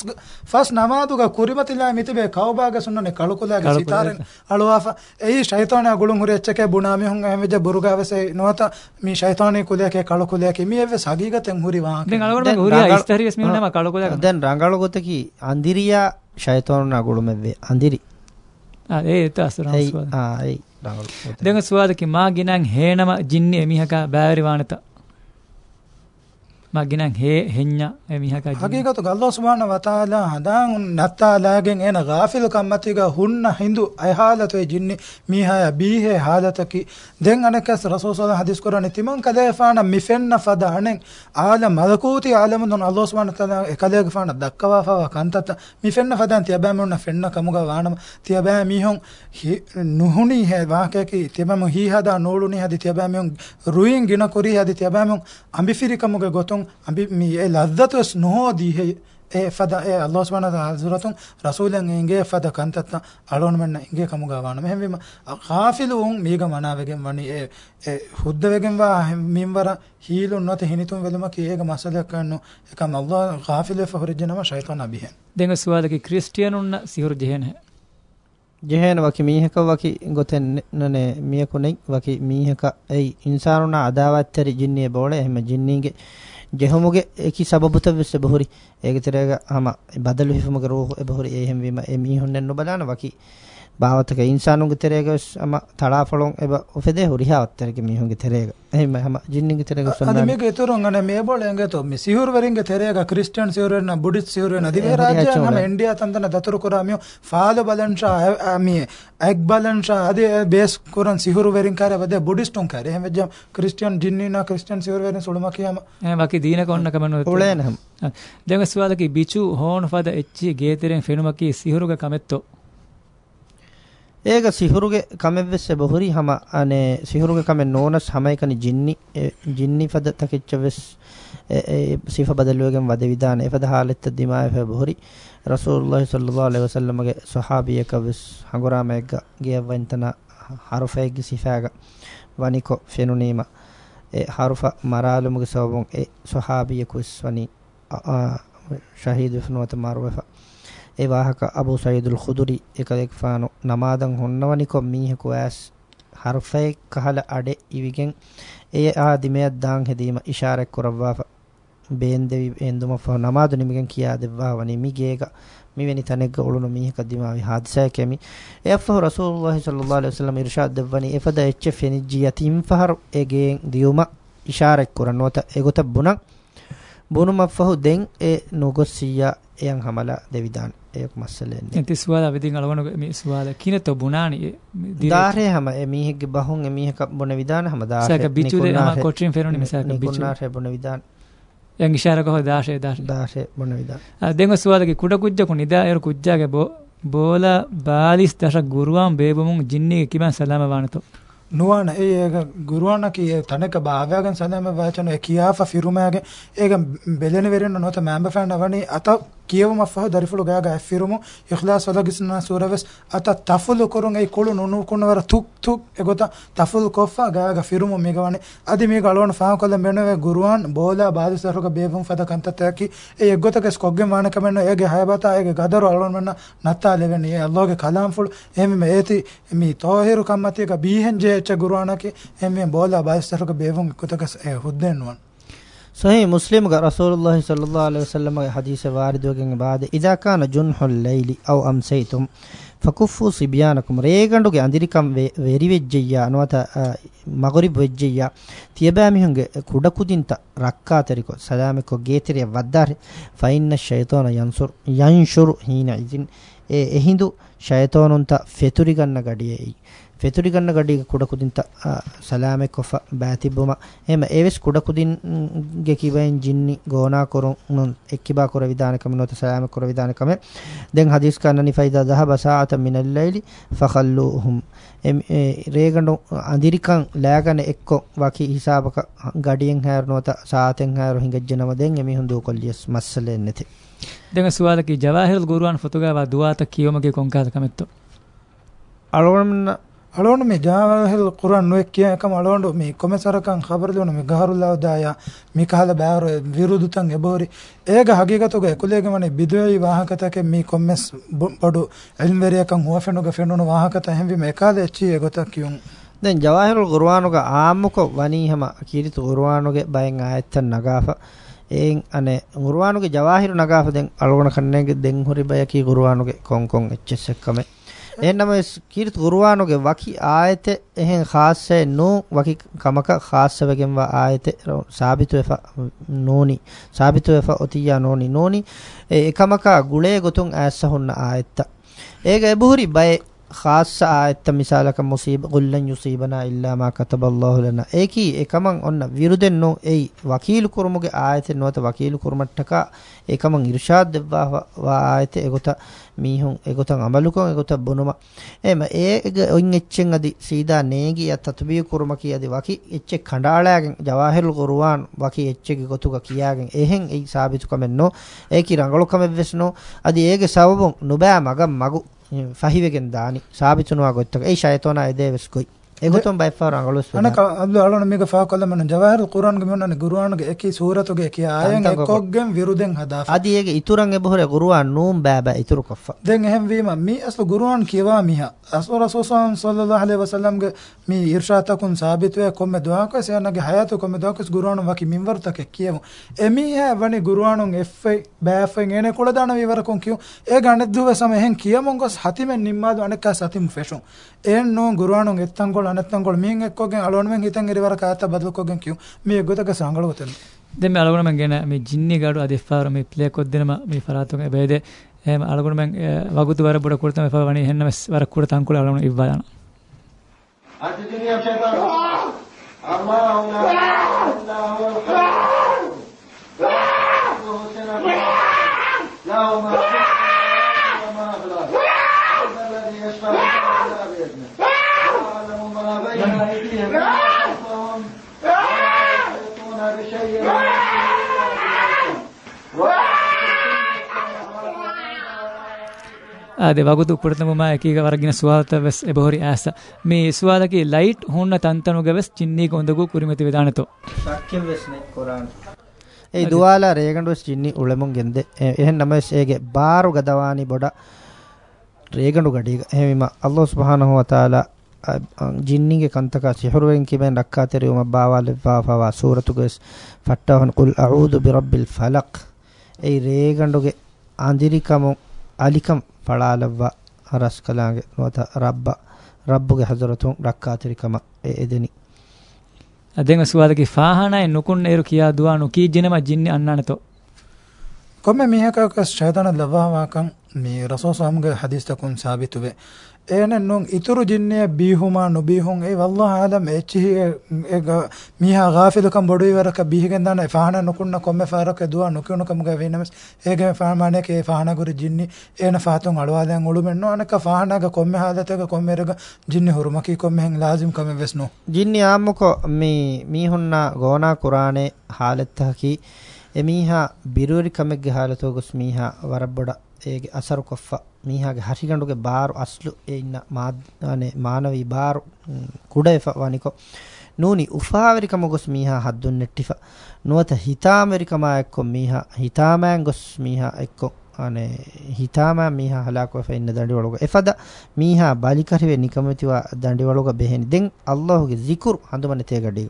ಫಸ್ ನಮಾದುಗ ಕುರಿಮತಿಲ ಮಿತಿಬೆ ಕೌಬಾಗ ಸುಣ್ಣನೆ ಕಳುಕುಲಾಗೆ ಸಿತಾರೆನ್ ಅಳುವಾಫ ಏಯಿ ಶೈತಾನ ಗುಳುಂ ಹುರಿ ಎಚ್ಚಕೆ ಬುಣಾಮಿ ಹುಂ ಎವೆಜ ಬುರುಗಾವೆಸೆ ನೋತ ಮೀ ಶೈತಾನಿ ಕುಲೇಕೆ ಕಳುಕುಲೇಕೆ ಮೀ ಎವ್ವೆಸ್ ಹಗೀಗತೆಂ ಹುರಿ ವಾಹಕ ದೆನ್ ಅಳವಣ್ಣ ಹುರಿ ಇಸ್ತರಿಯಸ್ ಮೀ ನಮ ಕಳುಕುಲೇಕೆ ದೆನ್ ರಂಗಾಳುಗತಕಿ ಅಂದಿರಿಯಾ ෂයතෝන නගුළු මෙද්දේ අඳිරි ආ ඒ තස්තර හස්වාද ආ ඒ දැන් සුවාදකි මා ගිනන් හේනම ජින්නේ මිහක බෑරි වානත මගිනන් හේ හෙඤ්ඤා එමිහක හකීකතු ගල්ලා සුබාන වතාලා හදාන් නත්තාලාගෙන් එන ගාෆිල් කම්මතිග හුන්න හින්දු අයහාලතේ ජින්නි මීහා බීහේ හාලතකි දෙන් අනකස් රසූසල හදිස් කරණ තිමන් කදේෆාන මිෆෙන්න ෆදානෙන් ආල මලකූති ආලම දුන් අල්ලාහ් සුබාන තලා එකදේග ෆාන දක්කවාෆා කන්තත මිෆෙන්න ෆදාන් තියබෑමුන්න ෆෙන්න කමුග වානම තියබෑ මීහොන් නුහුනි හේ වාකකි තියබෑම හීහදා නෝලුනි හදි තියබෑම රුයින් ගින කොරි හදි තියබෑම අම්බිෆිරිකමුග ගොතුන් ambi mi e lazzatus nohodi he e fada e Allah subhanahu wa ta'ala zuratun rasulan inge fada kantatta alon menna inge kamuga wana mehem wima qafilun miga manavegen wani e e huddavegen wa minwara hilun not hinitun veluma ki ega masalak kanno ekam Allah qafil fa hurjinama shaytan abihen denga suwala ki kristiyanun sihur jehena ජෙහේන වකි මීහක වකි ගොතෙන් නනේ මියකුණෙක් වකි මීහක එයි ඉන්සාරුනා අදාවත්තරි ජින්නේ බෝල එහෙම ජින්නීගේ ಗೆಹುಮುಗೆ ಏಕಿ ಸಬಬುತ ವಿಸ್ಸೆ ಬಹುರಿ ಏಗೆ ತೆರೆಗ ಹಮ ಬದಲು ಹಿಫುಮುಗೆ ರೂಹು A ಬಹುರಿ ಏ ಹೆಂವೀಮ A ಮೀಹುನ್ನೆನ್ನು ಬಲಾನ ವಕಿ ಭಾವತಕ ಇನ್ಸಾನುಗೆ ತೆರೆಗೆ ಅಮ ತಳಾಫಳೊಂ ಎಬ ಒಫೆದೆ ಹುರಿಹಾವತ್ತರಿಗೆ ಮಿಹುಂಗೆ ತೆರೆಗೆ ಎಹಮ ಹಮ ಜಿನ್ನಿಗೆ ತೆರೆಗೆ ಸೊನ್ನ ಅದು ಮೇಗೆ ತೋರಂಗನೆ ಮೇಬೋಳ ಎಂಗೆ ತೋ ಮಿ ಸಿಹುರ್ ವರಿಂಗೆ ತೆರೆಗೆ ಕ್ರಿಶ್ಚಿಯನ್ ಸಿಹುರ್ ನ ಬುಡಿಸ್ ಸಿಹುರ್ ನ ದಿವೆ ರಾಜ್ಯ ನಮ್ಮ ಇಂಡಿಯಾ ತಂದನ ದತುರು ಕುರ ಅಮಿಯು ಫಾಲು ಬಲನ್ಶ ಅಮಿ ಎಗ್ ಬಲನ್ಶ ಅದೆ ಬೇಸ್ ಕುರನ್ ಸಿಹುರ್ ವರಿಂಗ್ ಕಾರೆ ಬದೆ ಬುಡಿಸ್ಟೊಂ ಕಾರೆ ಎಹಮ ಜ ಕ್ರಿಶ್ಚಿಯನ್ ಜಿನ್ನಿ ನ ಕ್ರಿಶ್ಚಿಯನ್ ಸಿಹುರ್ ವರಿನ ಸುಳುಮ ಕಿಯಮ ಎಹಮ ಕಿ ದೀನ ಕೊನ್ನ ಕಮನು ಉಳೇನ ಹಮ ದೇಗ ಸುವಾಲಕಿ ಬಿಚು ಹೋನ್ ಫದ ಎಚ್ಚಿ ಗೇತೆರೆಂ ಫೆನುಮಕಿ ಸಿಹುರುಗ ಕಮೆತ್ತೋ ඒක සිහුරුගේ කමෙන් වෙස්ස බොහුරි හම අනේ සිහුරුගේ කමෙන් නෝනස් හමයිකනි ජින්නි ජින්නි ෆද තකිච්ච වෙස් සිෆ බදලුවගෙන් වද විදාන එපද හාලෙත් දිමාය ෆ බොහුරි රසූලුල්ලාහ සල්ලල්ලාහු අලයිහි වසල්ලමගේ සහාබියක වෙස් හඟුරාමෙග්ග ගියවෙන්තන හරුෆේග්ග සිෆාග වනිකො ෆෙනුනීම ඒ හරුෆ මරාලුමුගේ සවබුන් ඒ සහාබියකුස් වනි ශහීද් වෙනුවත මාරුවෙෆා e wahaka abu saidul khuduri ekalekfano namadan honnawani kom mihku as harfay kahala ade ivigen e aadimeyat daan hedima isharek kurawwafa beendevi enduma fa namadu nimigen kiya devwahawani migega miweni tanegga ulunu mihka dimawi hadisa kemi e afahu rasulullah sallallahu alaihi wasallam irshad devwani e fada echfe ni jiyatim fahar egen diuma isharek kurannota egota bunan බුනුමෆහු දෙන් ඒ නොගොසියා එයන් හමලා දෙවිදාන ඒක මස්සලෙන්නේ ඉතින් සුවාද අපිටින් අලවන මේ සුවාද කින තබුණානි දාරේ හැම එමීහෙගේ බහුන් එමීහක බොන විදාන හැම දාරේ සක බිචුරේ නම කොට්‍රින් ෆෙරොනි මිසක බිචුරේ බොන විදාන යන් ඉෂාරක හො දාශේ දාශේ බොන විදාන දෙංග සුවාදගේ කුඩ කුජ්ජකු නිදා එර කුජ්ජාගේ බෝ බෝලා බාලිස් දශ ගුරුවන් බේබමුන් ජින්නේ කිමන් සලාම වානතෝ නුවණ ඒක ගුරුවණ කී තනක භාවයන් සඳහම වචන කියාෆ ෆිරුමයාගේ ඒක බෙලෙන වෙරෙන්න නොත මෑම්බ ෆෑන් අවනි අත kiyewu fahu darifulu gaga affirumu ikhlas wala gisna suraves ata tafulu korunga i kulu nunu kunwara tuk tuk egota tafulu kofa gaga firumu megawani adi mega alon fahu kala menave guruan bola badu saruga bevum fada kanta taki e egota kes kogge mana kamena ege haybata ege gadaru alon menna natta leveni e allah ge kalam ful emi me eti mi tohiru kamati ga bihen je echa guruana ki emi bola badu saruga bevum egota kes e huddenwan صحيح مسلم رسول الله صلى الله عليه وسلم حديث وارد وكين بعد إذا كان جنح الليل أو أمسيتم فكفوا صبيانكم ريغندوك أندريكم ويري وجيا نوات مغرب وجيا تيبامي هنگ كودكودين تا ركا تريكو سلامكو گيتري ودار فإن الشيطان ينصر ينشر حين إذن එහිඳු ෂයතෝනුන්ත ෆෙතුරිගන්න ගඩියෙයි ಫೆತುರಿ ಗನ್ನ ಗಡಿಗೆ ಕುಡಕುದಿಂತ ಸಲಾಮೆ ಕೊಫ ಬ್ಯಾತಿಬ್ಬುಮ M ಏವೆಸ್ ಕುಡಕುದಿನ್ ಗೆ ಕಿಬೆನ್ Jinni gonna ಕೊರು non ಎಕ್ಕಿಬಾ ಕೊರ ವಿಧಾನ ಕಮೆ ನೋತ ಸಲಾಮೆ ಕೊರ ವಿಧಾನ ಕಮೆ then ಹದೀಸ್ ಕನ್ನ ನಿ ಫೈದಾ ದಹಬ ಸಾಅತ ಮಿನಲ್ ಲೈಲಿ ಫಖಲ್ಲೂಹುಂ ಎಮ ರೇಗಂಡು ಅಂದಿರಿಕಂ ಲಾಗನೆ ಎಕ್ಕೊ ವಾಕಿ ಹಿಸಾಬಕ ಗಡಿಯನ್ ಹಾರ್ ನೋತ ಸಾಅತೆನ್ ಹಾರ್ ಹಿಂಗಜ್ಜನಮ ದೆನ್ ಎಮಿ ಹುಂದು ಕೊಲ್ಲಿಯಸ್ ಮಸ್ಸಲೆ ನೆತಿ ದೆನ್ ಸುವಾಲಕಿ ಜವಾಹಿರುಲ್ ಗುರುವಾನ್ ಫತುಗಾವಾ ದುವಾತ ಕಿಯೋಮಗೆ ಕೊಂಕಾದ ಕಮೆತ್ತು ಅಳೋಣ alon me jawal hel qur'an no ekkiya kam alon me komesara kan khabar lon me gaharullah daya me kahala baaro virudu tan ebori ega hagigato ge kulege mane bidoi wahakata ke me kommes bodu elmeriya kan huwa feno ge feno wahakata hemvi me kala echi egota kiyun දැන් ජවාහිරුල් ගුරුවානුගේ ආම්මුක වනීහම කීරිතු ගුරුවානුගේ බයෙන් ආයත්තන් නගාෆා එයින් අනේ ගුරුවානුගේ ජවාහිරු නගාෆ දැන් අලගොන කන්නේගේ දෙන් හොරි බයකී ගුරුවානුගේ කොන් කොන් HS එක්කමේ එන්නම කීර්ති කුර්ආනෝගේ වකි ආයත එහෙන් ખાસසේ නෝ වකි කමක ખાસවගෙන් වා ආයත සාබිතුවෙෆ නෝනි සාබිතුවෙෆ ඔතියා නෝනි නෝනි එකමක ගුලේ ගොතුන් ඇස්සහුන්න ආයත්ත ඒක එබුහුරි බයේ خاص ආයත්ත මිසාලක මුසීබ ගුල්ලන් යුසීබනා ඉල්ලා මා කතබල්ලාහු ලනා ඒකී එකමන් ඔන්න විරුදෙන් නෝ එයි වකීල් කුරුමුගේ ආයත නොත වකීල් කුරුමට්ටක එකමන් ඉර්ෂාද් දෙවවා වා ආයත එගොත මීහුන් එගොතන් අමලුකන් එගොත බොනම එම ඒග ඔන් එච්චෙන් අදි සීදා නේගී අත් තතුබී කුරුම කියදි වකි එච්චෙ කණ්ඩාලයගෙන් ජවාහිරුල් කුරුවාන් වකි එච්චෙගේ ගොතුක කියාගෙන් එහෙන් එයි සාබිතුකමෙන් නෝ ඒකී රංගලුකමෙන් වෙස් නෝ අදි ඒගේ සවබුන් නුබෑ මගම් මගු fahiwegen dani sabitsunuwa goittak ei shaytona ede veskoi ඒගොතම් බයිෆා රංගලොස් වෙන අනක අල්ලන මේක ෆාකල මන ජවහර් කුරාන් ගේ මන්නනේ ගුරුවාන් ගේ එකී සූරතුගේ එකී ආයෙන් එක්කොග්ගෙන් විරුදෙන් හදා අදි ඒක ඉතුරුන් එබහොර ගුරුවාන් නූම් බෑ බෑ ඉතුරු කොෆ දැන් එහෙම වීම මී අස්ල ගුරුවාන් කියවා මිහ අස්ල රසූසන් සල්ලල්ලාහු අලයිහි වසල්ලම් ගේ මී ඉර්ෂාතකුන් සාබිත වේ කොම දුවා කස යනගේ හයාත කොම දුවා කස ගුරුවාන් වකි මින්වර තක කියමු එමි හැ වනි ගුරුවාන් එෆ් ඒ බෑ එෆ් එනේ කොළ දාන විවර කොන් කියු ඒ ගණෙද්දුව සම එහෙන් කියමුන් ගොස් හතිමෙන් නිම්මාදු අනක සතිම් ෆෙෂුන් එන් නෝ ගුරුවාන් එත්තන් කොළ ಸಂಘಗಳು ಅನತ್ನಗಳು ಮೀಂಗ್ ಎಕ್ಕೋಗೆ ಅಳವಣ ಹಿತಂಗ್ ಇರಿವರ ಕಾತ ಬದುಕೋಗೆ ಕ್ಯೂ ಮೀ ಎಗ್ಗೊತಕ ಸಂಘಗಳು ಗೊತ್ತೇನು දෙම අලගුණ මං ගෙන මේ ජින්නි ගඩු අද එෆාර මේ ප්ලේ කොත් දෙනම මේ ෆරාතුන් බෙහෙද එහෙම අලගුණ මං වගුතු වර බඩ කුරත මේ ෆවණි හෙන්න මස් වර කුර තංකුල අලගුණ ඉබ්බාන අද දිනිය ෂේබා අම්මා උනා ආද වගුදු පුරතමුම එකීග වරගින සුවාත වෙස් එබහොරි ඇස මේ සුවාලකි ලයිට් හොන්න තන්තනුග වෙස් චින්නී කොඳගු කුරිමති වෙදානතෝ සක්කෙ වෙස්නේ කොරාන් ඒ දුවාලා රේගන්ඩ වෙස් චින්නී උලමුන් ගෙන්ද එහෙන් නමස් ඒගේ බාරු ගදවානි බොඩ රේගන්ඩු ගඩීග එහෙම අල්ලාහ් සුබ්හානහු වතාලා ජින්නිගේ කන්තක සිහරුවෙන් කිමෙන් රක්කා තෙරියුම බාවල් වාවා සූරතුගස් ෆට්ටාහන් කුල් අඌදු බිරබ්බිල් ෆලක් ඒ රේගන්ඩුගේ අඳිරිකම අලිකම් ಪಳಾಲವ್ವ ಅರಸ್ಕಲಾಂಗೆ ನೋತ ರಬ್ಬ ರಬ್ಬುಗೆ ಹಜರತು ರಕ್ಕಾತಿರಿಕಮ ಎ ಎದೆನಿ ಅದೇಂಗ ಸುವಾದಕಿ ಫಾಹಣ ನುಕುನ್ ಏರು ಕಿಯಾ ದುವಾ ನುಕಿ ಜಿನಮ ಜಿನ್ನಿ ಅನ್ನಾಣತೋ ಕೊಮ್ಮೆ ಮಿಹಕ ಶೈತಾನ ಲವ್ವಾವಾಕಂ ಮಿ ರಸೋ ಸಾಮ್ಗೆ ಹದೀಸ್ ತಕುನ್ ಸಾಬೀತುವೆ enen non ituru jinne bihuma no bihun e wallah alam echi e miha ghafilu kam bodu waraka bihigen dana fahana nukunna komme faraka dua nukunu kam ga venames ege fahmane ke fahana guri jinni ena fahatun alwa den ulumen no anaka fahana ga komme halata ga komme rega jinni hurumaki komme hen lazim kam vesno jinni amuko mi mihunna gona qurane halataki emiha biruri kamegge halatogus miha warabboda ege asar koffa ಮೀಹಾಗೆ ಹಸಿಗಂಡುಗೆ ಬಾರು ಅಸ್ಲು ಇನ್ನ ಮಾನೆ ಮಾನವಿ ಬಾರು ಕುಡೈಫ ವಾನಿಕೊ ನೂನಿ ಉಫಾವೆರಿಕಮ ಗೊಸ್ ಮೀಹಾ ಹದ್ದು ನೆಟ್ಟಿಫ ನುವತ ಹಿತಾಮೆರಿಕಮ ಎಕ್ಕೊ ಮೀಹಾ ಹಿತಾಮ್ಯಾನ್ ಗೊಸ್ ಮೀಹಾ ಎಕ್ಕೊ ಆನೆ ಹಿತಾಮ ಮೀಹಾ ಹಲಾಕೊಫ ಇನ್ನ ದಂಡಿ ಒಳಗ ಎಫದ ಮೀಹಾ ಬಾಲಿಕರಿವೆ ನಿಕಮತಿವ ದಂಡಿ ಒಳಗ ಬೆಹೆನಿ then ಅಲ್ಲಾಹುಗೆ ಜಿಕುರ್ ಹಂದುಮನೆ ತೇಗಡಿ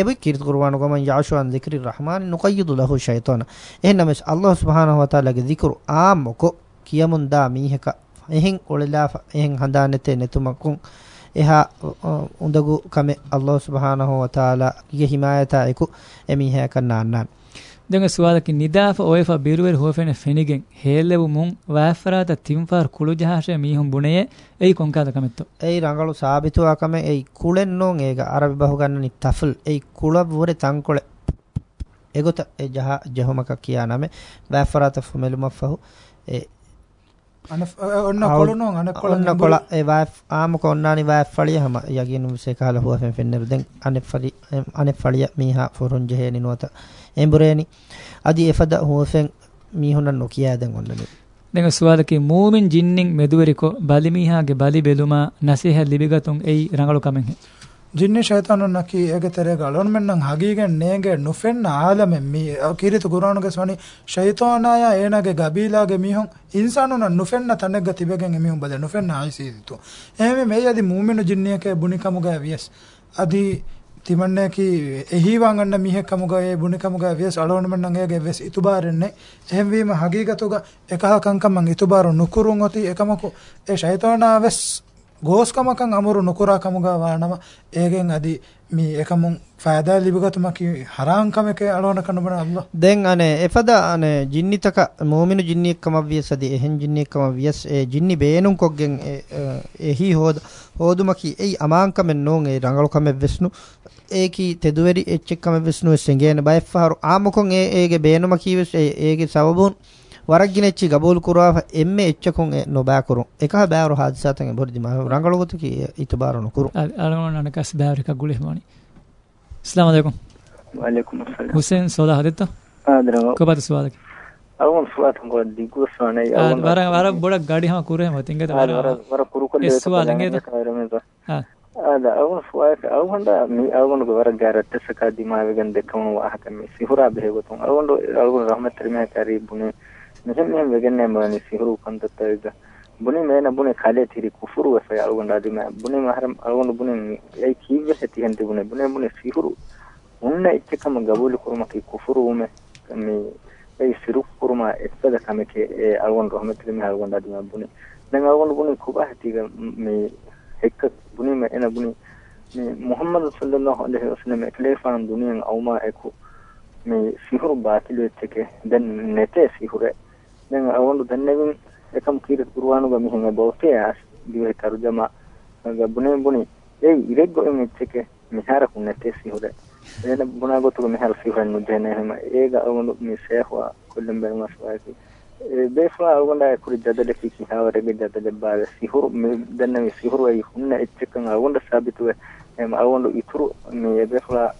A B කිරිත කුරවාන ගමන් යාශුවන් දිකරි රහමාන නුකයිදු ලහු ෂයිතන එහෙනම් අල්ලාහ් සුබ්හානහු වතාලාගේ දිකරු ආමකෝ kiyamundaa miiheka ehin olelaafa ehin handaanete netumakun eha undagu kame allah subhanahu wa taala gie himayata eku emiha kannaannan denga suwalaki nidaafa oefa biruwer hofene fenigen heellebu mun waafrata timfar kulu jahashe mihun buneye ei konkada kametto ei rangalu saabituwa kame ei kulen non ega arabi bahu gannani tafl ei kulabure tankole egota e jaha jahumaka kiyaname waafrata fumeluma fahu e ඔන්න කොලනෝ අන කොලන්න කොල ඒවාෆ් ආම කොන්නානි වාෆ් ෆලිය හම යගිනු සේ කාල හුව ෆෙන් ෆෙන් නබදෙන් අනෙ ෆලි අනෙ ෆලිය මීහා ෆොරුන් ජෙහෙ නිනුවත එම්බුරේනි අදි එෆද හුව ෆෙන් මීහුන නොකියා දැන් ඔන්නනේ දෙඟ සුවාලකි මූමින් ජින්නින් මෙදුවරිකෝ බලි මීහාගේ බලි බෙලුමා නසීහ ලිබිගතුන් එයි රඟලු කමෙන් හේ ജിന്നെ ഷൈത്താനുന്നക്കി ഏകതരകളൊന്നും ഹഗീഗൻ നേഗെ നുഫെന്ന ആലമെ me കീരിത ഖുർആനുഗെ സ്വാനി ഷൈത്താനായ ഏനഗെ ഗബീലാഗെ മീഹും ഇൻസാനുന നുഫെന്ന തന്നെഗ തിബെഗൻ മീഹും ബദ നുഫെന്ന ആയിസീദിത്തു ഏമെ മേയദി മൂമിനു ജിന്നിയക്കെ ബുണികമുഗെ വിയസ് അതി තිමන්නකි එහිවාගන්න මිහෙක්කමුගේ බුණිකමුග වෙස් අලෝනමන්නගේගේ වෙස් ඉතුබාරෙන්නේ එහෙම්වීම හගීගතුග එකහකංකමන් ඉතුබාරු නුකුරුන් ඔති එකමකු ඒ ශෛතවනා වෙස් ಗೋಸ್ಕಮಕಂ ಅಮರು ನುಕುರಾ ಕಮುಗ ವಾಣಮ ಏಗೆನ್ ಅದಿ ಮಿ ಏಕಮುಂ ಫಾಯದಾ ಲಿಬಗತುಮಕಿ ಹರಾಂ ಕಮಕೆ ಅಳೋನ ಕನುಬನ ಅಲ್ಲ ದೆನ್ ಅನೆ ಎಫದ ಅನೆ ಜಿನ್ನಿತಕ ಮುಮಿನು ಜಿನ್ನಿಕ್ ಕಮವ್ಯಸ್ ಅದಿ ಎಹೆನ್ ಜಿನ್ನಿಕ್ ಕಮವ್ಯಸ್ ಎ ಜಿನ್ನಿ ಬೇನುಂ ಕೊಗ್ಗೆನ್ ಎಹಿ ಹೋದ ಹೋದುಮಕಿ ಎಯ್ ಅಮಾಂ ಕಮೆನ್ ನೋಂ ಎ ರಂಗಳು ಕಮೆ ವೆಸ್ನು ඒකී තෙදුවරි එච්චෙක් කම විස්නුවෙස් ගෙන බයිෆාරු ආමකොන් ඒ ඒගේ බේනුම කීවස් ඒගේ සවබුන් ವರಗ್ಗಿನೆಚ್ಚಿ ಗಬೂಲ್ ಕುರಾಫ ಎಮ್ಮೆ ಎಚ್ಚಕೊಂ ಎ ನೊಬಾಕರು ಎಕಹ ಬಾರು ಹಾದಿಸಾತಂ ಎ ಬೊರ್ದಿ ಮಾ ರಂಗಳೋಗತು ಕಿ ಇತಬಾರು ನಕರು ಅಲಗಣ ನಕಸ್ ಬಾರಿಕ ಗುಳಿ ಮಾನಿ ಅಸ್ಲಾಮ ಅಲೈಕುಂ ವಲೈಕುಂ ಅಸ್ಸಲಾಂ ಹುಸೇನ್ ಸೋದಾ ಹದಿತ್ತ ಆದ್ರ ಕಬತ ಸವಾಲಕ ಅವನ್ ಸವಾತ ಹಂಗೋ ದಿಗು ಸನೆ ಅವನ್ ವರ ವರ ಬೊಡ ಗಾಡಿ ಹಮ ಕುರೆ ಮತ ಇಂಗದ ವರ ವರ ಕುರು ಕೊಲ್ಲೆ ಸವಾಲ ಇಂಗದ ಹಾ ಅದ ಅವನ್ ಸವಾತ ಅವನ್ ಅವನ್ ವರ ಗಾರತ್ತೆ ಸಕ ದಿಮಾವಿಗನ್ ದೆಕ್ಕವನು ವಾಹಕ ಮಿ ಸಿಹುರಾ ಬೇಗತು ಅವನ್ ಅವನ್ ರಹಮತ್ ರಿಮೆ ಕರಿ ಬುನೆ نجم هم بجنة ماني سيرو كنت تايدا بني ما أنا بني خالد هري كفر وسيا أروان رادي ما بني ما هرم أروان بني أي كيف يحتي هند بني بني بني سيرو هنا إتكام قبول كرما كي كفر وما كمي أي سيرو كرما إتفدا كمي كي أروان رحمة لما أروان رادي ما بني දැන් අරගොල්ලෝ බුනේ කුබහටි මේ එක්ක බුනේ මේ එන බුනේ මේ මුහම්මද් සල්ලල්ලාහු අලයිහි වසල්ලම ක්ලේෆාන් දුනියන් අවමා එකු මේ සිහුරු බාතිලෙත් එක දැන් නැතේ සිහුරේ දැන් අවුරුදු දෙන්නෙකින් එකම කීර පුරවානුග මිහින් බෝතේ දිවේ තරුජම ගබුනේ බුනේ ඒ ඉරෙක් ගොයින් එච්චක මිහාර කුන්නතේ සිහොද එන බුනා ගොතු මිහාර සිහන් නුදෙන හැම ඒ ගවුණු මිසෙහවා කුල්ලම් බෙන් මස්වාති බේස්වා අවුණා කුරි ජදල කිසි හවර ගෙ ජදල බාල සිහුරු දන්න මි සිහුරු ඒ හුන්න එච්චකන් අවුණා සාබිතුවේ එම අවුණු ඉතුරු මේ බේස්වා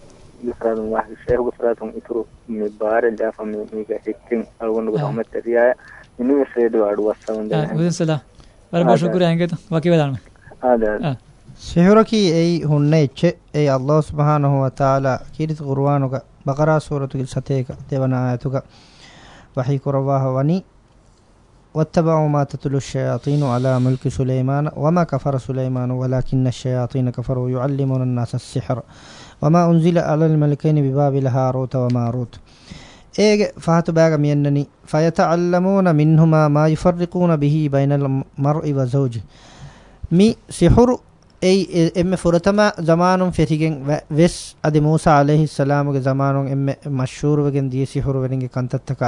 بفراد واحد الشيخ بفراد هم يترو مبار الدافع ميجا هيكين أرغن بحمد تريا إنو يسريد وارد واسا من دائم آه، بذن آه. سلا آه. بارك شكرا عنك واقعي بدان من سيحورا كي اي هنة اتش اي الله سبحانه وتعالى كيرت غروانوكا بقرا سورة كل ستيكا ديبان آياتوكا وحي كرواها واني واتبعوا ما تتلو الشياطين على ملك سليمان وما كفر سليمان ولكن الشياطين كفروا يعلمون الناس السحر වමා උන්සිල අලල් මලකයිනි බිබාබිල හාරූත වමාරූත ඒගේ ෆහතු බෑග මියන්නනි ෆයතඅල්ලමූන මින්හුමා මා යුෆර්රිකූන බිහි බයිනල් මර්ඉ වසෞජි මි සිහුරු ඒ එම්ම ෆුරතම ජමානුම් ෆෙතිගෙන් වෙස් අදි මූසා আলাইහි සලාමගේ ජමානුම් එම්ම මෂූරුවගෙන් දී සිහුරු වෙනින්ගේ කන්තත්තක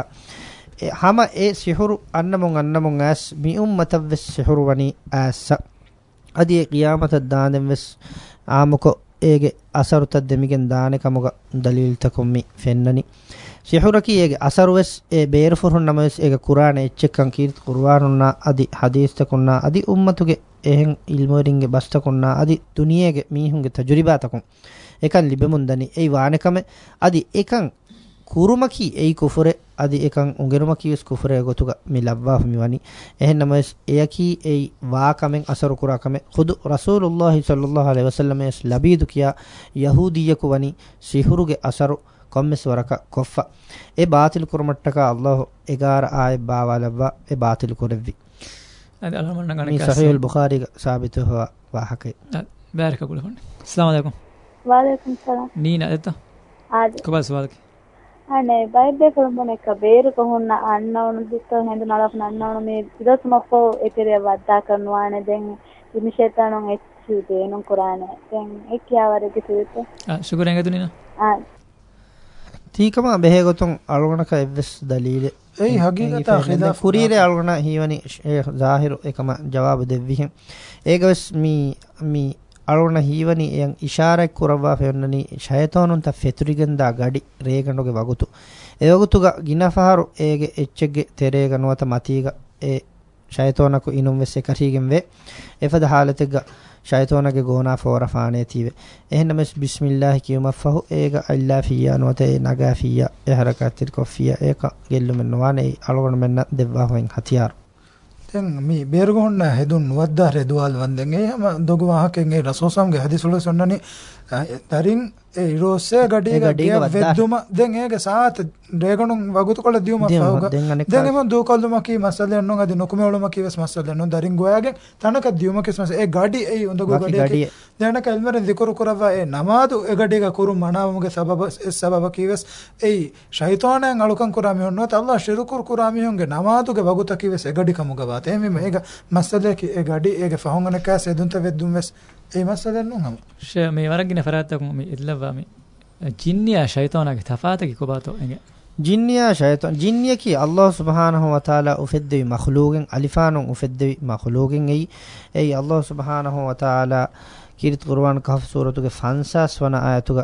හම ඒ සිහුරු අන්නමුන් අන්නමුන් ඇස් මි උම්මතව වෙස් සිහුරු වනි ඇස්ස අදි ඒ කියාමත දානෙන් වෙස් ආමකෝ ඒගේ අසරුත දෙමිගෙන් දානෙ කමග දලීල්තකොම්මි ෆෙන්නනි සිහුරකි ඒගේ අසරුවස් ඒ බේරෆුරුන් නමස් ඒගේ කුරාන එච්චෙක්කන් කීර්ත කුර්ආනුන්නා අදි හදීස්තකුන්නා අදි උම්මතුගේ එහෙන් ඉල්මෝරින්ගේ බස්තකුන්නා අදි දුනියේගේ මීහුන්ගේ තජුරිබාතකුන් එකන් ලිබෙමුන්දනි ඒ වානෙකම අදි එකන් kurumaki ei kufure adi ekan ungerumaki us kufure gotuga mi labwa miwani ehennama is eyaki ei waakamen asaru kurakame khud rasulullah sallallahu alaihi wasallam es labidu kiya yahudiyaku wani sihuruge asaru kommes waraka koffa e batil kurmattaka allah egara ay bawalabwa e batil kurevvi adi alhamdulillah ngana kas sahih al bukhari sabitu huwa wahake baraka kulafan assalamu alaikum wa alaikum salam nina etta adi kubas walaki අනේ බයිබේ කොළඹන එක බේරු කොහොන්න අන්නවන දුස්ත හඳ නලක් නන්නවන මේ ඉදස් මොකෝ එතරිය වද්දා කරනවානේ දැන් විමිෂේතනොන් එච්චු දේනොන් කුරානේ දැන් එක්කියාවරගේ සිවිත ආ සුගරෙන් ඇතුනේ නා ආ තීකම බෙහෙගොතුන් අලුගණක එවස් දලීල ඒ හගීගත අඛිදා කුරීරේ අලුගණ හීවනි ෂේඛ් ظاهر එකම ජවාබ දෙවිහෙන් ඒකවස් මී මී ಅಳುಣ ಹೀವನಿ ಎಂ ಇಶಾರಕ್ ಕುರವ್ವಾ ಫೆನ್ನನಿ ಶಯತಾನುಂತ ಫೆತುರಿಗಂದ ಗಡಿ ರೇಗಂಡೋಗೆ ವಗುತು ಎ ವಗುತುಗ ಗಿನಫಹಾರು ಏಗೆ ಎಚ್ಚೆಗ್ಗೆ ತೆರೇಗನುವತ ಮತೀಗ ಎ ಶಯತಾನಕು ಇನುಂ ವೆಸ್ಸೆ ಕರೀಗೆಂವೆ ಎಫದ ಹಾಲತೆಗ ಶಯತಾನಗೆ ಗೋನಾ ಫೋರಫಾನೆ ತೀವೆ ಎಹನಮಸ್ ಬಿಸ್ಮಿಲ್ಲಾಹ್ ಕಿಯುಮಫಹು ಏಗ ಅಲ್ಲಾ ಫಿಯಾನುವತೆ ನಗಾ ಫಿಯಾ ಎ ಹರಕಾತಿರ್ ಕೊಫಿಯಾ ಏಕ ಗೆಲ್ಲುಮೆನ್ನುವಾನೆ ಅಳುಗಣ ಮೆನ್ನ ದೆವ್ವಾ ಹೊಯಂ ಹತಿಯಾರು දැන් මේ බේරගොන්න හෙදුන් නුවද්දා රෙදුවල් වන්දෙන් එහම දොග වාහකෙන් ඒ රසෝසම්ගේ හදිසුල සොන්නනේ දරින් ඒ රෝසේ ගඩිය ගඩිය වෙද්දුම දැන් ඒක සාත ඩේගණුන් වගුතුකොළ දියුම ෆවුග දැන් එම දෝකල්දුමකි මසලෙන් නොන් අද නොකුමෙවලුමකි වස් මසලෙන් නොන් දරින් ගෝයාගේ තනක දියුම කිස් මස ඒ ගඩි ඒ උඳ ගෝ ගඩි දැන කල්මර දිකරු කරවා ඒ නමාදු ඒ ගඩිය කරු මනාවමගේ සබබ සබබ කිවස් ඒ ෂයිතෝනන් අලුකන් කුරාමි හොන්නත් අල්ලාහ් ශිරු කුර කුරාමි හොන්ගේ නමාදුගේ වගුත කිවස් ඒ ගඩි කමුග වාත එමෙ මේක මසලේ කි ඒ ගඩි ඒගේ ෆහොංගනකස් එදුන්ත වෙද්දුම් වස් ಏಮಸ್ಸದನ್ನು ಹಮ ಶ ಮೇ ವರಗಿನ ಫರಾತ ಮಿ ಇಲ್ಲವ ಮಿ ಜಿನ್ನಿಯ ಶೈತಾನಗೆ ತಫಾತಗೆ ಕುಬಾತೋ ಎಂಗೆ ಜಿನ್ನಿಯ ಶೈತಾನ್ ಜಿನ್ನಿಯಕಿ ಅಲ್ಲಾಹ್ ಸುಬ್ಹಾನಹು ವತಾಲ ಉಫೆದ್ದೆವಿ ಮಖ್ಲೂಗೆನ್ ಅಲಿಫಾನು ಉಫೆದ್ದೆವಿ ಮಖ್ಲೂಗೆನ್ ಐ ಐ ಅಲ್ಲಾಹ್ ಸುಬ್ಹಾನಹು ವತಾಲ ಕೀರಿತ್ ಕುರ್ವಾನ್ ಕಹಫ್ ಸೂರತುಗೆ ಫನ್ಸಾಸ್ ವನ ಆಯತುಗ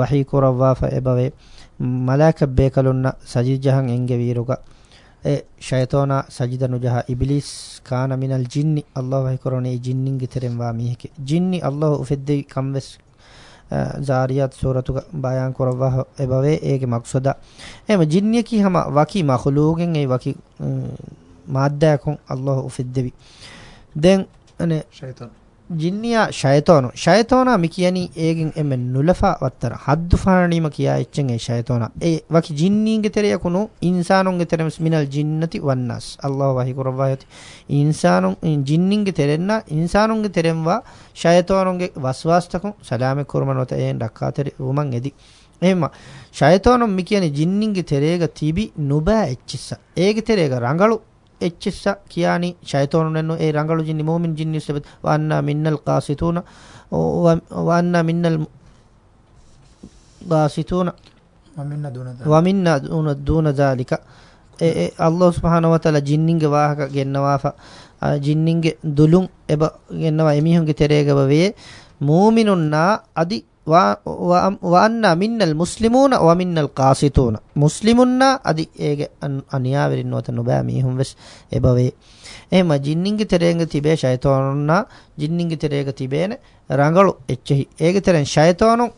ವಹಿ ಕುರವ್ವಾ ಫ ಎಬವೆ ಮಲಾಕ ಬೇಕಲುನ್ನ ಸಜೀಜಹಂ ಎಂಗೆ ವೀರುಗ ಶೈತಾನ ಸಜಿದನು ಜಹ ಇಬಿಲಿಸ್ ಕಾನ ಮಿನಲ್ ಜಿನ್ನಿ ಅಲ್ಲಾಹ್ ಹೈಕೊರೋನೆ ಈ ಜಿನ್ನಿಂಗೆ ತೆರೆಂವಾ ಮೀಹಕೆ ಜಿನ್ನಿ ಅಲ್ಲಾಹ್ ಉಫೆದ್ದಿ ಕಂವೆಸ್ ಜಾರಿಯಾತ್ ಸೂರತುಗ ಬಾಯಾನ್ ಕೊರವಾ ಎಬವೆ ಏಗೆ ಮಕ್ಸದ ಎಮ ಜಿನ್ನಿಯಕಿ ಹಮ ವಕಿ ಮಖಲೂಗೆನ್ ಏ ವಕಿ ಮಾದ್ದಾಕೊಂ ಅಲ್ಲಾಹ್ ಉಫೆದ್ದೆವಿ ದೆನ್ ಅನೆ ಶೈತಾನ್ ජින්නියා ෂයතෝනු ෂයතෝනා මි කියනි ඒගෙන් එමෙ නුලෆා වත්තර හද්දු ෆානීම කියා එච්චෙන් ඒ ෂයතෝනා ඒ වකි ජින්නීන්ගේ තෙරිය කුණු ඉන්සානුන්ගේ තෙරෙම මිනල් ජින්නති වන්නස් අල්ලාහ් වහි කුරවායති ඉන්සානුන් ජින්නින්ගේ තෙරෙන්න ඉන්සානුන්ගේ තෙරෙම්වා ෂයතෝනුන්ගේ වස්වාස්තකු සලාමෙ කුරමනොත එන් ඩක්කාතෙරි උමන් එදි එහෙම ෂයතෝනු මි කියනි ජින්නින්ගේ තෙරේග තිබි නුබෑ එච්චිස්ස ඒගේ තෙරේග රඟලු එච්චිස්ස කියානි ෂයිතෝනුනෙන්නු ඒ රංගලු ජින්නි මූමින් ජින්නි සබත් වන්නා මින්නල් කාසිතුන වන්නා මින්නල් කාසිතුන වමින්න දුන වමින්න දුන දුන ذالක ඒ අල්ලාහ් සුබ්හානහු වතාලා ජින්නින්ගේ වාහක ගෙන්නවාෆා ජින්නින්ගේ දුලුම් එබ ගෙන්නවා එමිහුන්ගේ තෙරේගව වේ මූමිනුන්නා අදි වන්න මින්නල් මුස්ලිමූන වමින්නල් කාසිතුූන මුස්ලිමුන්න අධි ඒගේ අනියාවරින් නොත නොබෑ මිහුම් වෙස් එබවේ එම ජින්නිින්ගි තෙරේග තිබේ ශයතෝනුන්නා ජින්නිින්ගි තෙරේග තිබේන රඟලු එච්චෙහි ඒග තෙරෙන් ශයතෝනු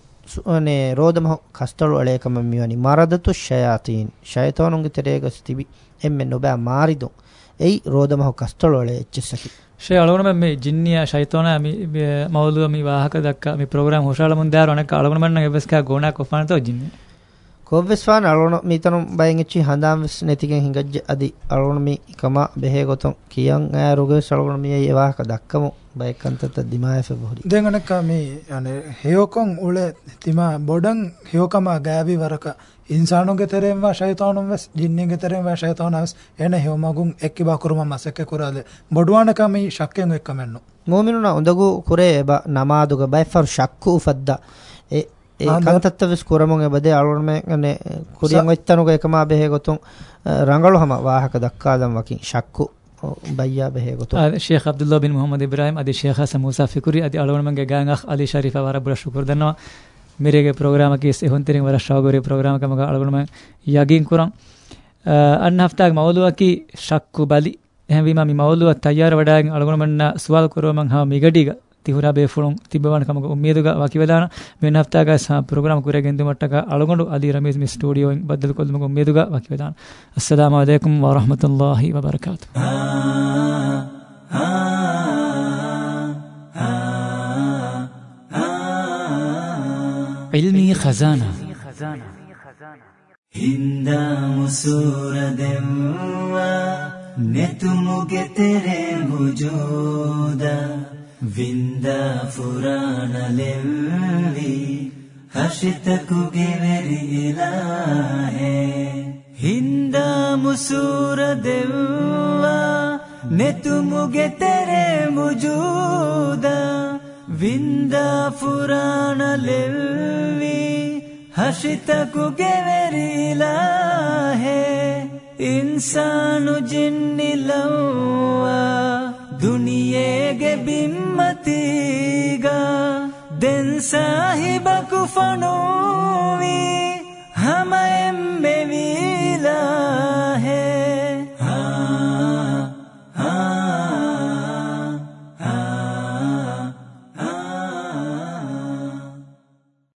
නේ රෝධමහ කස්තලු අලේකම මිවනි මරදතු ශයාතීන් ශයතෝනුන්ගේ තෙරේගස් තිබි එම නොබෑ මාරිදුන් එයි රෝදමහ කස්ටලෝල එච්චසකි ෂේ අලවන මේ ජින්නියා ෂයිතෝන මවලුව මේ වාහක දක්ක මේ ප්‍රෝග්‍රෑම් හොෂාල මුන්දාර අනක අලවන මන්න එබස්කා ගෝනා කොෆානතෝ ජින්නේ කොව්වෙස්වාන අලුණු මීතනුම් බයෙන් එච්චි හඳාම්වෙස් නැතිකෙන් හිඟජ්ජ අදි අලුණු මී එකම බෙහේ ගොතොන් කියන් ඈ රුගේ සලුණු මිය ඒවාහක දක්කමු බයකන්තත දිමායස බොහොඩි දෙන් අනක මේ අනේ හේයොකොන් උල තිමා බොඩන් හේයොකම ගෑවි වරක ඉන්සානුගේ තරෙන්වා ෂයිතානුන්වස් ජින්නිගේ තරෙන්වා ෂයිතානස් එන හෙවමගුන් එක්කි බකුරුම මසක්ක කුරාද බොඩුවානකමි ශක්කෙන් එක්කමෙන්නු මුමිනුන උදගු කුරේ එබ නමාදුග බයිෆර් ශක්කු උෆද්ද ඒ ඒ කන්තත්තවස් කුරමුන් එබදේ අලුණමේ කනේ කුරියන් වෙච්චනුග එකම බෙහෙ ගොතුන් රංගලු හම වාහක දක්කාදම් වකින් ශක්කු بيا بهيغتو هذا الشيخ عبد الله بن محمد ابراهيم ادي الشيخ حسن موسى فكري ادي الون من غانغ علي شريف ورب الشكر دنا ಮಿರೆಗೆ ಪ್ರೋಗ್ರಾಮ ಕೇಸ್ ಹೊಂತಿರಿಂಗ ವರಶ ಆಗೋರಿ ಪ್ರೋಗ್ರಾಮ ಕಮಗ ಅಳಗುಣಮ ಯಗಿನ್ ಕುರಂ ಅನ್ನ ಹಫ್ತಾಗ ಮೌಲುವಕಿ ಶಕ್ಕು ಬಲಿ ಎಹವಿಮ ಮಿ ಮೌಲುವ ತಯಾರ ವಡಾಗ ಅಳಗುಣಮನ್ನ ಸುವಾಲ್ ಕುರೋಮಂ ಹಾ ಮಿಗಡಿಗ ತಿಹುರಾ ಬೇಫುಳುಂ ತಿಬ್ಬವಣ ಕಮಗ ಉಮ್ಮೀದುಗ ವಕಿವೆದಾನ ಮಿನ ಹಫ್ತಾಗ ಸಹ ಪ್ರೋಗ್ರಾಮ ಕುರೆಗೆಂದು ಮಟ್ಟಗ ಅಳಗೊಂಡು ಅಲಿ ರಮೇಶ್ ಮಿ ಸ್ಟುಡಿಯೋ ಬದ್ದಲು ಕೊಲ್ಮಗ ಉಮ್ಮೀದುಗ ವಕಿವೆದಾನ ಅಸ್ಸಲಾಮು ಅಲೈಕುಂ ವರಹಮತುಲ್ಲಾಹಿ ವಬರಕಾತು Ah علمی خزانہ ہند مسور دگے ترے مجو ہکے میلا ہے ہند مسور دگے ترے مجودہ विन्दा फुरान लेव्वी हशितकु गेवेरिलाहे इन्सानु जिन्नि लववा दुनियेगे भिम्मतिगा देन्साहिबकु फनुवी हम एम्मेवी